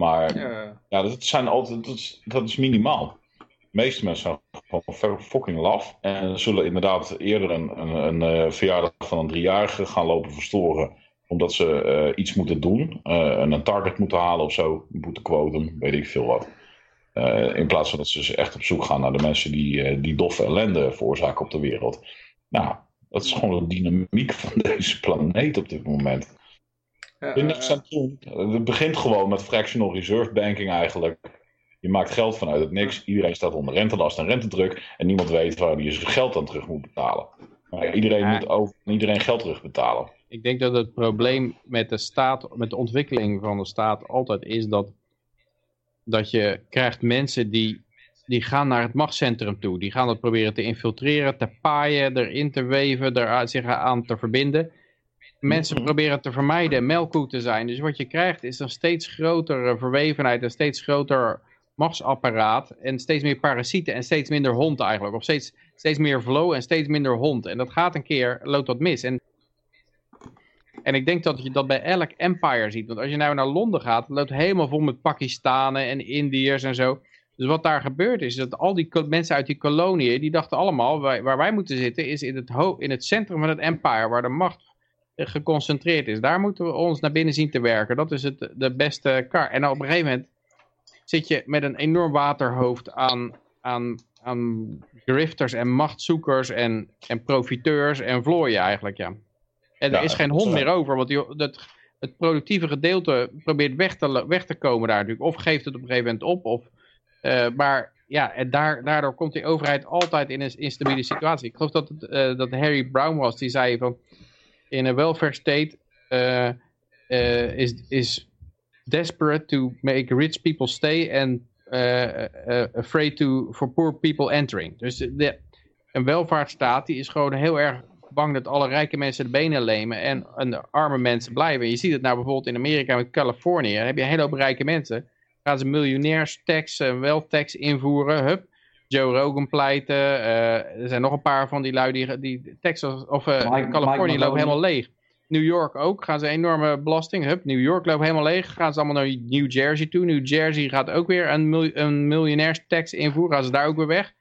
Maar Ja. ja, dat, zijn altijd, dat, is, dat is minimaal. De meeste mensen zijn gewoon fucking laf. En zullen inderdaad eerder een, een, een eh, verjaardag van een driejarige gaan lopen verstoren. Omdat ze eh, iets moeten doen. en een target moeten halen of zo. Moeten quotum, weet ik veel wat. In plaats van dat ze dus echt op zoek gaan naar de mensen die, die doffe ellende veroorzaken op de wereld. Nou, dat is gewoon de dynamiek van deze planeet op dit moment. Niks aan te doen. Het begint gewoon met fractional reserve banking eigenlijk. Je maakt geld vanuit het niks. Iedereen staat onder rentelast en rentedruk. En niemand weet waar hij zijn geld aan terug moet betalen. Maar iedereen Ja. moet over, iedereen geld terugbetalen. Ik denk dat het probleem met de staat, met de ontwikkeling van de staat altijd is dat, dat je krijgt mensen die, die gaan naar het machtscentrum toe. Die gaan dat proberen te infiltreren, te paaien, erin te weven, er zich aan te verbinden. Mensen proberen te vermijden melkkoe te zijn. Dus wat je krijgt is een steeds grotere verwevenheid, een steeds groter machtsapparaat en steeds meer parasieten en steeds minder hond eigenlijk. Of steeds, steeds meer flow en steeds minder hond. En dat gaat een keer, loopt dat mis. En en ik denk dat je dat bij elk empire ziet. Want als je nou naar Londen gaat, het loopt helemaal vol met Pakistanen en Indiërs en zo. Dus wat daar gebeurt is dat al die mensen uit die koloniën, die dachten allemaal, wij- waar wij moeten zitten is in het, in het centrum van het empire, waar de macht geconcentreerd is. Daar moeten we ons naar binnen zien te werken. Dat is het, de beste kar. En op een gegeven moment zit je met een enorm waterhoofd aan, aan, aan grifters en machtszoekers en, en profiteurs en vlooien eigenlijk, ja. En er Ja, is geen hond meer over, want die, dat, het productieve gedeelte probeert weg te, weg te komen daar natuurlijk. Of geeft het op een gegeven moment op, of... eh, maar ja, en daar, daardoor komt die overheid altijd in een instabiele situatie. Ik geloof dat het eh, dat Harry Brown was, die zei van... In a welfare state eh, eh, is, is desperate to make rich people stay and eh, afraid to, for poor people entering. Dus de, een welvaartsstaat die is gewoon heel erg bang dat alle rijke mensen de benen lemen en, en de arme mensen blijven. Je ziet het nou bijvoorbeeld in Amerika met Californië. Dan heb je een hele hoop rijke mensen. Gaan ze miljonairstax en tax invoeren. Hup. Joe Rogan pleiten. eh, er zijn nog een paar van die lui die, die Texas of eh, Mike- Californië lopen helemaal leeg. New York ook. Gaan ze enorme belasting. Hup, New York loopt helemaal leeg. Gaan ze allemaal naar New Jersey toe. New Jersey gaat ook weer een, mil een miljonairstax invoeren. Gaan ze daar ook weer weg.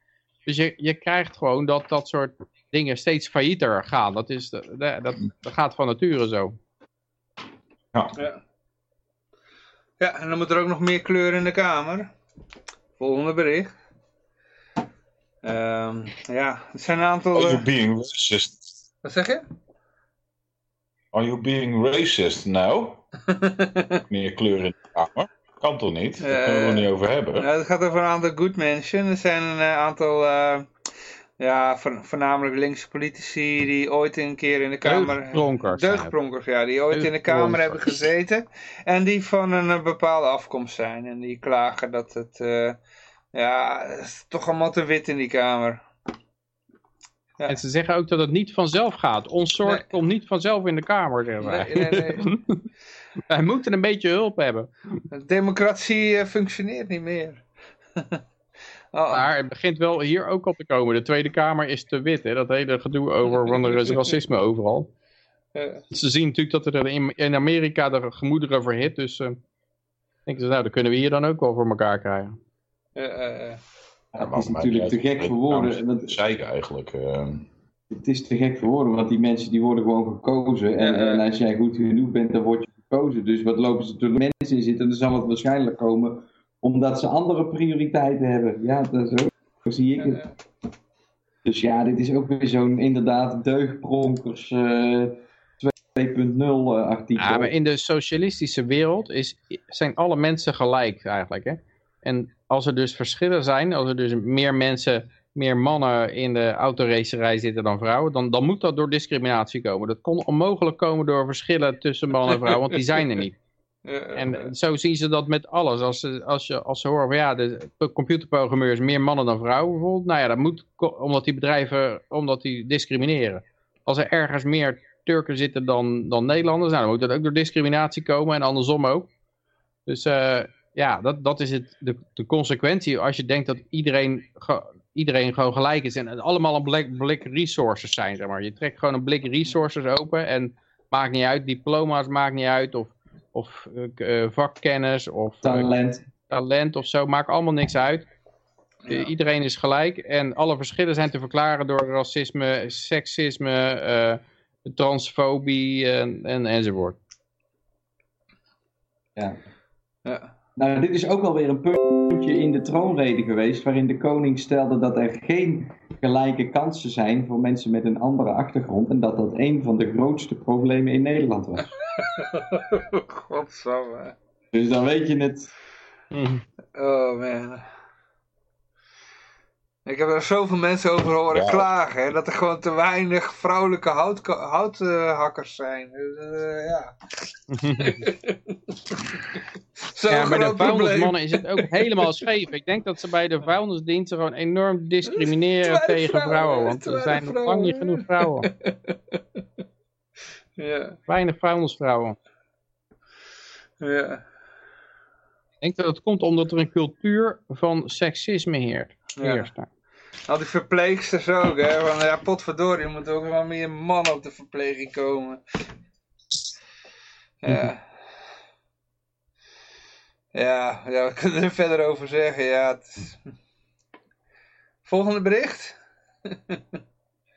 Dus je, je krijgt gewoon dat dat soort dingen steeds faillieter gaan. Dat, is, dat, dat, dat gaat van nature zo. Ja. ja, en dan moet er ook nog meer kleur in de kamer. Volgende bericht. Ehm, ja, het zijn een aantal... eh, Over being racist. wat zeg je? Are you being racist now? Meer kleur in de kamer. Kan toch niet? Daar kunnen we het Eh, er niet over hebben. Ja, het gaat over een aantal good mensen. Er zijn een eh, aantal, eh, ja, vo- voornamelijk linkse politici die ooit een keer in de Kamer... Deugdpronkers. Deugdpronkers, ja, die ooit in de Kamer hebben gezeten. En die van een eh, bepaalde afkomst zijn. En die klagen dat het, eh, ja, het is toch allemaal te wit in die Kamer. Ja. En ze zeggen ook dat het niet vanzelf gaat. Ons soort Nee. komt niet vanzelf in de Kamer, zeggen wij. Nee, nee, nee. wij moeten een beetje hulp hebben. De democratie eh, functioneert niet meer. oh, Maar het begint wel hier ook op te komen. De Tweede Kamer is te wit. Hè? Dat hele gedoe over want er is racisme overal. Ze zien natuurlijk dat er in, in Amerika de gemoederen verhit. Dus eh denken ze, nou, dat kunnen we hier dan ook wel voor elkaar krijgen. Eh, eh, Ja, het is natuurlijk te gek voor woorden. Want Zeker eigenlijk. eh, het is te gek voor woorden, want die mensen die worden gewoon gekozen. En, Ja, ja. en als jij goed genoeg bent, dan word je gekozen. Dus wat lopen ze er mensen in zitten, dan zal het waarschijnlijk komen omdat ze andere prioriteiten hebben. Ja, dat is ook, zo zie ik het. Dus ja, dit is ook weer zo'n inderdaad deugdpronkers eh 2.0 eh, artikel. Ja, maar in de socialistische wereld is, zijn alle mensen gelijk eigenlijk. Hè? En als er dus verschillen zijn, als er dus meer mensen, meer mannen in de autoracerij zitten dan vrouwen, dan, dan moet dat door discriminatie komen. Dat kon onmogelijk komen door verschillen tussen man en vrouw, want die zijn er niet. En zo zien ze dat met alles. Als ze, als je, als ze horen van ja, de computerprogrammeurs meer mannen dan vrouwen bijvoorbeeld. Nou ja, dat moet omdat die bedrijven, omdat die discrimineren. Als er ergens meer Turken zitten dan, dan Nederlanders, nou, dan moet dat ook door discriminatie komen en andersom ook. Dus eh, ja, dat, dat is het, de, de consequentie als je denkt dat iedereen, ge- iedereen gewoon gelijk is en het allemaal een blik, blik resources zijn. Zeg maar. Je trekt gewoon een blik resources open en maakt niet uit, diploma's maakt niet uit of, of eh, eh, vakkennis of eh, Talent. talent of zo, maakt allemaal niks uit. Iedereen is gelijk en alle verschillen zijn te verklaren door racisme, seksisme, eh, transfobie en, en, enzovoort. Ja. ja. Nou, dit is ook alweer een puntje in de troonrede geweest, waarin de koning stelde dat er geen gelijke kansen zijn voor mensen met een andere achtergrond en dat dat een van de grootste problemen in Nederland was. Godsamme. Dus dan weet je het. Oh man. Ik heb er zoveel mensen over horen Ja. klagen, hè, dat er gewoon te weinig vrouwelijke houthakkers houthakkers zijn. Eh, ja. Ja, bij de vuilnismannen is het ook helemaal scheef. Ik denk dat ze bij de vuilnisdiensten gewoon enorm discrimineren tegen vrouwen, vrouwen. Want er zijn nog lang niet genoeg vrouwen. Ja, Weinig vuilnisvrouwen. ja. Ik denk dat het komt omdat er een cultuur van seksisme heert. Ja. heerst. Al die verpleegsters ook, hè. Van, ja, potverdorie, er moeten ook wel meer mannen op de verpleging komen. Ja. Ja, ja, wat kunnen we er verder over zeggen? Ja, is- Volgende bericht?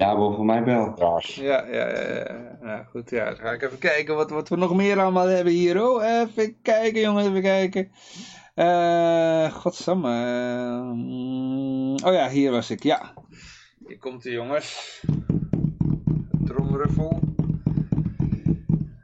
Ja, voor mij wel. Ja, ja, ja, ja. Nou goed, ja. Dan ga ik even kijken wat, wat we nog meer allemaal hebben hier. Oh, even kijken, jongens, even kijken. Eh, godsamme. oh ja, hier was ik, ja. Hier komt de jongens. Tromruffel.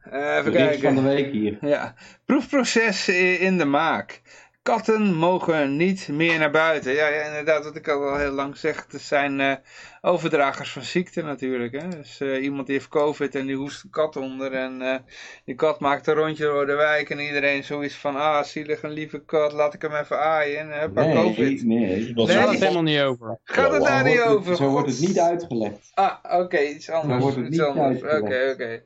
Eh, even Bericht van de kijken. week hier. Ja, proefproces in de maak. Katten mogen niet meer naar buiten. Ja, ja inderdaad, wat ik al heel lang zeg. Het zijn eh, overdragers van ziekte natuurlijk. Hè? Dus eh, iemand die heeft covid en die hoest een kat onder. En eh, die kat maakt een rondje door de wijk. En iedereen zoiets van, ah, zielig, een lieve kat. Laat ik hem even aaien. En heb Nee, covid. nee. Dat Nee. Daar gaat is het helemaal niet over. Gaat het daar niet over? Zo wordt het niet uitgelegd. Ah, oké, iets anders. wordt het iets niet anders. Oké, oké.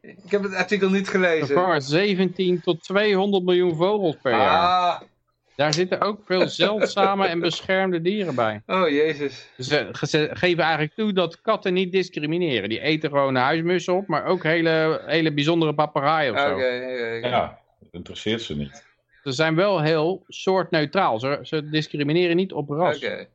Ik heb het artikel niet Er gelezen. vangen 17 tot 200 miljoen vogels per jaar. Daar zitten ook veel zeldzame en beschermde dieren bij. oh jezus. Ze, ze geven eigenlijk toe dat katten niet discrimineren. Die eten gewoon huismussen op, maar ook hele, hele bijzondere papegaaien of Oké, zo. Ja, dat interesseert ze niet. Ze zijn wel heel soortneutraal. Ze, ze discrimineren niet op ras. Oké.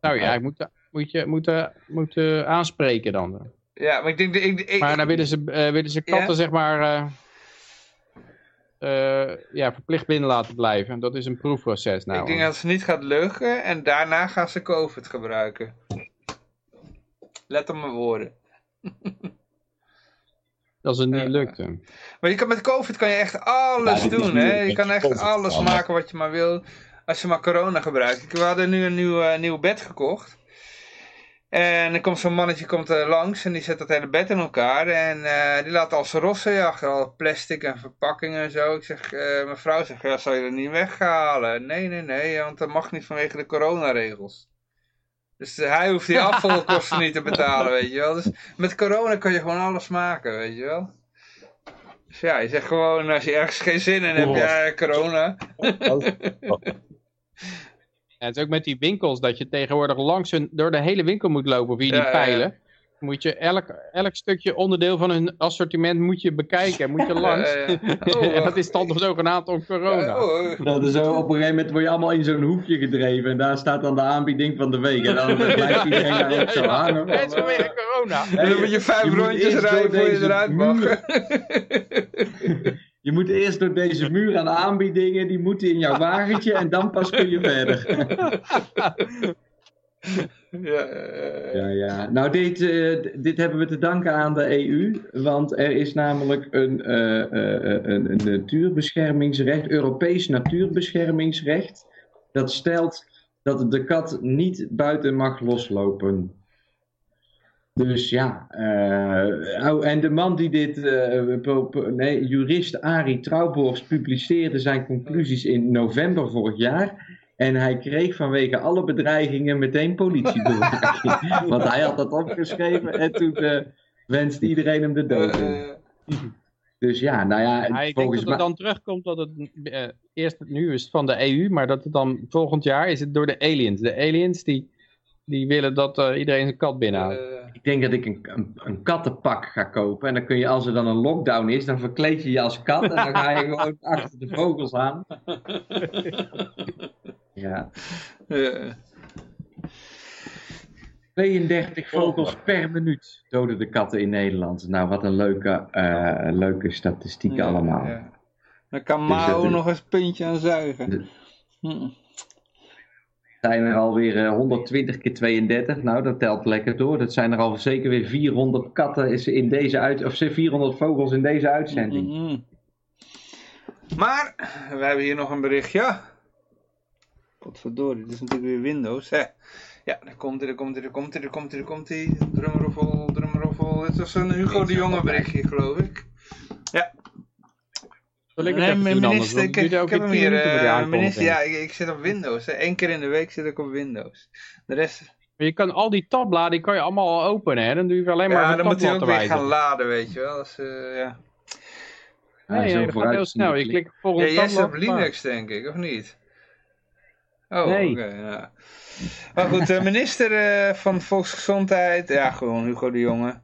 Nou ja, ik moet, moet je moet, eh, moet, eh, aanspreken dan. Ja, maar ik denk... Ik, ik, Maar dan willen ze, eh, willen ze katten Ja? zeg maar eh, eh, ja, verplicht binnen laten blijven. Dat is een proefproces nou. ik denk dat ze niet gaat luchten en daarna gaan ze COVID gebruiken. Let op mijn woorden. als het niet Ja. lukte. Maar je kan, met COVID kan je echt alles Ja, doen, hè. Je kan echt alles maken wat je maar wil. Als je maar corona gebruikt. We hadden nu een nieuw, nieuw bed gekocht. En er komt zo'n mannetje komt er langs en die zet dat hele bed in elkaar. En eh, die laat al zijn rossen achter, al plastic en verpakkingen en zo. Ik zeg, eh, mijn vrouw zegt, ja, zal je dat niet weghalen? Nee, nee, nee, want dat mag niet vanwege de coronaregels. Dus eh, hij hoeft die afvalkosten niet te betalen, weet je wel. Dus met corona kan je gewoon alles maken, weet je wel. Dus ja, je zegt gewoon, als je ergens geen zin in hebt, ja, corona. Ja, het is ook met die winkels dat je tegenwoordig langs hun, door de hele winkel moet lopen via die Ja, ja, ja. pijlen. Moet je elk, elk stukje onderdeel van hun assortiment moet je bekijken, moet je langs. Ja, ja. en Oh, dat is dan zogenaamd om corona. Ja, oh, Dat is zo, op een gegeven moment word je allemaal in zo'n hoekje gedreven en daar staat dan de aanbieding van de week. En dan blijft iedereen daar ook zo hangen. Het is vanwege corona. En dan moet je vijf Je rondjes rijden voor je eruit mag. Je moet eerst door deze muur aan aanbiedingen, die moeten in jouw wagentje en dan pas kun je verder. ja, Ja, ja. Nou, dit, eh, dit hebben we te danken aan de EU, want er is namelijk een, eh, eh, een, een natuurbeschermingsrecht, Europees natuurbeschermingsrecht, dat stelt dat de kat niet buiten mag loslopen. Dus ja, eh, oh, en de man die dit, eh, nee, jurist Arie Trouwborst publiceerde zijn conclusies in november vorig jaar. En hij kreeg vanwege alle bedreigingen meteen politiebewaking. Want hij had dat opgeschreven en toen eh, wenste iedereen hem de dood in. Dus ja, nou ja, Ja, ik denk volgens dat het dan terugkomt dat het eerst nu is het van de EU, maar dat het dan volgend jaar is het door de aliens. De aliens die, die willen dat eh, iedereen een kat binnenhoudt. eh, Ik denk dat ik een, een, een kattenpak ga kopen. En dan kun je, als er dan een lockdown is, dan verkleed je je als kat. En dan ga je gewoon achter de vogels aan. Ja. eh, 32 vogels per minuut doden de katten in Nederland. Nou, wat een leuke, eh, leuke statistieken ja, allemaal. ja. Dan kan Dus Mao nog eens een puntje aan zuigen. Hm. Zijn er alweer eh, 120 keer 32. Nou, dat telt lekker door. Dat zijn er al zeker weer 400 katten is in deze uit, of 400 vogels in deze uitzending. Mhm. Maar, we hebben hier nog een berichtje. Potverdorie, dit is natuurlijk weer Windows. Hè. Ja, daar komt hij, daar komt hij, daar komt hij, daar komt hij, daar komt hij. Drumroffel, drumroffel. Dit was een Hugo de Jonge berichtje, geloof ik. Zal ik het Nee, minister, ik, heb hem 10 hier. eh, aankondiging. minister, ja, ik, ik zit op Windows. hè. Eén keer in de week zit ik op Windows. De rest, Maar je kan al die tabbladen, die kan je allemaal al openen. Hè? Dan doe je alleen maar ja, dan moet hij ook weer gaan laden, weet je wel. Dus, eh, ja. Ja, Nee, dat gaat heel snel. Je klikt voor Ja, een jij zit op. Linux, denk ik, of niet? Oh, Nee. oké. ja. Maar goed, de minister eh, van Volksgezondheid, ja, gewoon Hugo de Jonge,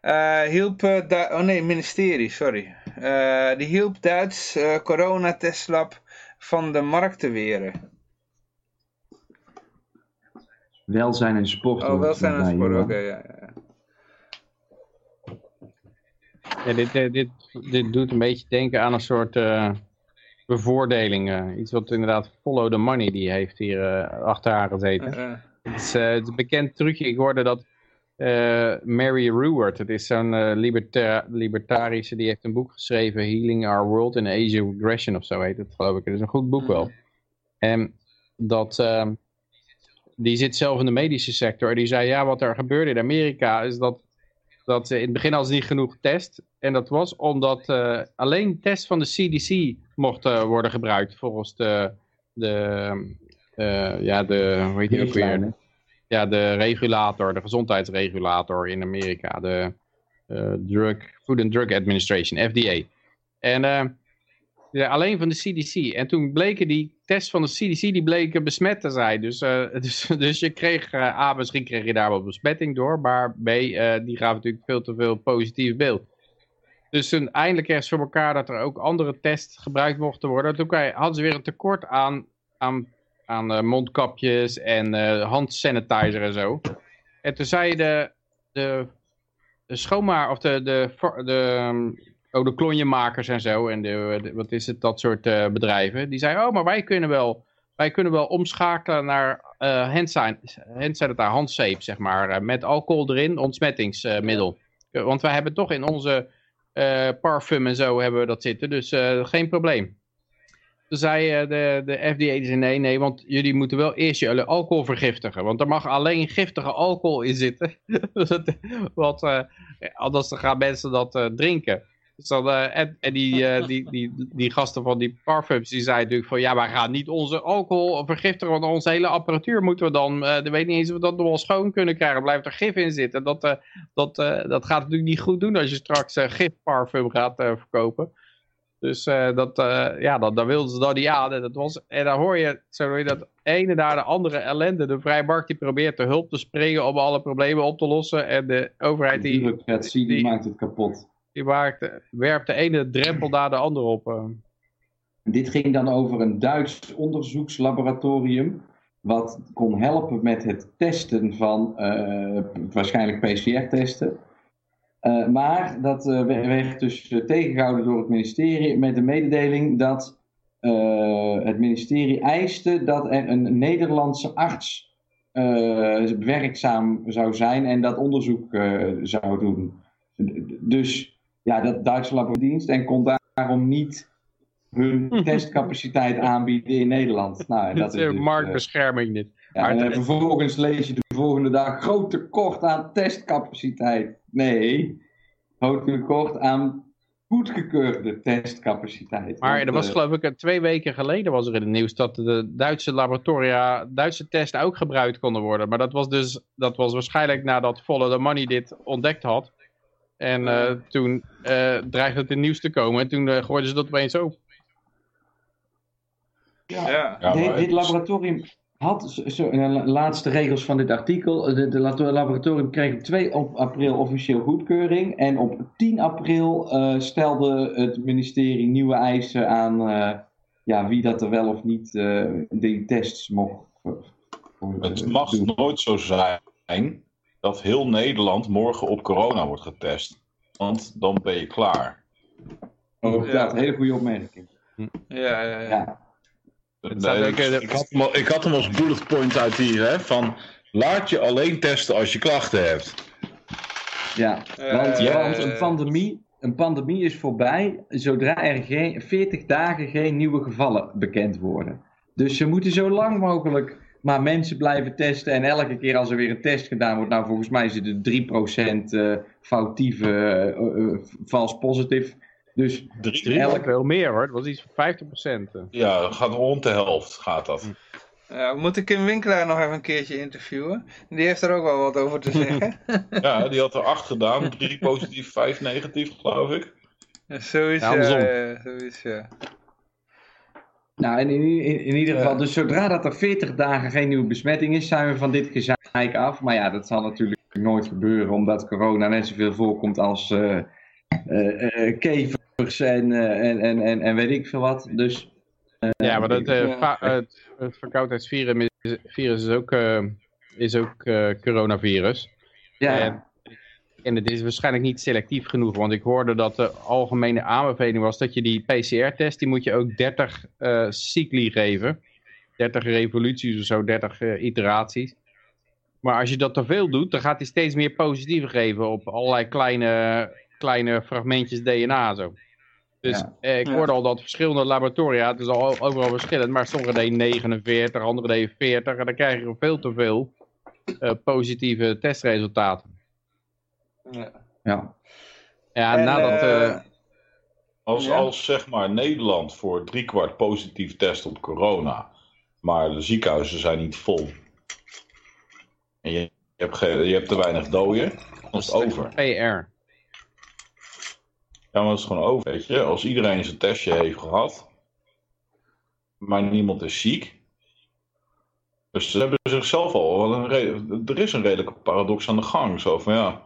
eh, hielp, oh nee, ministerie, sorry. Eh, die hielp Duits eh coronatestlab van de markt te weren. Welzijn en sport. Oh, welzijn en sport, oké, ja, ja. Ja, dit, dit, dit doet een beetje denken aan een soort eh, bevoordeling. eh. iets wat inderdaad follow the money, die heeft hier achter haar gezeten. Het is, het is een bekend trucje. Ik hoorde dat eh, Mary Ruwart, het is zo'n eh, liberta- libertarische, die heeft een boek geschreven, Healing Our World in Age of Aggression of zo heet het, geloof ik. Het is een goed boek wel. En dat, eh, die zit zelf in de medische sector. En die zei, ja, wat er gebeurde in Amerika is dat, dat in het begin hadden ze niet genoeg test. En dat was omdat eh, alleen test van de CDC mocht worden gebruikt volgens de, de, eh, ja, de, hoe heet die ook weer? Ja, de regulator, de gezondheidsregulator in Amerika, de eh, Drug, Food and Drug Administration, FDA. En eh, ja, alleen van de CDC. En toen bleken die tests van de CDC, die bleken besmet te zijn. Dus, eh, dus, dus je kreeg, A, misschien kreeg je daar wel besmetting door, maar B, die gaven natuurlijk veel te veel positief beeld. Dus toen eindelijk ergens voor elkaar dat er ook andere tests gebruikt mochten worden. Toen hadden ze weer een tekort aan, aan aan eh, mondkapjes en eh handsanitizer en zo. En toen zei de, de, of de, de, de, ehm, oh, de klonjemakers en zo, en de, wat is het, dat soort eh, bedrijven, die zeiden, oh, maar wij kunnen wel, wij kunnen wel omschakelen naar eh hand, san- hand sanitizer, handzeep, zeg maar, met alcohol erin, ontsmettingsmiddel. Want wij hebben toch in onze parfum en zo hebben we dat zitten, dus geen probleem. Toen zei eh, de, de FDA, zei nee, nee, want jullie moeten wel eerst je alcohol vergiftigen. Want er mag alleen giftige alcohol in zitten. Want eh, anders gaan mensen dat eh, drinken. Dus dan, eh, en en die, die, die, die gasten van die parfums, die zeiden natuurlijk van... Ja, wij gaan niet onze alcohol vergiftigen, want onze hele apparatuur moeten we dan... ik weet niet eens of we dat nog wel schoon kunnen krijgen. Blijft er gif in zitten. Dat, dat, dat gaat natuurlijk niet goed doen als je straks gifparfum gaat verkopen. Dus eh, dat, eh, ja, dat, daar wilden ze dan niet aan. En, dat was, en dan hoor je, zo hoor je dat ene naar de andere ellende. De vrije markt die probeert de hulp te springen om alle problemen op te lossen. En de overheid De die, bureaucratie die die- maakt het kapot. die maakt, werpt de ene drempel naar de andere op. eh. Dit ging dan over een Duits onderzoekslaboratorium. Wat kon helpen met het testen van waarschijnlijk PCR-testen. Eh, maar dat eh, werd- dus eh, tegengehouden door het ministerie met de mededeling dat het ministerie eiste dat er een Nederlandse arts werkzaam zou zijn en dat onderzoek zou doen. Dus ja, dat Duitse laboratoriumdienst en kon daarom niet hun testcapaciteit aanbieden in Nederland. Nou, Dat is dus, marktbescherming dit. ja, en vervolgens lees je de volgende dag groot tekort aan testcapaciteit. Nee, groot tekort aan goedgekeurde testcapaciteit. Maar er was eh, geloof ik eh, twee weken geleden was er in het nieuws dat de Duitse laboratoria, Duitse testen ook gebruikt konden worden. Maar dat was dus, dat was waarschijnlijk nadat Follow the Money dit ontdekt had. En eh, toen eh, dreigde het in het nieuws te komen en toen uh, gooiden ze dat opeens op. Ja. Ja, dit, maar dit laboratorium had, zo, de laatste regels van dit artikel, de, de laboratorium kreeg op 2 op april officieel goedkeuring. En op 10 april eh, stelde het ministerie nieuwe eisen aan eh, ja, wie dat er wel of niet eh, die tests mocht eh, Het eh, mag doen. nooit zo zijn dat heel Nederland morgen op corona wordt getest. Want dan ben je klaar. Ook Ja. dat, hele goede opmerking. Ja, ja, ja. Ja. Nee, ook, eh, ik, had hem, al- ik had hem als bullet point uit hier, hè, van laat je alleen testen als je klachten hebt. Ja, Eh, want, want een, pandemie, een pandemie is voorbij zodra er geen, 40 dagen geen nieuwe gevallen bekend worden. Dus ze moeten zo lang mogelijk maar mensen blijven testen. En elke keer als er weer een test gedaan wordt, nou volgens mij zit er 3% eh foutieve, eh, eh, eh, vals positief. Dus Drie, Drie elk- veel meer hoor, het was iets van 50%. eh. ja, gaat rond de helft gaat dat. Ja, moet ik Kim Winkelaar nog even een keertje interviewen? Die heeft er ook wel wat over te zeggen. Ja, die had er acht gedaan. Drie positief, vijf negatief, geloof ik. Zoiets, Ja, ja, andersom. ja, zoiets, ja. Nou, in, in, in ieder geval, dus zodra dat er 40 dagen geen nieuwe besmetting is, zijn we van dit gezeik af. Maar ja, dat zal natuurlijk nooit gebeuren, omdat corona net zoveel voorkomt als eh, eh, eh, kevers en, eh, en, en, en, en weet ik veel wat. Dus, Ja, maar dat, eh, het, het verkoudheidsvirus is, virus is ook, eh, is ook eh, coronavirus. ja, En, en het is waarschijnlijk niet selectief genoeg, want ik hoorde dat de algemene aanbeveling was dat je die PCR-test, die moet je ook 30 eh cycli geven. 30 revoluties of zo, 30 eh, iteraties. Maar als je dat te veel doet, dan gaat hij steeds meer positieve geven op allerlei kleine, kleine fragmentjes DNA zo. Dus Ja. eh, ik Ja. hoorde al dat verschillende laboratoria, het is al overal verschillend, maar sommige deden 49, andere deden 40 en dan krijg je veel te veel eh, positieve testresultaten. ja. ja. Ja, En, nadat... eh, eh, Als, Ja. als zeg maar Nederland voor driekwart positief test op corona, maar de ziekenhuizen zijn niet vol. En je, je, hebt, ge- je hebt te weinig doden, dan is het over. PR. Ja, maar is gewoon over, weet je. Als iedereen zijn testje heeft gehad, maar niemand is ziek. Dus ze hebben zichzelf al, er is een redelijke paradox aan de gang. Zo van ja,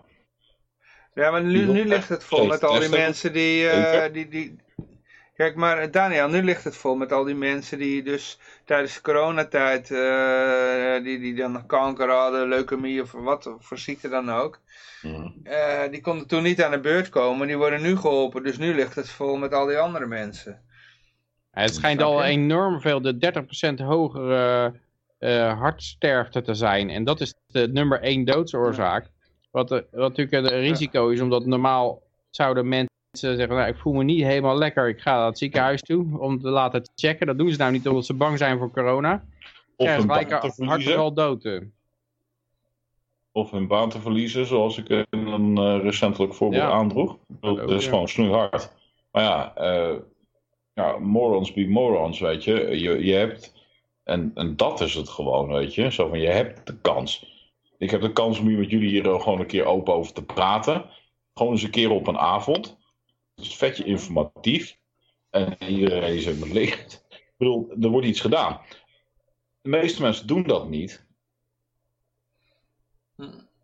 Ja, maar nu, nu ligt het vol met al die mensen die, eh, die, die... Kijk, maar eh, Daniel, nu ligt het vol met al die mensen die dus tijdens de coronatijd, eh, die, die dan kanker hadden, leukemie of wat voor ziekte dan ook. hm, eh, die konden toen niet aan de beurt komen, die worden nu geholpen. Dus nu ligt het vol met al die andere mensen. Ja, het schijnt al enorm veel, de 30% hogere eh, hartsterfte te zijn. En dat is de nummer één doodsoorzaak. Wat, wat natuurlijk een risico is, omdat normaal zouden mensen zeggen, nou, ik voel me niet helemaal lekker, ik ga naar het ziekenhuis toe om te laten checken. Dat doen ze nou niet omdat ze bang zijn voor corona. Of gelijk hartelijk verliezen. al dood. eh. Of hun baan te verliezen, zoals ik in een eh, recentelijk voorbeeld Ja. aandroeg. Dat Ook, is ja. gewoon snoeihard. Maar ja, eh, ja, morons be morons, weet je. Je, je hebt, en, en dat is het gewoon, weet je. Zo van, je hebt de kans. Ik heb de kans om hier met jullie hier eh, gewoon een keer open over te praten. Gewoon eens een keer op een avond. Is vetje informatief. En iedereen in het. Ik bedoel, er wordt iets gedaan. De meeste mensen doen dat niet.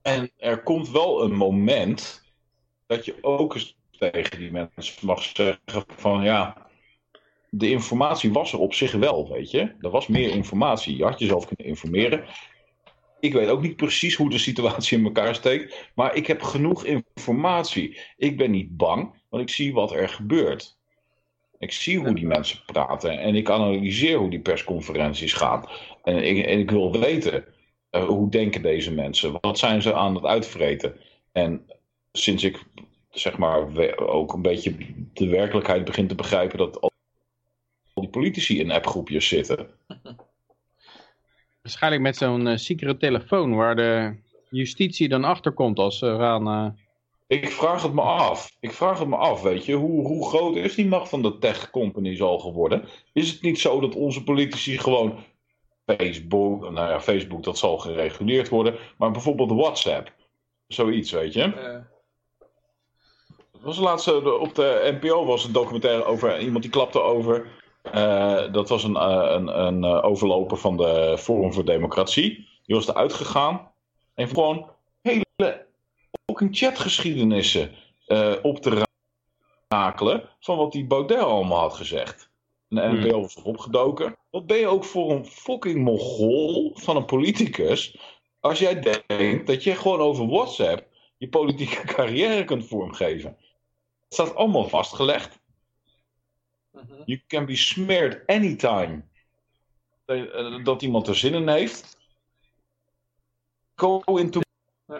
En er komt wel een moment dat je ook eens tegen die mensen mag zeggen van ja, de informatie was er op zich wel, weet je. Er was meer informatie. Je had jezelf kunnen informeren. Ik weet ook niet precies hoe de situatie in elkaar steekt, maar ik heb genoeg informatie. Ik ben niet bang, want ik zie wat er gebeurt. Ik zie hoe die mensen praten en ik analyseer hoe die persconferenties gaan. En ik, en ik wil weten, eh, hoe denken deze mensen? Wat zijn ze aan het uitvreten? En sinds ik zeg maar ook een beetje de werkelijkheid begin te begrijpen dat al die politici in appgroepjes zitten. Waarschijnlijk met zo'n eh, secret telefoon waar de justitie dan achter komt als ze gaan... Ik vraag het me af. Ik vraag het me af, weet je. Hoe, hoe groot is die macht van de tech companies al geworden? Is het niet zo dat onze politici gewoon Facebook, nou ja, Facebook dat zal gereguleerd worden, maar bijvoorbeeld WhatsApp, zoiets, weet je. Het was laatst eh, op de NPO was een documentaire over iemand die klapte over. eh, dat was een, een, een overloper van de Forum voor Democratie. Die was eruit gegaan. En gewoon hele fucking chatgeschiedenissen eh, op te rakelen. van wat die Baudet allemaal had gezegd. En de NPO was erop opgedoken. Wat ben je ook voor een fucking mogol van een politicus. als jij denkt dat je gewoon over WhatsApp je politieke carrière kunt vormgeven. Het staat allemaal vastgelegd. mhm. You can be smeared anytime. Dat iemand er zin in heeft. Go into.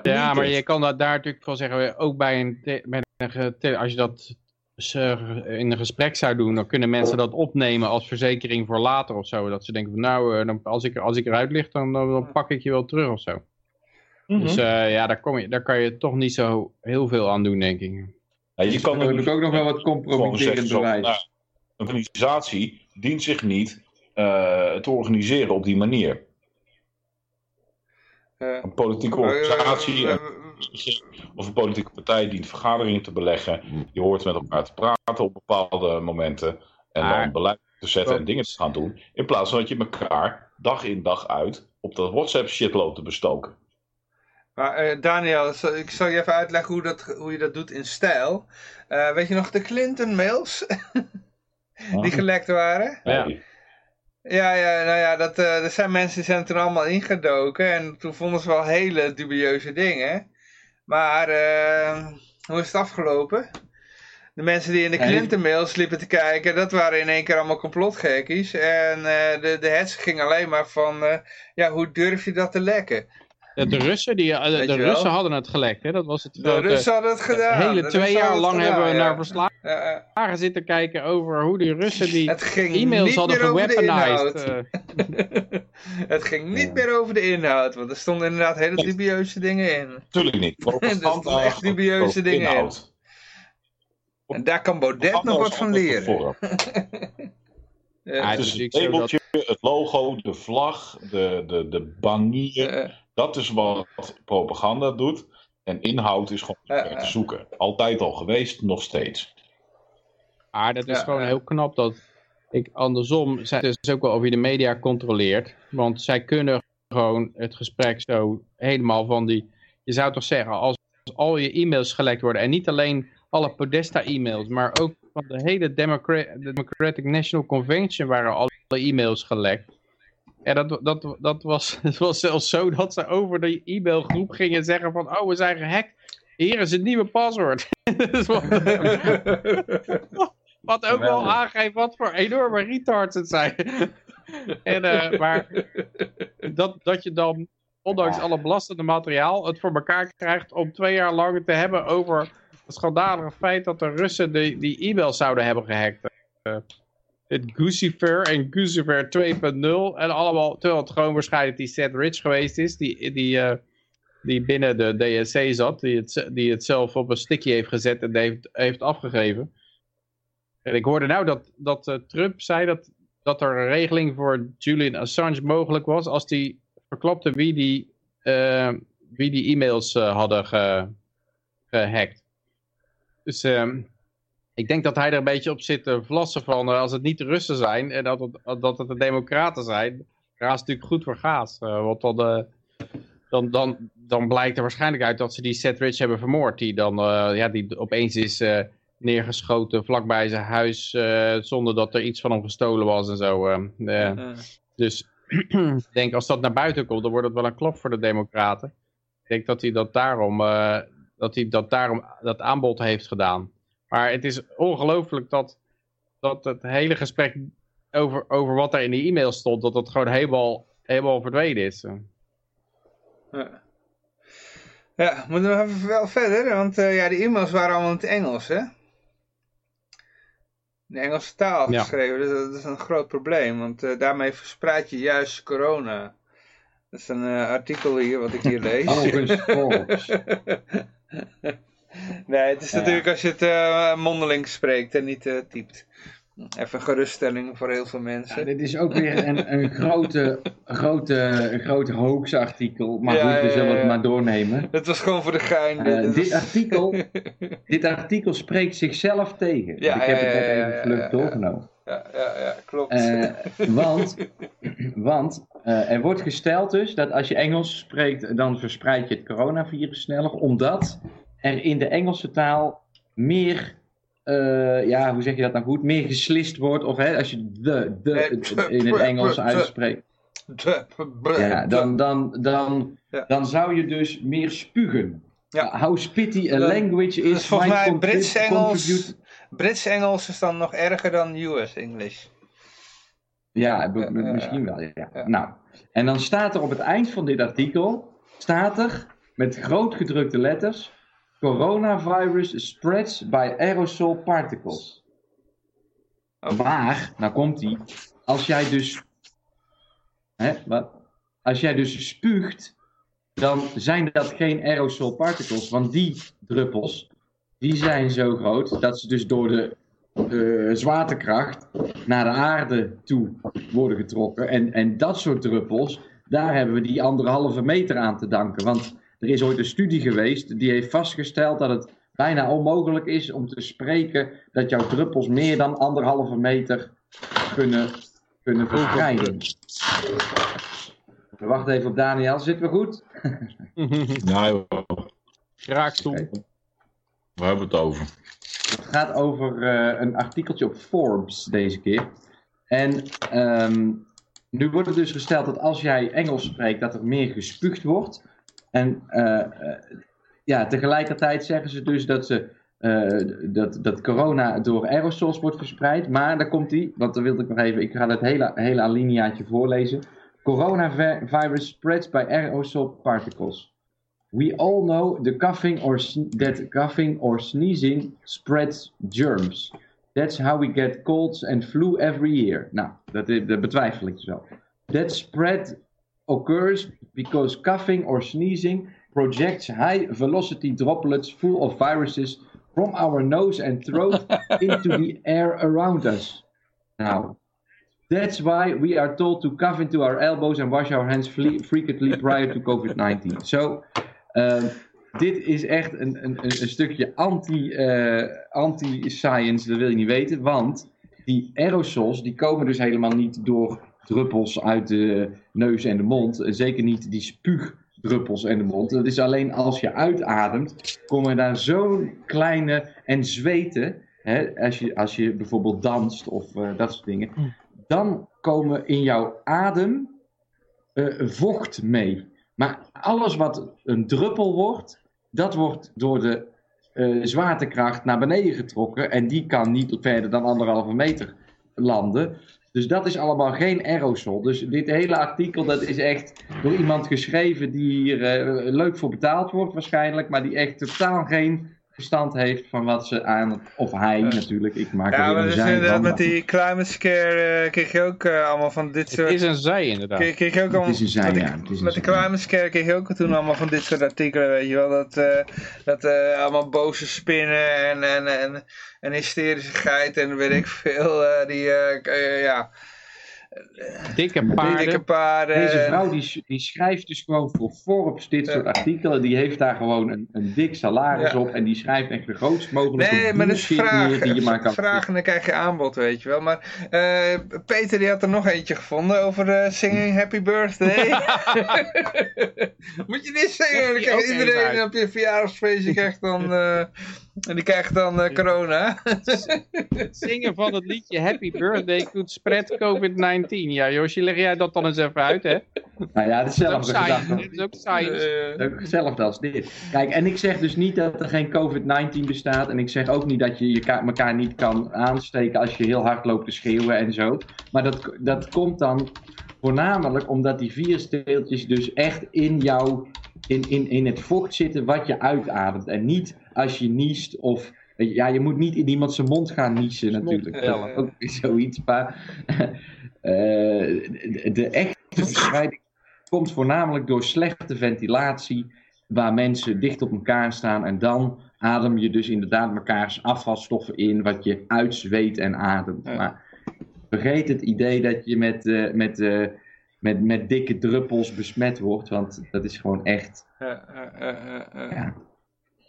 Ja, maar je kan dat daar natuurlijk van zeggen, ook bij een, een als je dat eh, in een gesprek zou doen, dan kunnen mensen dat opnemen als verzekering voor later of zo. Dat ze denken van nou, eh, dan, als, ik, als ik eruit lig, dan, dan, dan pak ik je wel terug of zo. Mhm. Dus eh, ja, daar, kom je, daar kan je toch niet zo heel veel aan doen, denk ik. Ja, je kan ik ook nog wel wat compromitterend zo, bewijs. nou, een organisatie dient zich niet eh, te organiseren op die manier. Eh, Een politieke eh, organisatie eh, of een politieke partij dient vergaderingen te beleggen. Je hoort met elkaar te praten op bepaalde momenten. En Maar- dan beleid te zetten en dingen te gaan doen. In plaats van dat je elkaar dag in dag uit op dat WhatsApp shit loopt te bestoken. Maar eh, Daniel, ik zal je even uitleggen hoe, dat, hoe je dat doet in stijl. Eh, weet je nog de Clinton-mails die gelekt waren? Ja. Nee. Ja, ja, nou ja, dat, eh, er zijn mensen die zijn er allemaal ingedoken en toen vonden ze wel hele dubieuze dingen. Maar eh, hoe is het afgelopen? De mensen die in de Clinton-mails liepen te kijken, dat waren in één keer allemaal complotgekkies. En eh, de, de ging alleen maar van, ja, hoe durf je dat te lekken? Ja, De Russen, die, eh, de wel? Russen hadden het gelekt, hè? dat was het De grote... Russen hadden het gedaan. hele De twee Russen jaar lang hebben we naar verslagen Ja, ja. zitten kijken over hoe die Russen die Het ging e-mails niet hadden meer over de geweaponized. inhoud. eh. Het ging niet meer over de inhoud, want er stonden inderdaad hele dubieuze dingen in. Natuurlijk niet. stonden echt dubieuze dingen in. En daar kan Baudet nog wat van leren. Ja, Ja, het is het natuurlijk zo dat... labeltje, het logo, de vlag, de, de, de banier. Dat is wat propaganda doet. En inhoud is gewoon te zoeken. Altijd al geweest, nog steeds. Maar dat is Ja, gewoon heel knap dat ik andersom, zij, het is ook wel of je de media controleert, want zij kunnen gewoon het gesprek zo helemaal van die, je zou toch zeggen, als al je e-mails gelekt worden en niet alleen alle Podesta-e-mails, maar ook van de hele Democra- Democratic National Convention waren alle e-mails gelekt. En dat, dat, dat, was, het was zelfs zo dat ze over de e-mailgroep gingen zeggen van, oh we zijn gehackt, hier is het nieuwe paswoord. Dus wat- ook wel aangeeft wat voor enorme retards het zijn. en, eh, maar dat, dat je dan, ondanks alle belastende materiaal, het voor elkaar krijgt om twee jaar lang te hebben over het schandalige feit dat de Russen die, die e-mails zouden hebben gehackt. Uh, het Guccifer en Guccifer 2.0 en allemaal, terwijl het gewoon waarschijnlijk die Seth Rich geweest is, die, die, uh, die binnen de DSC zat, die het, die het zelf op een stickje heeft gezet en heeft, heeft afgegeven. En ik hoorde nou dat, dat uh, Trump zei dat, dat er een regeling voor Julian Assange mogelijk was als die verklopte wie die, uh, wie die e-mails hadden ge, gehackt. Dus um, ik denk dat hij er een beetje op zit te vlassen van als het niet de Russen zijn en dat het, dat het de democraten zijn, ze natuurlijk goed voor gaas. want dan, dan, dan, dan blijkt er waarschijnlijk uit dat ze die Seth Rich hebben vermoord, die dan ja, die opeens is neergeschoten vlakbij zijn huis uh, zonder dat er iets van hem gestolen was en zo. Dus ik denk als dat naar buiten komt, dan wordt het wel een klap voor de democraten. Ik denk dat hij dat daarom, dat, hij dat, daarom dat aanbod heeft gedaan. Maar het is ongelooflijk dat, dat het hele gesprek over, over wat er in die e-mail stond, dat dat gewoon helemaal, helemaal verdwenen is. Ja. Ja, moeten we even wel verder, want ja, die e-mails waren allemaal in het Engels, hè? in de Engelse taal Ja. geschreven. Dus dat is een groot probleem, want eh, daarmee verspreid je juist corona. Dat is een eh, artikel hier wat ik hier lees. Volgens Forbes. nee, het is Ja. natuurlijk als je het eh, mondeling spreekt en niet eh, typt. Even geruststelling voor heel veel Ja, mensen. dit is ook weer een, een grote, grote, een grote hoax-artikel. Maar Ja, goed, we zullen ja, het maar doornemen. Het was gewoon voor de gein. Eh, Dit artikel, dit artikel spreekt zichzelf tegen. Ja, ik heb ja, het net even vlug ja. doorgenomen. Ja, ja, ja, klopt. Eh, want want eh, er wordt gesteld dus dat als je Engels spreekt, dan verspreid je het coronavirus sneller. Omdat er in de Engelse taal meer, eh, ja, hoe zeg je dat nou goed, meer geslist wordt. Of hè, als je de, de in het Engels uitspreekt. Ja, dan, dan, dan, dan zou je dus meer spugen. Ja. How spitty a language is is volgens mij Brits-Engels. contribute- Brits-Engels is dan nog erger dan US-English. Ja, b- Ja, misschien wel. Ja. ja. Nou, en dan staat er op het eind van dit artikel, staat er met groot gedrukte letters, coronavirus spreads by aerosol particles. Oh. Maar, nou komt die, als jij dus, hè, wat? Als jij dus spuugt, dan zijn dat geen aerosol particles, want die druppels, die zijn zo groot dat ze dus door de eh, zwaartekracht naar de aarde toe worden getrokken. En, en dat soort druppels, daar hebben we die anderhalve meter aan te danken. Want er is ooit een studie geweest die heeft vastgesteld dat het bijna onmogelijk is om te spreken dat jouw druppels meer dan anderhalve meter kunnen, kunnen verspreiden. We wachten even op Daniel. Zitten we goed? Ja, joh. Oké. waar hebben we het over? Het gaat over eh, een artikeltje op Forbes deze keer. En ehm, nu wordt er dus gesteld dat als jij Engels spreekt, dat er meer gespuugd wordt. En eh, eh, ja, tegelijkertijd zeggen ze dus dat, ze, eh, dat, dat corona door aerosols wordt verspreid. Maar daar komt die, want dan wilde ik nog even, ik ga het hele, hele alineaatje voorlezen. Coronavirus spreads by aerosol particles. We all know the coughing or that coughing or sneezing spreads germs. That's how we get colds and flu every year. Nou, dat, dat betwijfel ik zo. That spread occurs because coughing or sneezing projects high velocity droplets full of viruses from our nose and throat into the air around us. Nou, that's why we are told to cough into our elbows and wash our hands frequently prior to COVID-19. So, Ehm, dit is echt een, een, een, stukje anti, eh, anti-science, dat wil je niet weten. Want die aerosols die komen dus helemaal niet door druppels uit de neus en de mond. En Zeker niet die spuugdruppels en de mond. Dat is alleen als je uitademt, komen daar zo'n kleine en zweten. Hè, als, je, als je bijvoorbeeld danst of eh, dat soort dingen. Dan komen in jouw adem eh, vocht mee. Maar alles wat een druppel wordt, dat wordt door de eh, zwaartekracht naar beneden getrokken. En die kan niet verder dan anderhalve meter landen. Dus dat is allemaal geen aerosol. Dus dit hele artikel, dat is echt door iemand geschreven die hier eh, leuk voor betaald wordt waarschijnlijk. Maar die echt totaal geen verstand heeft van wat ze aan, of hij Ja. natuurlijk, ik maak Ja, er maar dus inderdaad met die climate scare eh, kreeg je ook eh, allemaal van dit Het soort... is een zij inderdaad. Kreeg, kreeg je ook allemaal, is een zij, met, ja, het is een met de climate scare kreeg je ook toen allemaal van dit soort artikelen, weet je wel. Dat, eh, dat eh, allemaal boze spinnen en, en, en, en hysterische geit en weet ik veel. eh, die, ja, Dikke paarden. dikke paarden. Deze vrouw die, die schrijft dus gewoon voor Forbes dit soort artikelen. Die heeft daar gewoon een, een dik salaris Ja. op. En die schrijft echt de grootst mogelijke Nee, maar dat is vraag. die je maar kan Vraag en dan krijg je aanbod, weet je wel. Maar eh, Peter die had er nog eentje gevonden over eh, singing Happy Birthday. Moet je niet zingen, dan krijgt iedereen op je verjaardagsfeestje krijgt dan, eh, en die krijgt dan eh, corona. Zingen van het liedje Happy Birthday could spread COVID-19. Ja, Josje, leg jij dat dan eens even uit, hè? Nou ja, Dat is ook hetzelfde science. gedachte. Dit is ook science. Ook Hetzelfde als dit. Kijk, en ik zeg dus niet dat er geen COVID-19 bestaat. En ik zeg ook niet dat je je ka- elkaar niet kan aansteken als je heel hard loopt te schreeuwen en zo. Maar dat, dat komt dan voornamelijk omdat die virusdeeltjes dus echt in jou, in, in, in het vocht zitten wat je uitademt. En niet als je niest of... Ja, je moet niet in iemand zijn mond gaan niezen natuurlijk. Dat Snot, is ook zoiets. Maar eh, de, de echte verspreiding komt voornamelijk door slechte ventilatie, waar mensen dicht op elkaar staan. En dan adem je dus inderdaad mekaars afvalstoffen in, wat je uitzweet en ademt. Ja. Maar vergeet het idee dat je met, eh, met, eh, met, met dikke druppels besmet wordt, want dat is gewoon echt. Ja,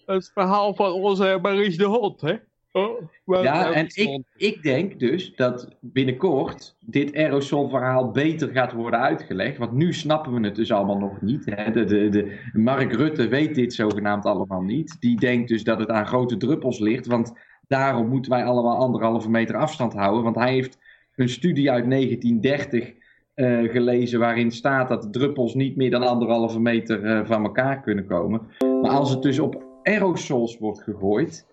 Het verhaal van onze Maries de Hond, hè? Oh, ja en ik, ik denk dus dat binnenkort dit aerosolverhaal beter gaat worden uitgelegd. Want nu snappen we het dus allemaal nog niet. Hè. De, de, de, Mark Rutte weet dit zogenaamd allemaal niet. Die denkt dus dat het aan grote druppels ligt. Want daarom moeten wij allemaal anderhalve meter afstand houden. Want hij heeft een studie uit 1930 eh, gelezen waarin staat dat druppels niet meer dan anderhalve meter eh, van elkaar kunnen komen. Maar als het dus op aerosols wordt gegooid,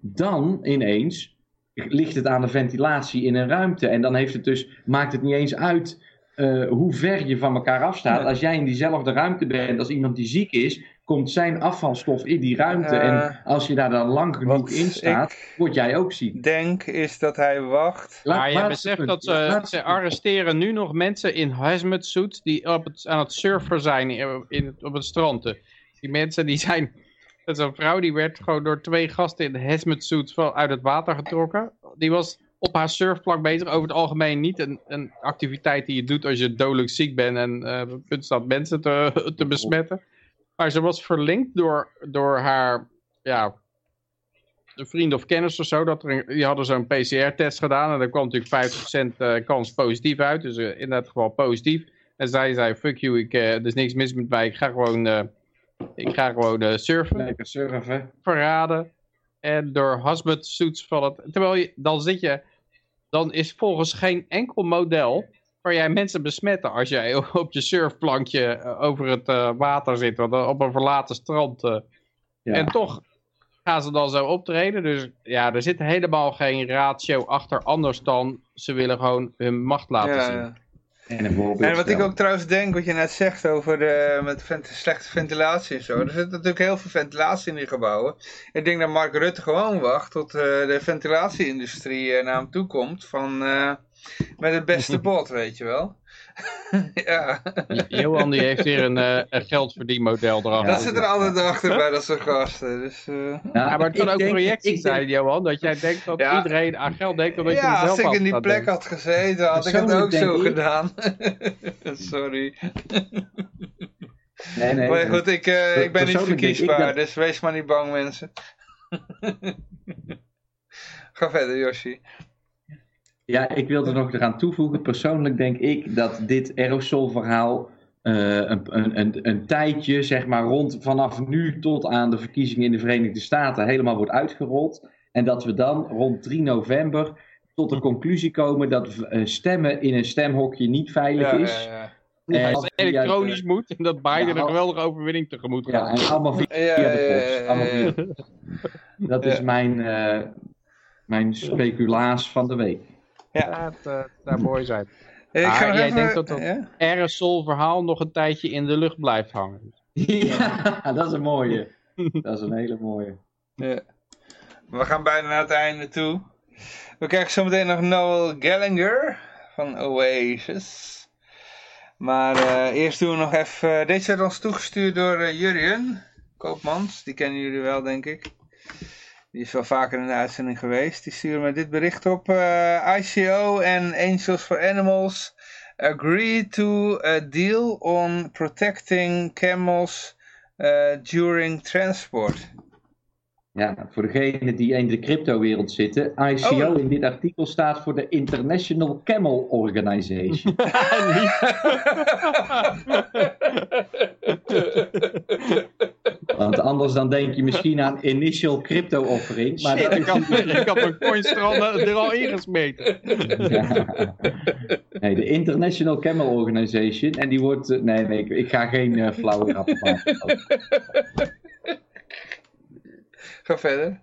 dan ineens ligt het aan de ventilatie in een ruimte. En dan heeft het dus, maakt het niet eens uit eh, hoe ver je van elkaar afstaat. Nee. Als jij in diezelfde ruimte bent als iemand die ziek is, komt zijn afvalstof in die ruimte. Eh, en als je daar dan lang genoeg in staat, word jij ook ziek. denk is dat hij wacht. Maar beseft punt. dat ze, Laatste ze arresteren nu nog mensen in hazmat suits die op het, aan het surfen zijn in, op het strand. Die mensen die zijn... Dat is een vrouw die werd gewoon door twee gasten in hazmat suits van, uit het water getrokken. Die was op haar surfplank bezig. Over het algemeen niet een, een activiteit die je doet als je dodelijk ziek bent en het punt staat mensen te, te besmetten. Maar ze was verlinkt door, door haar ja, een vriend of kennis of zo, dat er die hadden zo'n PCR-test gedaan en daar kwam natuurlijk 50% eh, kans positief uit, dus eh, in dat geval positief. En zij zei, fuck you, ik, er is niks mis met mij, ik ga gewoon, ik ga gewoon eh, surfen, Lekker surfen. verraden. En door hazmat suits van het, terwijl je, dan zit je, dan is volgens geen enkel model waar jij mensen besmetten als jij op je surfplankje eh, over het eh, water zit, want, op een verlaten strand. eh, Ja. en toch gaan ze dan zo optreden. Dus ja, er zit helemaal geen ratio achter. Anders dan ze willen gewoon hun macht laten Ja, zien. ja. En, En wat ik ook trouwens denk, wat je net zegt over de, met vent- slechte ventilatie en zo. Er zit natuurlijk heel veel ventilatie in die gebouwen. Ik denk dat Mark Rutte gewoon wacht tot eh, de ventilatieindustrie eh, naar hem toe komt. Van, eh, met het beste bod, weet je wel. ja, Johan die heeft weer een, eh, een geldverdienmodel erachter. dat zit er altijd achter bij dat soort gasten. Dus, eh, Ja, maar het kan ik ook denk- projectie denk- zijn, Johan. Dat jij denkt dat Ja. iedereen aan geld denkt. Omdat je ja, als ik in die plek had gezeten, had ik het ook zo ik- gedaan. Sorry. Nee, nee, Maar goed, ik, eh, ik ben niet verkiesbaar, dat- dus wees maar niet bang mensen. Ga verder, Yoshi. Ja, ik wilde nog eraan toevoegen. Persoonlijk denk ik dat dit aerosolverhaal eh een, een, een, een tijdje, zeg maar rond vanaf nu tot aan de verkiezingen in de Verenigde Staten helemaal wordt uitgerold. En dat we dan rond 3 november tot de conclusie komen dat eh, stemmen in een stemhokje niet veilig Ja, is. ja, ja. Ja, En als het elektronisch moet. En dat Biden Ja, een geweldige overwinning tegemoet Ja, gaat. en allemaal via Ja, ja, de ja, post. ja, Allemaal ja, via ja. de post. Dat is Ja. mijn, eh, mijn speculaas van de week. Ja. Ja, het eh, zou mooi zijn. Ik Maar ga nog jij even- denkt dat dat- ja? Aerosol verhaal nog een tijdje in de lucht blijft hangen. Ja, dat is een mooie. Dat is een hele mooie. Ja. We gaan bijna naar het einde toe. We krijgen zometeen nog Noel Gallagher van Oasis. Maar uh, eerst doen we nog even... Deze werd ons toegestuurd door uh, Jurjen Koopmans. Die kennen jullie wel, denk ik. Die is wel vaker in de uitzending geweest. Die stuurde me dit bericht op. ICO en Angels for Animals agree to a deal on protecting camels during transport. Ja, voor degenen die in de cryptowereld zitten, ICO oh. in dit artikel staat voor de International Camel Organization. Want anders dan denk je misschien aan initial crypto offering. Maar Shit, dat ik, had, ik mijn coins er al, er al ingesmeten. Nee, de International Camel Organization. En die wordt... Eh, nee, nee, ik, ga geen uh, flauwe grappen maken. Ga verder.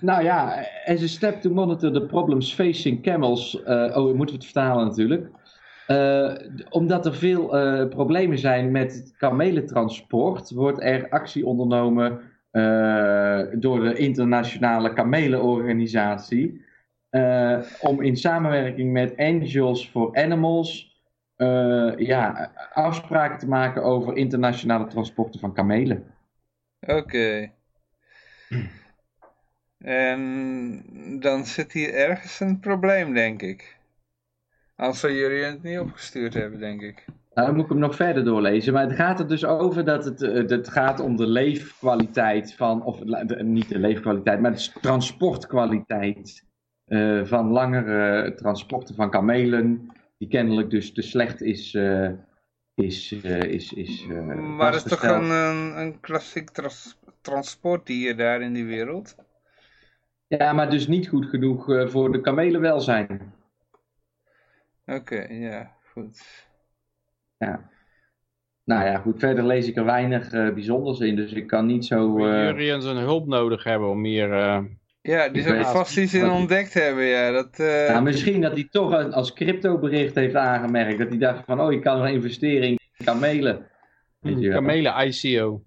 Nou ja, as a step to monitor the problems facing camels. Uh, oh, moeten we het vertalen natuurlijk. Uh, omdat er veel uh, problemen zijn met kamelentransport, wordt er actie ondernomen door de internationale kamelenorganisatie. om in samenwerking met Angels for Animals ja, afspraken te maken over internationale transporten van kamelen. Oké. En dan zit hier ergens een probleem, denk ik. Als we jullie het niet opgestuurd hebben, denk ik. Nou, dan moet ik hem nog verder doorlezen. Maar het gaat er dus over dat het, eh, het gaat om de leefkwaliteit van, of niet de leefkwaliteit, maar de transportkwaliteit uh, van langere transporten van kamelen, die kennelijk dus te slecht is. Uh, is, is, is maar dat is toch een, een klassiek trans transportdier daar in die wereld. Ja, maar dus niet goed genoeg uh, voor de kamelenwelzijn. Oké, ja, goed. Ja. Nou ja, goed, verder lees ik er weinig uh, bijzonders in, dus ik kan niet zo... Uh... Zijn hulp nodig hebben om meer... Ja, die zou vast iets in ontdekt hebben, ja. Dat, nou, misschien dat hij toch als crypto-bericht heeft aangemerkt, dat hij dacht van, oh, ik kan nog investeren in kamelen. Kamelen ICO.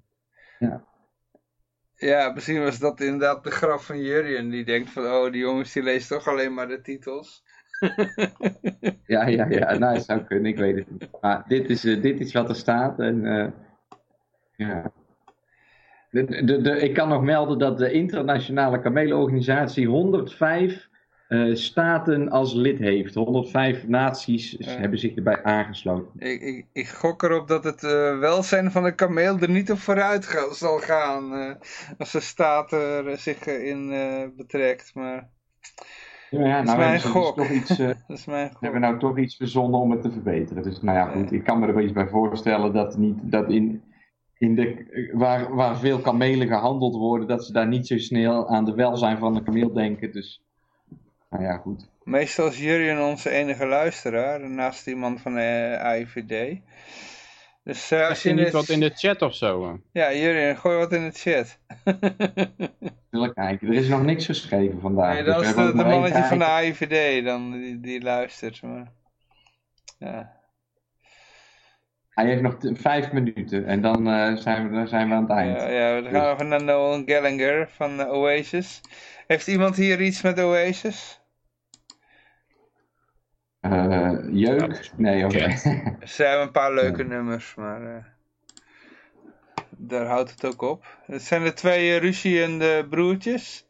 Ja. Ja, misschien was dat inderdaad de graf van Jurien. Die denkt van, oh, die jongens die lezen toch alleen maar de titels. ja, ja, ja. Nou, dat zou kunnen. Ik weet het niet. Maar dit is, uh, dit is wat er staat. En, uh, ja. De, de, ik kan nog melden dat de internationale kamelenorganisatie 105 uh, staten als lid heeft. 105 naties hebben zich erbij aangesloten. Ik, ik, ik gok erop dat het uh, welzijn van de kameel er niet op vooruit zal gaan. Uh, als de staat er zich in betrekt. Maar ja, ja, nou, dat is mijn gok. Dus iets, dat is mijn gok. We hebben nou toch iets verzonnen om het te verbeteren. Dus nou ja, goed. Ik kan me er wel iets bij voorstellen dat, niet, dat in, in de, waar, waar veel kamelen gehandeld worden, dat ze daar niet zo snel aan de welzijn van de kameel denken. Dus nou ja, goed. Meestal is Jurien onze enige luisteraar, naast iemand van de AIVD. Dus uh, als je niet wat in de chat of zo? Ja, Jurien, gooi wat in de chat. Zullen kijken, er is nog niks geschreven vandaag. Nee, dat dus is de, mannetje van de AIVD dan, die, die luistert. Maar... Ja. Hij heeft nog vijf minuten en dan uh, zijn, we, dan zijn we aan het eind. Ja, ja dan gaan we dus- naar Noel Gallagher van Oasis. Heeft iemand hier iets met Oasis? Uh, jeuk? Nee, oké. Okay. Ze hebben een paar leuke nummers, maar uh, daar houdt het ook op. Het zijn de twee ruziende broertjes.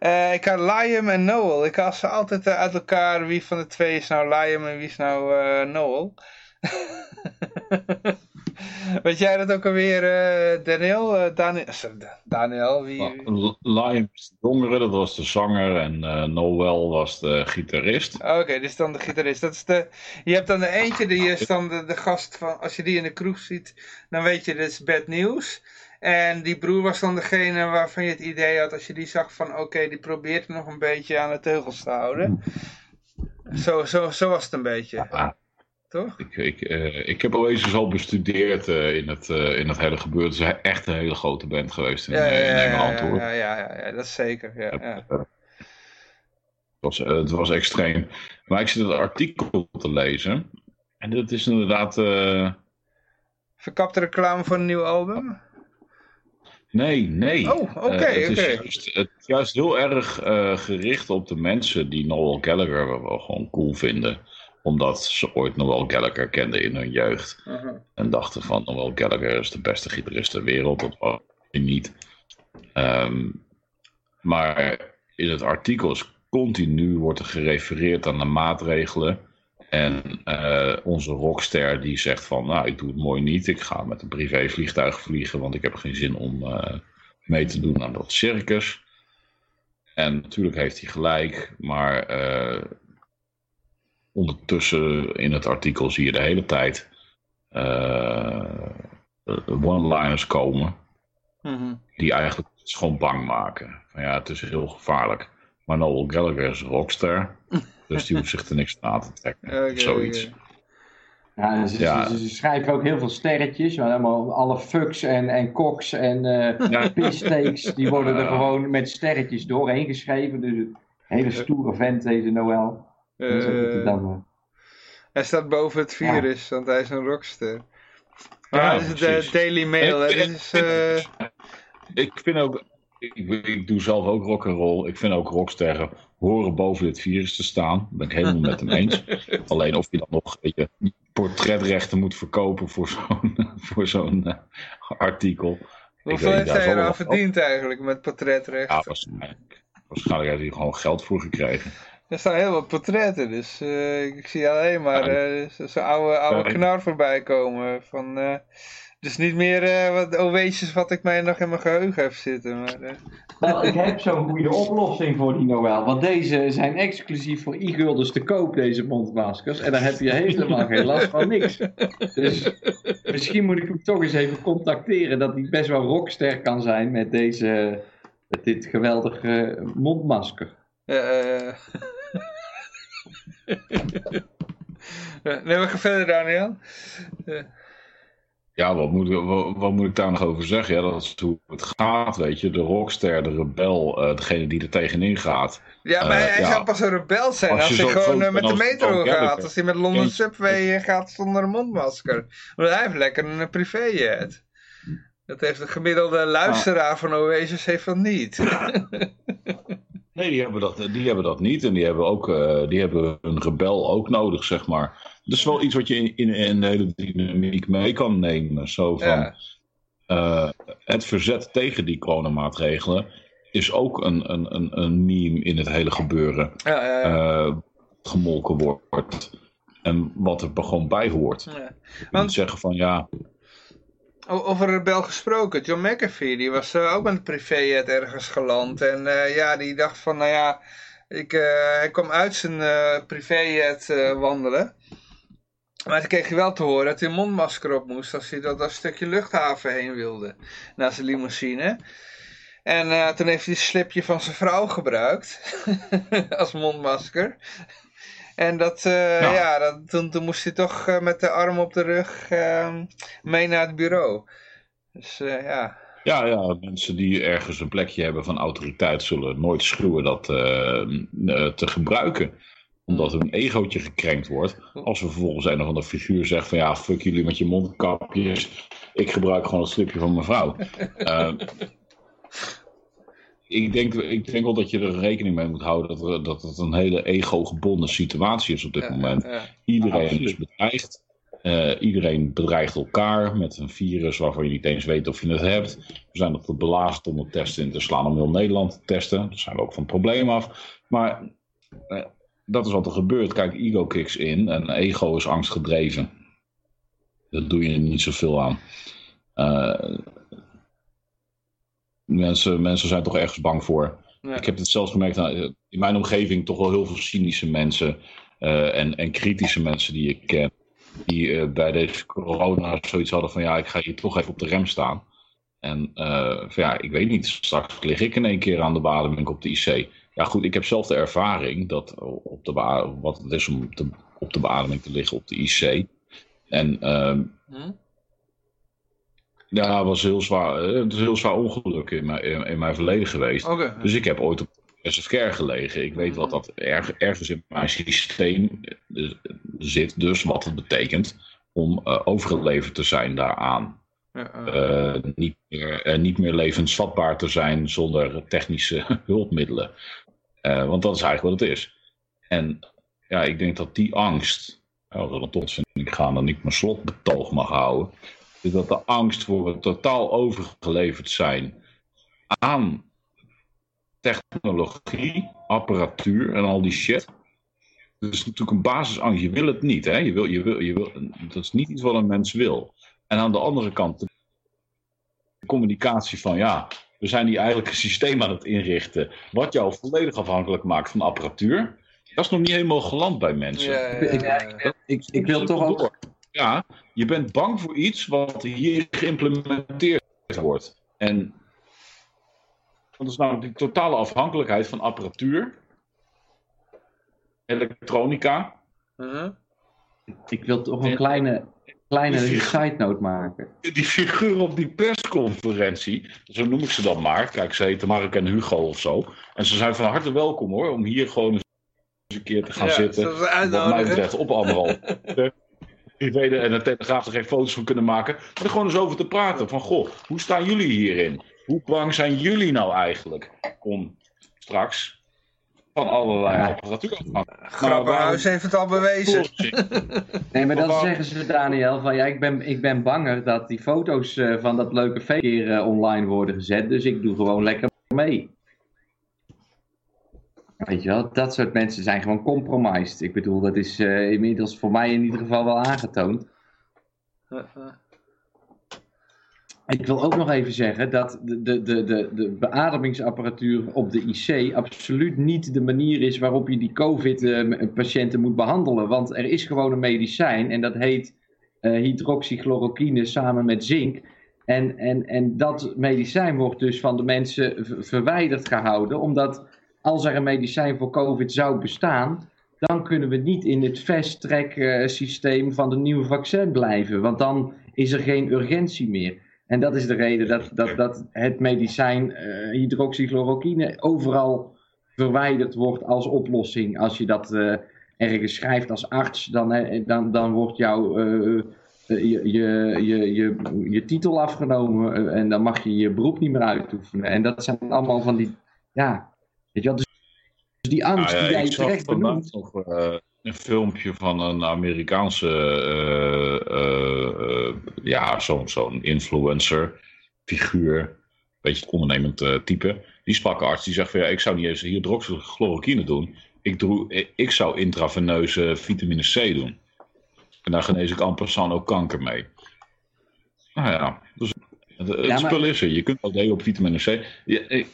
Uh, ik had Liam en Noel. Ik had ze altijd uit elkaar wie van de twee is nou Liam en wie is nou Noel. Weet jij dat ook alweer, uh, Daniel? Uh, Daniel, Daniel, wie... Was de jongere, dat was de zanger. En uh, Noel was de gitarist. Oké, okay, dit is dan de gitarist. Dat is de, je hebt dan de eentje, die is dan de, de gast van... Als je die in de kroeg ziet, dan weet je, dit is bad news. En die broer was dan degene waarvan je het idee had, als je die zag van... Oké, die probeert nog een beetje aan de teugels te houden. Zo, zo, zo was het een beetje. Ja. Toch? Ik, ik, uh, ik heb Oasis al bestudeerd uh, in, het, uh, in het hele gebeuren. Het is echt een hele grote band geweest in, ja, ja, in Engeland ja, hoor. Ja, ja, ja, dat is zeker. Ja, ja. Het, was, het was extreem. Maar ik zit het artikel te lezen. En dat is inderdaad... Verkapte reclame voor een nieuw album? Nee, nee. Oh, oké, Eh, het, het is juist heel erg eh, gericht op de mensen die Noel Gallagher wel gewoon cool vinden. Omdat ze ooit Noel Gallagher kenden in hun jeugd. Aha. En dachten van Noel Gallagher is de beste gitarist ter wereld. Dat was hij niet. Ehm, maar in het artikel is continu wordt er gerefereerd aan de maatregelen. En eh, onze rockster die zegt van, nou ik doe het mooi niet. Ik ga met een privévliegtuig vliegen, want ik heb geen zin om eh, mee te doen aan dat circus. En natuurlijk heeft hij gelijk, maar eh, ondertussen in het artikel zie je de hele tijd eh, one-liners komen Mhm. die eigenlijk gewoon bang maken. Van ja, het is heel gevaarlijk. Maar Noel Gallagher is een rockster, dus die hoeft zich er niks aan te trekken. Of zoiets. Ja, en ze, Ja. Ze, ze schrijven ook heel veel sterretjes, maar allemaal alle fucks en, en koks en eh Ja. pissteaks, die worden er Ja. gewoon met sterretjes doorheen geschreven. Dus een hele stoere vent deze Dat hij Eh, eh, hij staat boven het virus, want hij is een rockster. Maar Ja, is de precies. Daily Mail, hè? Ik- Dit is, eh, Ik vind ook, ik, ik doe zelf ook rock'n'roll. Ik vind ook rocksterren horen boven dit virus te staan. Dat ben ik helemaal met hem eens. Alleen of je dan nog weet je, portretrechten moet verkopen voor zo'n voor zo'n eh, artikel. Ik hoeveel weet heeft daar hij eraan van. verdiend eigenlijk met portretrecht? Ja, waarschijnlijk, waarschijnlijk heeft hij gewoon geld voor gekregen. Er staan heel wat portretten, dus eh, ik zie alleen maar eh, zo- zo'n oude, oude knar voorbij komen. Van, eh, dus niet meer eh, wat OW'tjes wat ik mij nog in mijn geheugen heb zitten. Maar, eh, Nou, ik heb zo'n goede oplossing voor die Noël. Want deze zijn exclusief voor e-gulders te koop, deze mondmaskers. En daar heb je helemaal geen last van niks. Dus misschien moet ik hem toch eens even contacteren dat hij best wel rockster kan zijn met, deze, met dit geweldige mondmasker. Eh, nee, we gaan verder, Daniel. Ja, wat moet, wat, wat moet ik daar nog over zeggen? Ja, dat is hoe het gaat, weet je. De rockster, de rebel, eh, degene die er tegenin gaat. Ja, maar Eh, hij zou pas een rebel zijn Als hij gewoon eh, met de metro gaat. Als hij met London. Subway eh, gaat zonder een mondmasker. Want hij heeft lekker een privéjet. Dat heeft de gemiddelde luisteraar van Oasis heeft dat niet. Nee, die hebben dat, die hebben dat niet. En die hebben, ook, eh, die hebben een rebel ook nodig, zeg maar. Dat is wel iets wat je in, in, in de hele dynamiek mee kan nemen. Zo van, Ja. eh, het verzet tegen die coronamaatregelen is ook een, een, een, een meme in het hele gebeuren. Ja, eh, gemolken wordt. En wat er gewoon bij hoort. Ja. Want- zeggen van ja, Over rebel gesproken, John McAfee, die was eh, ook met een privéjet ergens geland. En eh, ja, die dacht van, nou ja, ik, eh, hij kwam uit zijn privéjet wandelen. Maar toen kreeg hij wel te horen dat hij een mondmasker op moest als hij dat, dat stukje luchthaven heen wilde. Naar zijn limousine. En toen heeft hij het slipje van zijn vrouw gebruikt. als mondmasker. En dat, eh, Ja. ja, dat, toen, toen moest hij toch eh, met de arm op de rug eh, mee naar het bureau. Dus eh, ja. ja, ja, mensen die ergens een plekje hebben van autoriteit zullen nooit schuwen dat eh, eh, te gebruiken. Omdat hun egootje gekrenkt wordt. Als we vervolgens een of andere figuur zegt van ja, fuck jullie met je mondkapjes. Ik gebruik gewoon het slipje van mijn vrouw. Ik, denk, ik denk wel dat je er rekening mee moet houden dat, er, dat het een hele ego-gebonden situatie is op dit ja, moment. ja. Iedereen is bedreigd. Eh, iedereen bedreigt elkaar met een virus waarvan je niet eens weet of je het hebt. We zijn op het belazerd om het testen in te slaan om heel Nederland te testen. Daar zijn we ook van het probleem af. Maar eh, dat is wat er gebeurt. Kijk, ego kicks in en ego is angstgedreven. Daar doe je niet zoveel aan. Eh, mensen, mensen zijn toch ergens bang voor. Ja. Ik heb het zelfs gemerkt aan- in mijn omgeving toch wel heel veel cynische mensen eh, en, en kritische mensen die ik ken. Die eh, bij deze corona zoiets hadden van ja, ik ga hier toch even op de rem staan. En eh, van ja, ik weet niet, straks lig ik in één keer aan de beademing op de IC. Ja goed, ik heb zelf de ervaring dat op de wat het is om op de, op de beademing te liggen op de IC. En ehm, Hm? Ja, het was heel zwaar, eh, het is heel zwaar ongeluk in mijn, in, in mijn verleden geweest. Dus ik heb ooit op SFK gelegen. Ik weet wat dat erg, ergens in mijn systeem eh, zit, dus wat het betekent om eh, overgeleverd te zijn daaraan. Ja, niet, meer, niet meer levensvatbaar te zijn zonder technische hulpmiddelen. Want dat is eigenlijk wat het is. En ja, ik denk dat die angst, ja, als we dan tot ik gaan dan niet mijn slotbetoog mag houden, is dat de angst voor het totaal overgeleverd zijn aan technologie, apparatuur en al die shit. Dat is natuurlijk een basisangst. Je wil het niet, hè? Je wil, je wil, je wil, dat is niet iets wat een mens wil. En aan de andere kant, de communicatie van ja, we zijn hier eigenlijk een systeem aan het inrichten. wat jou volledig afhankelijk maakt van apparatuur. Dat is nog niet helemaal geland bij mensen. Ja, ja, ja, ja. Ik, ik wil toch ook... Ja, je bent bang voor iets wat hier geïmplementeerd wordt. En dat is namelijk die totale afhankelijkheid van apparatuur, elektronica. Mhm. Ik wil toch een kleine, kleine side note maken. Die figuur op die persconferentie, zo noem ik ze dan maar. Kijk, ze heten Mark en Hugo of zo. En ze zijn van harte welkom hoor, om hier gewoon eens een keer te gaan Ja, zitten. Wat mij betreft op anderhalf. Privé en de Telegraaf er geen foto's van kunnen maken. Maar er gewoon eens over te praten. Van goh, hoe staan jullie hierin? Hoe bang zijn jullie nou eigenlijk om straks van allerlei apparatuur af? Grappenhuis heeft het al bewezen. Nee, maar dan zeggen ze, Daniel, van ja, ik ben, ik ben banger dat die foto's eh, van dat leuke feestje eh, online worden gezet. Dus ik doe gewoon lekker mee. Weet je wel, dat soort mensen zijn gewoon compromised. Ik bedoel, dat is eh, inmiddels voor mij in ieder geval wel aangetoond. Ik wil ook nog even zeggen dat de, de, de, de, de beademingsapparatuur op de IC absoluut niet de manier is waarop je die COVID-patiënten moet behandelen. Want er is gewoon een medicijn en dat heet eh, hydroxychloroquine samen met zink. En, en, en dat medicijn wordt dus van de mensen verwijderd gehouden, omdat als er een medicijn voor COVID zou bestaan, dan kunnen we niet in het fast-track eh, systeem van de nieuwe vaccin blijven. Want dan is er geen urgentie meer. En dat is de reden dat, dat, dat het medicijn eh, hydroxychloroquine overal verwijderd wordt als oplossing. Als je dat eh, ergens schrijft als arts, dan, dan, dan wordt jouw je, je, je, je, je titel afgenomen en dan mag je je beroep niet meer uitoefenen. En dat zijn allemaal van die, ja, weet je wel, dus dus die angst Nou ja, die jij terecht benoemt. nog eh, een filmpje van een Amerikaanse, eh, eh, ja, zo'n zo'n influencer figuur, beetje het ondernemend type. Die sprak een arts, die zegt van ja, ik zou niet eens hydroxychloroquine doen. Ik, doe, ik zou intraveneuze vitamine C doen. En daar genees ik amper ook kanker mee. Nou ja, dus het, het Ja, maar- spul is er. Je kunt ook delen op vitamine C. Je-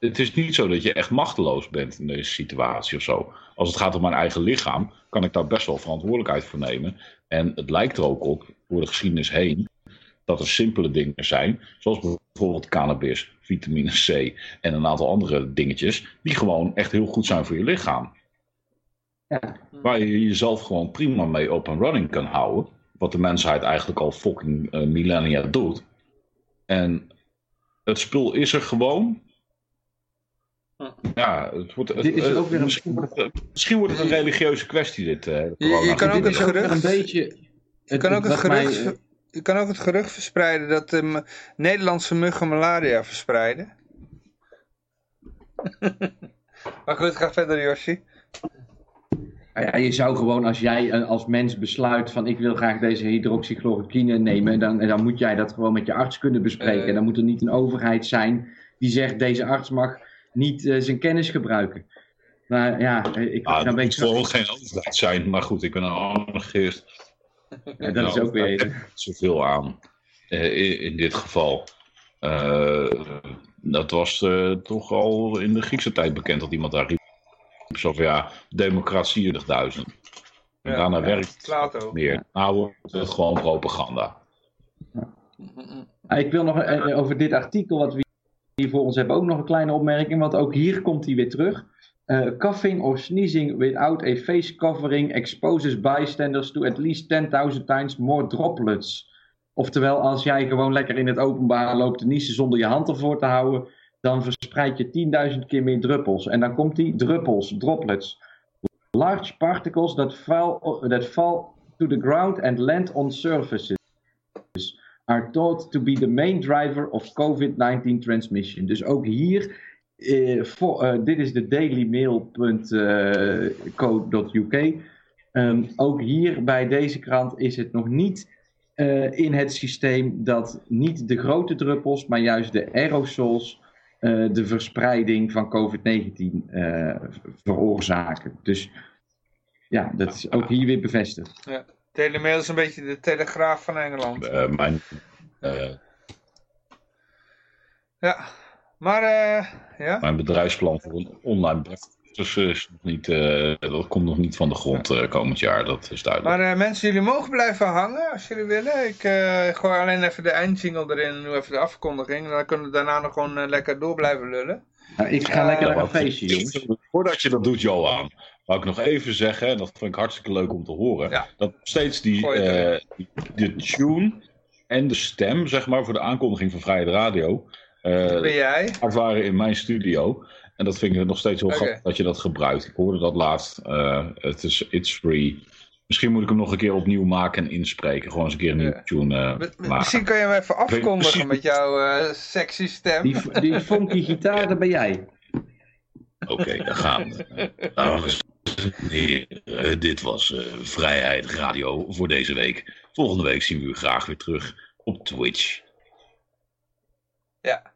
het is niet zo dat je echt machteloos bent in deze situatie of zo. Als het gaat om mijn eigen lichaam, kan ik daar best wel verantwoordelijkheid voor nemen. En het lijkt er ook op, door de geschiedenis heen, dat er simpele dingen zijn, zoals bijvoorbeeld cannabis, vitamine C en een aantal andere dingetjes, die gewoon echt heel goed zijn voor je lichaam. Ja. Waar je jezelf gewoon prima mee op een running kan houden. Wat de mensheid eigenlijk al fucking eh, millennia doet. En het spul is er gewoon. Ja, het wordt, het, Dit is ook weer een- misschien, wordt het, misschien wordt het een religieuze kwestie, dit. eh, je corona. kan ook het gerucht- een beetje... Je kan ook het wat mij, gerucht, eh, je kan ook het gerucht verspreiden dat de m- Nederlandse muggen malaria verspreiden. maar goed, ga verder Yoshi. Ja, je zou gewoon, als jij eh, als mens besluit van ik wil graag deze hydroxychloroquine nemen, dan, dan moet jij dat gewoon met je arts kunnen bespreken. En dan moet er niet een overheid zijn die zegt deze arts mag niet eh, zijn kennis gebruiken. Maar ja, ik, Ah, dan moet ik vooral geen overheid zijn, maar goed, ik ben een anarchist. Ja, dat is Nou, ook weer... heb zoveel aan. eh, in, in dit geval. Eh, dat was eh, toch al in de Griekse tijd bekend dat iemand daar riep. Zo van ja, democratie 20.000. En Ja, daarna ja, werkt het Plato. meer. Nou wordt het gewoon propaganda. Ah, Ik wil nog over dit artikel wat we hier voor ons hebben ook nog een kleine opmerking, want ook hier komt hij weer terug. Eh, coughing or sneezing without a face covering exposes bystanders to at least 10.000 times more droplets. Oftewel, als jij gewoon lekker in het openbaar loopt te niezen zonder je hand ervoor te houden, dan verspreid je 10.000 keer meer druppels. En dan komt die druppels, droplets. Large particles that fall, that fall to the ground and land on surfaces are thought to be the main driver of COVID-19 transmission. Dus ook hier, eh, eh, dit is de dailymail.co.uk. Ehm, ook hier bij deze krant is het nog niet eh, in het systeem dat niet de grote druppels, maar juist de aerosols eh, de verspreiding van COVID-19 eh, veroorzaken. Dus ja, dat is ook hier weer bevestigd. Ja. Daily Mail is een beetje de telegraaf van Engeland. Eh, mijn, eh, Ja, maar eh, ja. mijn bedrijfsplan voor een online breakfast is nog niet, eh, dat komt nog niet van de grond eh, komend jaar, dat is duidelijk. Maar eh, mensen, jullie mogen blijven hangen als jullie willen. Ik eh, gooi alleen even de eindjingle erin en nu even de afkondiging. En dan kunnen we daarna nog gewoon lekker door blijven lullen. Nou, ik ga lekker naar een feestje, jongens. Voordat je dat doet, Johan, wou ik nog even zeggen, en dat vind ik hartstikke leuk om te horen, Ja. dat steeds die, eh, die- de tune en de stem, zeg maar, voor de aankondiging van Vrijheid Radio, eh, Ben jij? hard waren in mijn studio. En dat vind ik nog steeds heel grappig dat je dat gebruikt. Ik hoorde dat laatst. eh, het is It's Free. Misschien moet ik hem nog een keer opnieuw maken en inspreken. Gewoon eens een keer een nieuwe tune eh, maken. Misschien kan je hem even afkondigen precies- met jouw eh, sexy stem. Die, die funky gitaar, dat ben jij. Oké, daar gaan we. Heren, eh, dit was eh, Vrijheid Radio voor deze week. Volgende week zien we u graag weer terug op Twitch. Ja.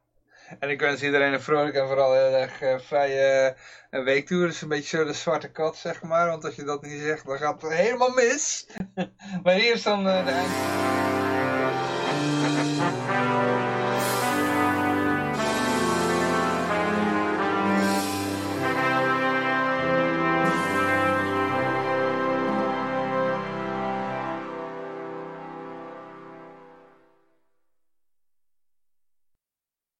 En ik wens iedereen een vrolijk en vooral heel erg eh, vrije uh, week toe. Dus een beetje zo de zwarte kat, zeg maar. Want als je dat niet zegt, dan gaat het helemaal mis. maar hier is dan de eind.